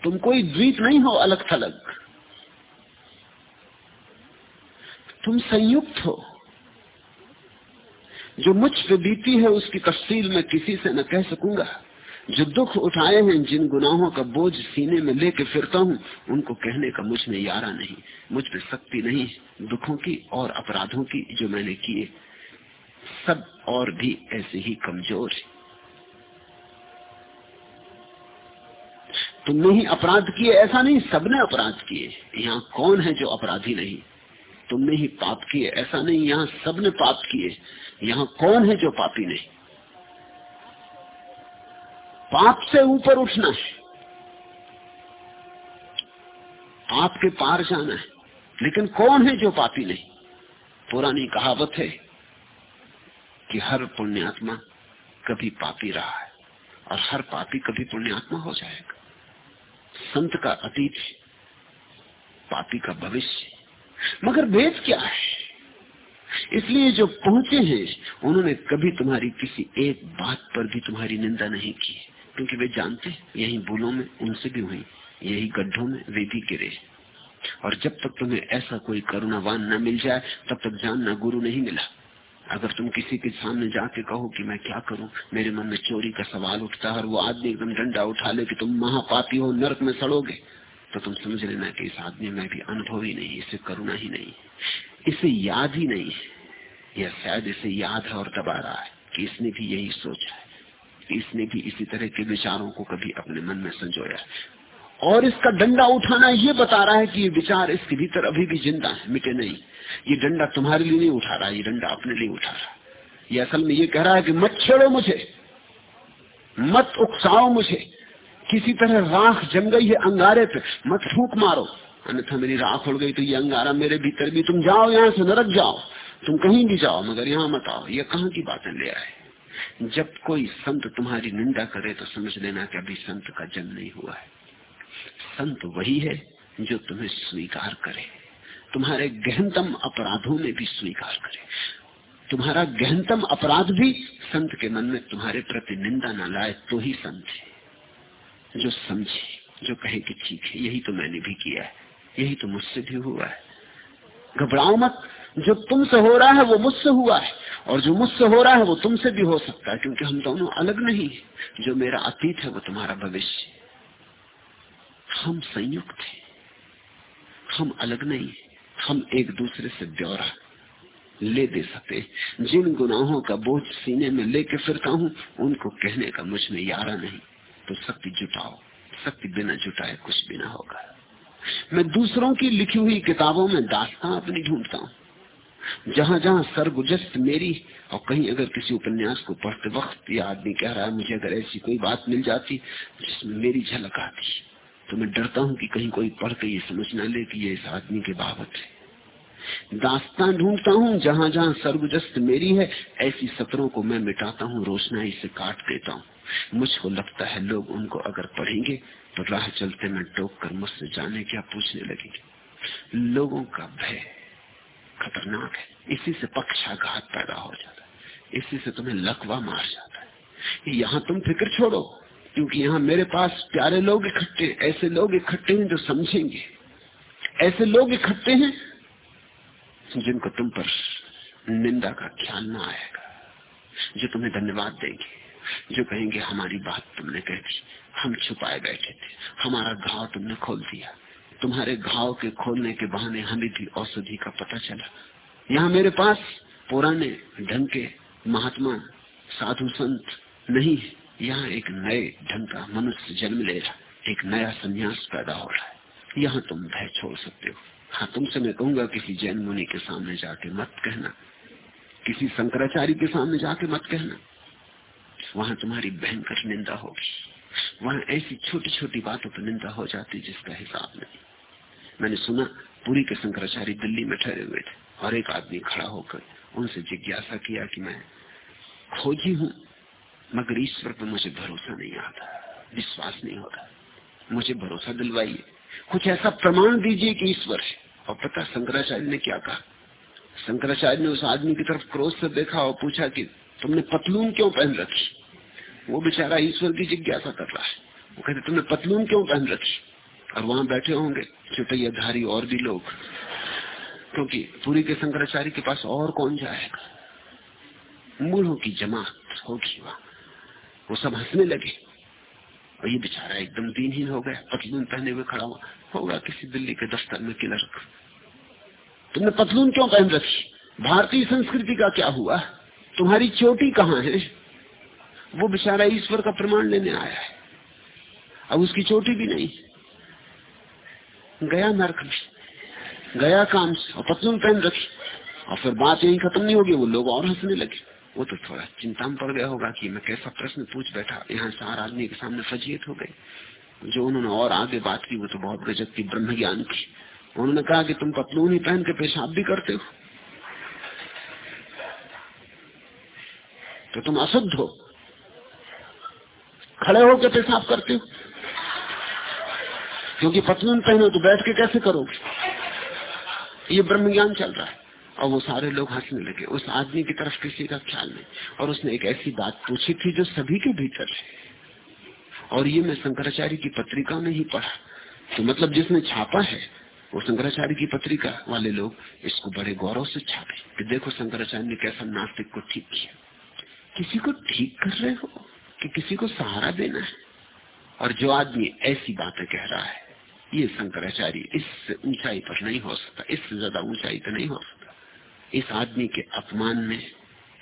तुम कोई द्वीप नहीं हो अलग थलग तुम संयुक्त हो। जो मुझ पे बीती है, उसकी तफसील में किसी से न कह सकूँगा। जो दुख उठाए हैं, जिन गुनाहों का बोझ सीने में लेके फिरता हूँ, उनको कहने का मुझमें यारा नहीं, मुझमें शक्ति नहीं, दुखों की और अपराधों की जो मैंने किए। सब और भी ऐसे ही कमज़ोर। है तुमने ही अपराध किए, ऐसा नहीं, सबने अपराध किए। यहाँ कौन है जो अपराधी नहीं? तुमने ही पाप किए, ऐसा नहीं, यहाँ सबने पाप किए। यहाँ कौन है जो पापी नहीं? पाप से ऊपर उठना है। पाप के पार जाना है। लेकिन कौन है जो पापी नहीं? पुरानी कहावत है कि हर पुण्यात्मा कभी पापी रहा है और हर पापी कभी पुण्यात्मा हो जाएगा। संत का अतीत पापी का भविष्य मगर भेद क्या है? इसलिए जो पहुँचे हैं, उन्होंने कभी तुम्हारी किसी एक बात पर भी तुम्हारी निंदा नहीं की क्योंकि वे जानते यही भूलों में, उनसे भी हुई, यही गड्ढों में वे भी गिरे। और जब तक तुम्हें ऐसा कोई करुणावान न मिल जाए, तब तक जानना गुरु नहीं मिला। अगर तुम किसी के सामने जाके कहो कि मैं क्या करूँ, मेरे मन में चोरी का सवाल उठता है और वो आदमी एकदम डंडा उठा ले कि तुम महापापी हो, नरक में सड़ोगे तो तुम समझ लेना कि इस आदमी में भी अनुभव ही नहीं, इसे करुणा ही नहीं, इसे याद ही नहीं है। या शायद इसे याद है और दबा रहा है कि इसने भी यही सोचा है। इसने भी इसी तरह के विचारों को कभी अपने मन में संजोया और इसका डंडा उठाना ये बता रहा है कि ये विचार इसके भीतर अभी भी ज़िंदा है, मिटे नहीं। ये डंडा तुम्हारे लिए नहीं उठा रहा, ये डंडा अपने लिए उठा रहा। ये असल में ये कह रहा है कि मत छेड़ो मुझे, मत उकसाओ मुझे। किसी तरह राख जम गई है अंगारे पे, मत फूक मारो। अन्यथा मेरी राख उड़ गई तो ये अंगारा मेरे भीतर भी। तुम जाओ यहाँ से नरक जाओ, तुम कहीं भी जाओ, मगर यहाँ मत आओ। ये कहाँ की बातें ले आए? जब कोई संत तुम्हारी निंदा करे तो समझ लेना कि अभी संत का जन्म नहीं हुआ है। संत वही है जो तुम्हें स्वीकार करे। तुम्हारे गहनतम अपराधों में भी स्वीकार करे। तुम्हारा गहनतम अपराध भी संत के मन में तुम्हारे प्रति निंदा न लाए तो ही संत है। जो समझे, जो कहे कि ठीक है, यही तो मैंने भी किया है। यही तो मुझसे भी हुआ है। घबराओ मत। जो तुमसे हो रहा है वो मुझसे हुआ है। और जो मुझसे हो रहा है वो तुमसे भी हो सकता है, क्योंकि हम दोनों अलग नहीं जो मेरा अतीत है वो तुम्हारा भविष्य हम संयुक्त हैं। हम अलग नहीं हम एक दूसरे से ब्यौरा ले दे सकते जिन गुनाहों का बोझ सीने में लेके फिरता हूँ, उनको कहने का मुझमें यारा नहीं। तो शक्ति जुटाओ। शक्ति बिना जुटाए कुछ भी ना होगा। मैं दूसरों की लिखी हुई किताबों में दास्तां अपनी ढूंढता हूँ। जहाँ जहाँ सरगुजस्त मेरी, और कहीं अगर किसी उपन्यास को पढ़ते वक्त ये आदमी कह रहा है, मुझे अगर ऐसी कोई बात मिल जाती जिसमें मेरी झलक आती तो मैं डरता हूँ कि कहीं कोई पढ़ के ये समझ ना ले कि ये इस आदमी के बाबत है। दास्तान ढूंढता हूँ जहाँ जहाँ सर्वजस्त मेरी है, ऐसी सतरों को मैं मिटाता हूँ, रोशनाई से काट देता हूँ। मुझको लगता है लोग उनको अगर पढ़ेंगे तो राह चलते में टोक कर मुझसे जाने क्या पूछने लगेंगे। लोगों का भय। खतरनाक है। इसी से पक्षाघात पैदा हो जाता है। इसी से तुम्हें लकवा मार जाता है। यहाँ तुम फ़िक्र छोड़ो, क्योंकि यहाँ मेरे पास प्यारे लोग इकट्ठे, ऐसे लोग इकट्ठे हैं जो समझेंगे। ऐसे लोग इकट्ठे हैं जिनको तुम पर निंदा का ख्याल ना आएगा, जो तुम्हें धन्यवाद देंगे, जो कहेंगे, हमारी बात तुमने कह दी, हम छुपाए बैठे थे, हमारा घाव तुमने खोल दिया। तुम्हारे घाव के खोलने के बहाने हमें भी औषधि का पता चला। यहाँ मेरे पास पुराने ढंग के महात्मा, साधु संत नहीं है। यहाँ एक नए ढंग का मनुष्य जन्म ले रहा, एक नया संन्यास पैदा हो रहा है। यहाँ तुम भय छोड़ सकते हो। हाँ तुमसे मैं कहूँगा, किसी जैन मुनि के सामने जाके मत कहना। किसी शंकराचार्य के सामने जाके मत कहना। वहाँ तुम्हारी भयंकर निंदा होगी। वहाँ ऐसी छोटी छोटी बातों पर निंदा हो जाती जिसका हिसाब नहीं। मैंने सुना, पूरी के शंकराचार्य दिल्ली में ठहरे हुए थे। और एक आदमी खड़ा होकर उनसे जिज्ञासा किया कि मैं खोजी हूँ, मगर ईश्वर पर मुझे भरोसा नहीं आता, विश्वास नहीं होता। मुझे भरोसा दिलवाइए। कुछ ऐसा प्रमाण दीजिए कि ईश्वर और पता शंकराचार्य ने क्या कहा? शंकराचार्य ने उस आदमी की तरफ़ क्रोध से देखा और पूछा कि तुमने पतलून क्यों पहन रखी? वो बेचारा ईश्वर की जिज्ञासा कर रहा है। वो कहते, तुमने पतलून क्यों पहन रखी? और वहाँ बैठे होंगे, चुटैयाधारी और भी लोग। क्योंकि पूरी के शंकराचार्य के पास और कौन जाएगा? मूढ़ों की जमात होगी वहाँ। वो सब हंसने लगे। और ये बेचारा एकदम दीनहीन हो गया। पतलून पहने हुए खड़ा हुआ। होगा किसी दिल्ली के दफ्तर में क्लर्क। तुमने पतलून क्यों पहन रखी? भारतीय संस्कृति का क्या हुआ? तुम्हारी चोटी कहाँ है? वो बेचारा ईश्वर का प्रमाण लेने आया है। अब उसकी चोटी भी नहीं। गया नरक में गया काम से, और पतलून पहन रखी। और फिर बात यही खत्म नहीं होगी, वो लोग और हंसने लगे। वो तो थोड़ा चिंता में पड़ गया होगा कि मैं कैसा प्रश्न पूछ बैठा। यहाँ चार आदमी के सामने फजीयत हो गई। जो उन्होंने और आगे बात की, वो तो बहुत गजब की ब्रह्म ज्ञान की उन्होंने कहा कि तुम पतलून ही पहन के पेशाब भी करते हो। तो तुम अशुद्ध हो। खड़े होकर पेशाब करते हो। क्योंकि पतलून पहनो तो बैठ के कैसे करोगे? ये ब्रह्म ज्ञान चल रहा है। और वो सारे लोग हंसने लगे। उस आदमी की तरफ़ किसी का ख्याल नहीं। और उसने एक ऐसी बात पूछी थी जो सभी के भीतर है। और ये मैं शंकराचार्य की पत्रिका में ही पढ़ा। तो मतलब जिसने छापा है, वो शंकराचार्य की पत्रिका वाले लोग इसको बड़े गौरव से छापे। कि देखो शंकराचार्य ने कैसा नास्तिक को ठीक किया। किसी को ठीक कर रहे हो? कि किसी को सहारा देना है? और जो आदमी ऐसी बातें कह रहा है ये शंकराचार्य इससे ऊंचाई पर नहीं हो सकता इससे ज़्यादा ऊंचाई पर नहीं हो सकता। इस आदमी के अपमान में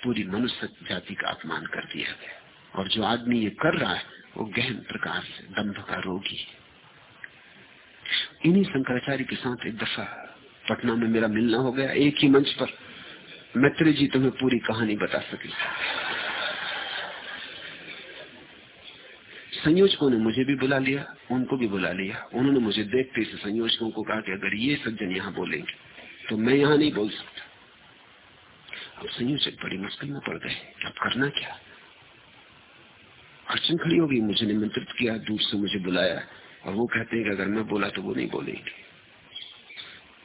पूरी मनुष्य जाति का अपमान कर दिया गया। और जो आदमी ये कर रहा है, वो गहन प्रकार से दम्भ का रोगी इन्हीं शंकराचार्य के साथ एक दफ़ा पटना में मेरा मिलना हो गया एक ही मंच पर। मैत्री जी तुम्हें पूरी कहानी बता सके। संयोजकों ने मुझे भी बुला लिया, उनको भी बुला लिया। उन्होंने मुझे देखते से संयोजकों को कहा कि अगर ये सज्जन यहाँ बोलेंगे तो मैं यहाँ नहीं बोल सकता। अब संयोजक बड़ी मुश्किल में पड़ गए। अब करना क्या? अड़चन खड़ी होगी मुझे निमंत्रित किया, दूर से मुझे बुलाया और वो कहते हैं कि अगर मैं बोला तो वो नहीं बोलेंगे।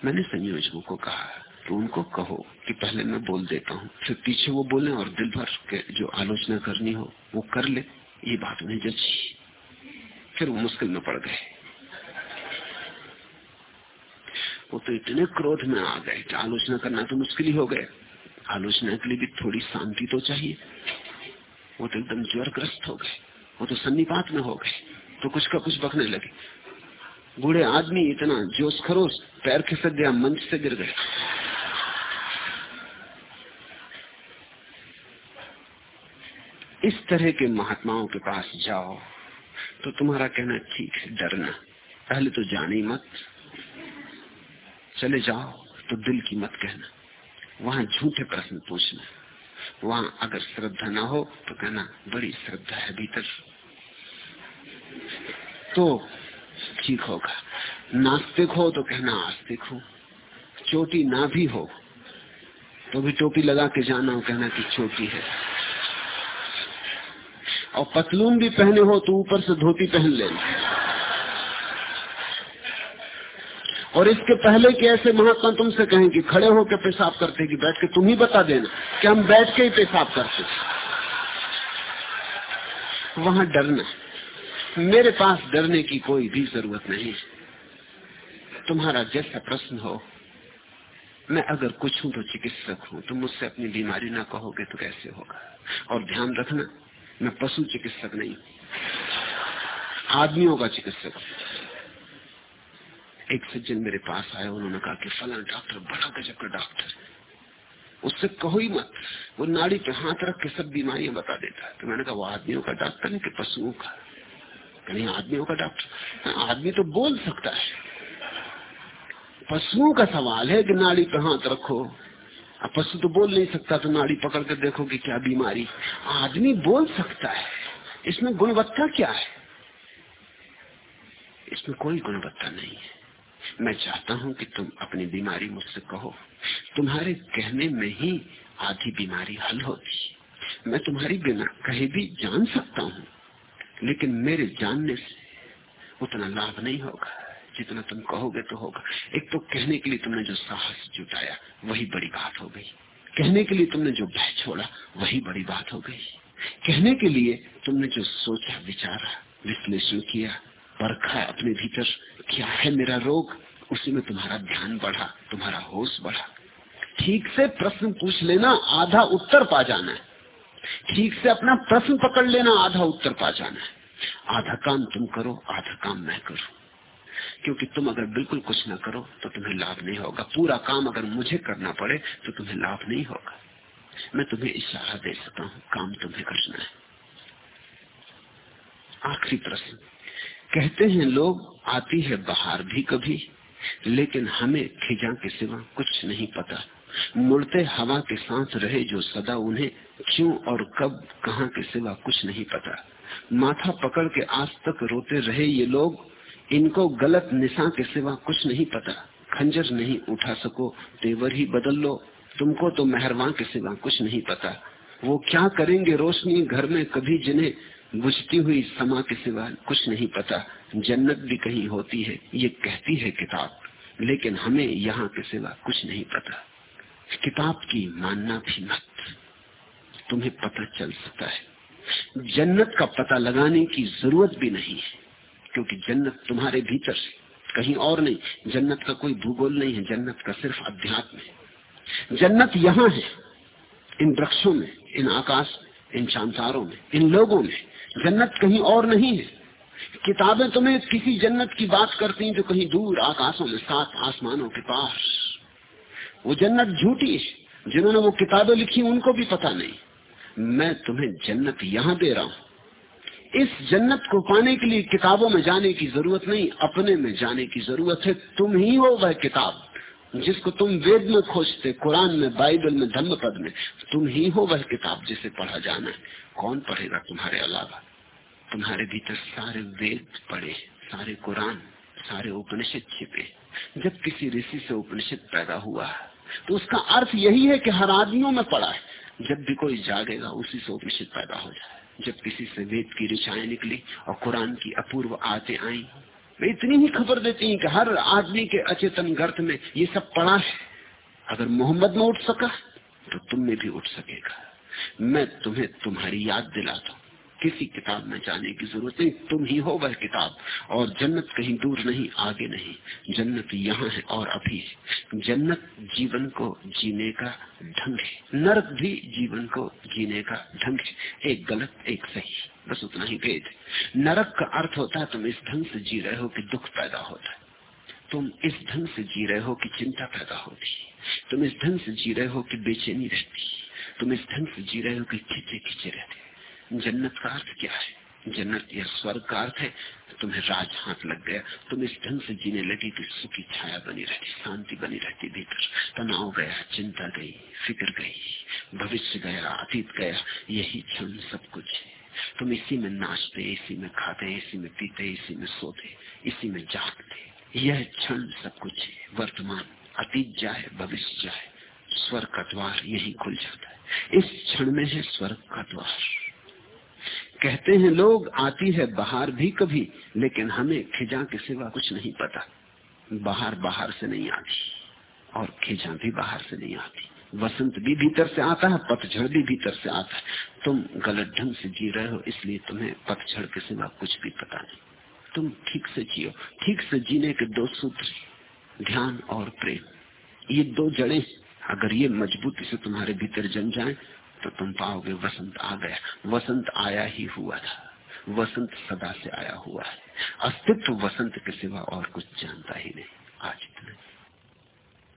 मैंने संयोजकों को कहा तो उनको कहो कि पहले मैं बोल देता हूँ, फिर पीछे वो बोले और दिल भर के जो आलोचना करनी हो, वो कर ले। ये बात उन्हें जची फिर वो मुश्किल में पड़ गए। वो तो इतने क्रोध में आ गए कि आलोचना करना तो मुश्किल ही हो गया। आलोचना के लिए भी थोड़ी शांति तो चाहिए। वो तो एकदम ज्वरग्रस्त हो गए। वो तो सन्निपात में हो गए। तो कुछ का कुछ बकने लगे। बूढ़े आदमी इतना जोश खरोश पैर खिसक गया, मंच से गिर गए। इस तरह के महात्माओं के पास जाओ तो तुम्हारा कहना ठीक है, डरना। पहले तो जाने मत। चले जाओ तो दिल की मत कहना। वहाँ झूठे प्रश्न पूछना। वहाँ अगर श्रद्धा ना हो तो कहना, बड़ी श्रद्धा है भीतर। तो ठीक होगा। नास्तिक हो तो कहना, आस्तिक हो। चोटी ना भी हो तो भी टोपी लगा के जाना हो कहना कि चोटी है। और पतलून भी पहने हो तो ऊपर से धोती पहन लेना और इसके पहले कि ऐसे महात्मा तुमसे कहें कि खड़े होकर पेशाब करते कि बैठ के तुम ही बता देना कि हम बैठ के ही पेशाब करते वहाँ डरना मेरे पास डरने की कोई भी ज़रूरत नहीं तुम्हारा जैसा प्रश्न हो, मैं अगर कुछ हूँ तो चिकित्सक हूँ। तुम मुझसे अपनी बीमारी ना कहोगे तो कैसे होगा? और ध्यान रखना मैं पशु चिकित्सक नहीं, आदमियों का चिकित्सक। एक सज्जन मेरे पास आया, उन्होंने कहा कि फला डॉक्टर, बड़ा गजब का डॉक्टर। उससे कहो ही मत, वो नाड़ी पे हाथ रख के सब बीमारियाँ बता देता है। तो मैंने कहा, वो आदमियों का डॉक्टर है कि पशुओं का? कहीं आदमियों का डॉक्टर। आदमी तो बोल सकता है। पशुओं का सवाल है कि नाड़ी पे हाथ रखो। अब पशु तो बोल नहीं सकता तो नाड़ी पकड़ कर देखो कि क्या बीमारी। आदमी बोल सकता है, इसमें गुणवत्ता क्या है? इसमें कोई गुणवत्ता नहीं है। मैं चाहता हूँ कि तुम अपनी बीमारी मुझसे कहो। तुम्हारे कहने में ही आधी बीमारी हल होती मैं तुम्हारी बिना कहीं भी जान सकता हूँ, लेकिन मेरे जानने से उतना लाभ नहीं होगा। जितना तुम कहोगे तो होगा। एक तो कहने के लिए तुमने जो साहस जुटाया, वही बड़ी बात हो गई। कहने के लिए तुमने जो भय छोड़ा, वही बड़ी बात हो गई। कहने के लिए तुमने जो सोचा, विचारा, विश्लेषण किया, परखा अपने भीतर, क्या है मेरा रोग, उसी में तुम्हारा ध्यान बढ़ा, तुम्हारा होश बढ़ा। ठीक से प्रश्न पूछ लेना, आधा उत्तर पा जाना है। ठीक से अपना प्रश्न पकड़ लेना, आधा उत्तर पा जाना है। आधा काम तुम करो, आधा काम मैं करूँ। क्योंकि तुम अगर बिल्कुल कुछ ना करो तो तुम्हें लाभ नहीं होगा। पूरा काम अगर मुझे करना पड़े तो तुम्हें लाभ नहीं होगा। मैं तुम्हें इशारा दे सकता हूँ, काम तुम्हें करना है। आखिरी प्रश्न। कहते हैं, लोग आती है बाहर भी कभी, लेकिन हमें खिजा के सिवा कुछ नहीं पता। मुड़ते हवा के साथ रहे जो सदा उन्हें, क्यों और कब, कहा के सिवा कुछ नहीं पता। माथा पकड़ के आज तक रोते रहे ये लोग इनको गलत निशा के सिवा कुछ नहीं पता। खंजर नहीं उठा सको, तेवर ही बदल लो। तुमको तो मेहरबान के सिवा कुछ नहीं पता। वो क्या करेंगे रोशनी घर में कभी जिन्हें बुझती हुई समा के सिवा कुछ नहीं पता। जन्नत भी कहीं होती है, ये कहती है किताब। लेकिन हमें यहाँ के सिवा कुछ नहीं पता। किताब की मानना भी मत। तुम्हें पता चल सकता है। जन्नत का पता लगाने की ज़रूरत भी नहीं है। क्योंकि जन्नत तुम्हारे भीतर से कहीं और नहीं, जन्नत का कोई भूगोल नहीं है, जन्नत का सिर्फ़ अध्यात्म है। जन्नत यहाँ है, इन वृक्षों में, इन आकाश में, इन चांतारों में, इन लोगों में। जन्नत कहीं और नहीं है। किताबें तुम्हें किसी जन्नत की बात करती हैं जो कहीं दूर आकाशों में सात आसमानों के पास वो जन्नत झूठी है। जिन्होंने वो किताबें लिखी, उनको भी पता नहीं। मैं तुम्हें जन्नत यहाँ दे रहा हूँ। इस जन्नत को पाने के लिए किताबों में जाने की ज़रूरत नहीं, अपने में जाने की ज़रूरत है। तुम ही हो वह किताब जिसको तुम वेद में खोजते, कुरान में, बाइबल में धर्म पद में। तुम ही हो वह किताब जिसे पढ़ा जाना है। कौन पढ़ेगा तुम्हारे अलावा? तुम्हारे भीतर सारे वेद पढ़े, सारे कुरान, सारे उपनिषद छिपे। जब किसी ऋषि से उपनिषद पैदा हुआ तो उसका अर्थ यही है कि हर आदमियों में पड़ा है। जब भी कोई जागेगा, उसी से उपनिषद पैदा हो जाए। जब किसी से वेद की ऋचाएँ निकली और कुरान की अपूर्व आते आई, वे इतनी ही खबर देती हैं कि हर आदमी के अचेतन गर्थ में ये सब पड़ा है। अगर मोहम्मद में उठ सका तो तुम में भी उठ सकेगा। मैं तुम्हें तुम्हारी याद दिलाता हूँ। किसी किताब में जाने की ज़रूरत नहीं। तुम ही हो वह किताब, और जन्नत कहीं दूर नहीं, आगे नहीं। जन्नत यहाँ है और अभी जन्नत जीवन को जीने का ढंग है। नरक भी जीवन को जीने का ढंग है। एक गलत, एक सही। बस उतना ही भेद। नरक का अर्थ होता है तुम इस ढंग से जी रहे हो कि दुख पैदा होता है। तुम इस ढंग से जी रहे हो कि चिंता पैदा होती है। तुम इस ढंग से जी रहे हो कि बेचैनी रहती तुम इस ढंग से जी रहे हो कि खिंचे खिंचे रहते जन्नत का अर्थ क्या है? जन्नत या स्वर्ग का अर्थ है तो तुम्हें राज हाथ लग गया। तुम इस ढंग से जीने लगी कि सुखी छाया बनी रहती, शांति बनी रहती भीतर। तनाव गया, चिंता गई, फ़िक्र गई, भविष्य गया, अतीत गया, यही क्षण सब कुछ है। तुम इसी में नाचते, इसी में खाते, इसी में पीते, इसी में सोते, इसी में जागते। यह क्षण सब कुछ है। वर्तमान, अतीत जाए, भविष्य जाए, स्वर्ग का द्वार यही खुल जाता है। इस क्षण में है स्वर्ग का द्वार। कहते हैं, लोग आती है बाहर भी कभी, लेकिन हमें खिजा के सिवा कुछ नहीं पता। बाहर बाहर से नहीं आती और खिजा भी बाहर से नहीं आती। वसंत भी भीतर से आता है, पतझड़ भी भीतर से आता है। तुम गलत ढंग से जी रहे हो, इसलिए तुम्हें पतझड़ के सिवा कुछ भी पता नहीं। तुम ठीक से जियो। ठीक से जीने के दो सूत्र ध्यान और प्रेम। ये दो जड़े अगर ये मजबूती से तुम्हारे भीतर जम जाए तो तुम पाओगे, वसंत आ गया। वसंत आया ही हुआ था। वसंत सदा से आया हुआ है। अस्तित्व वसंत के सिवा और कुछ जानता ही नहीं। आज इतना।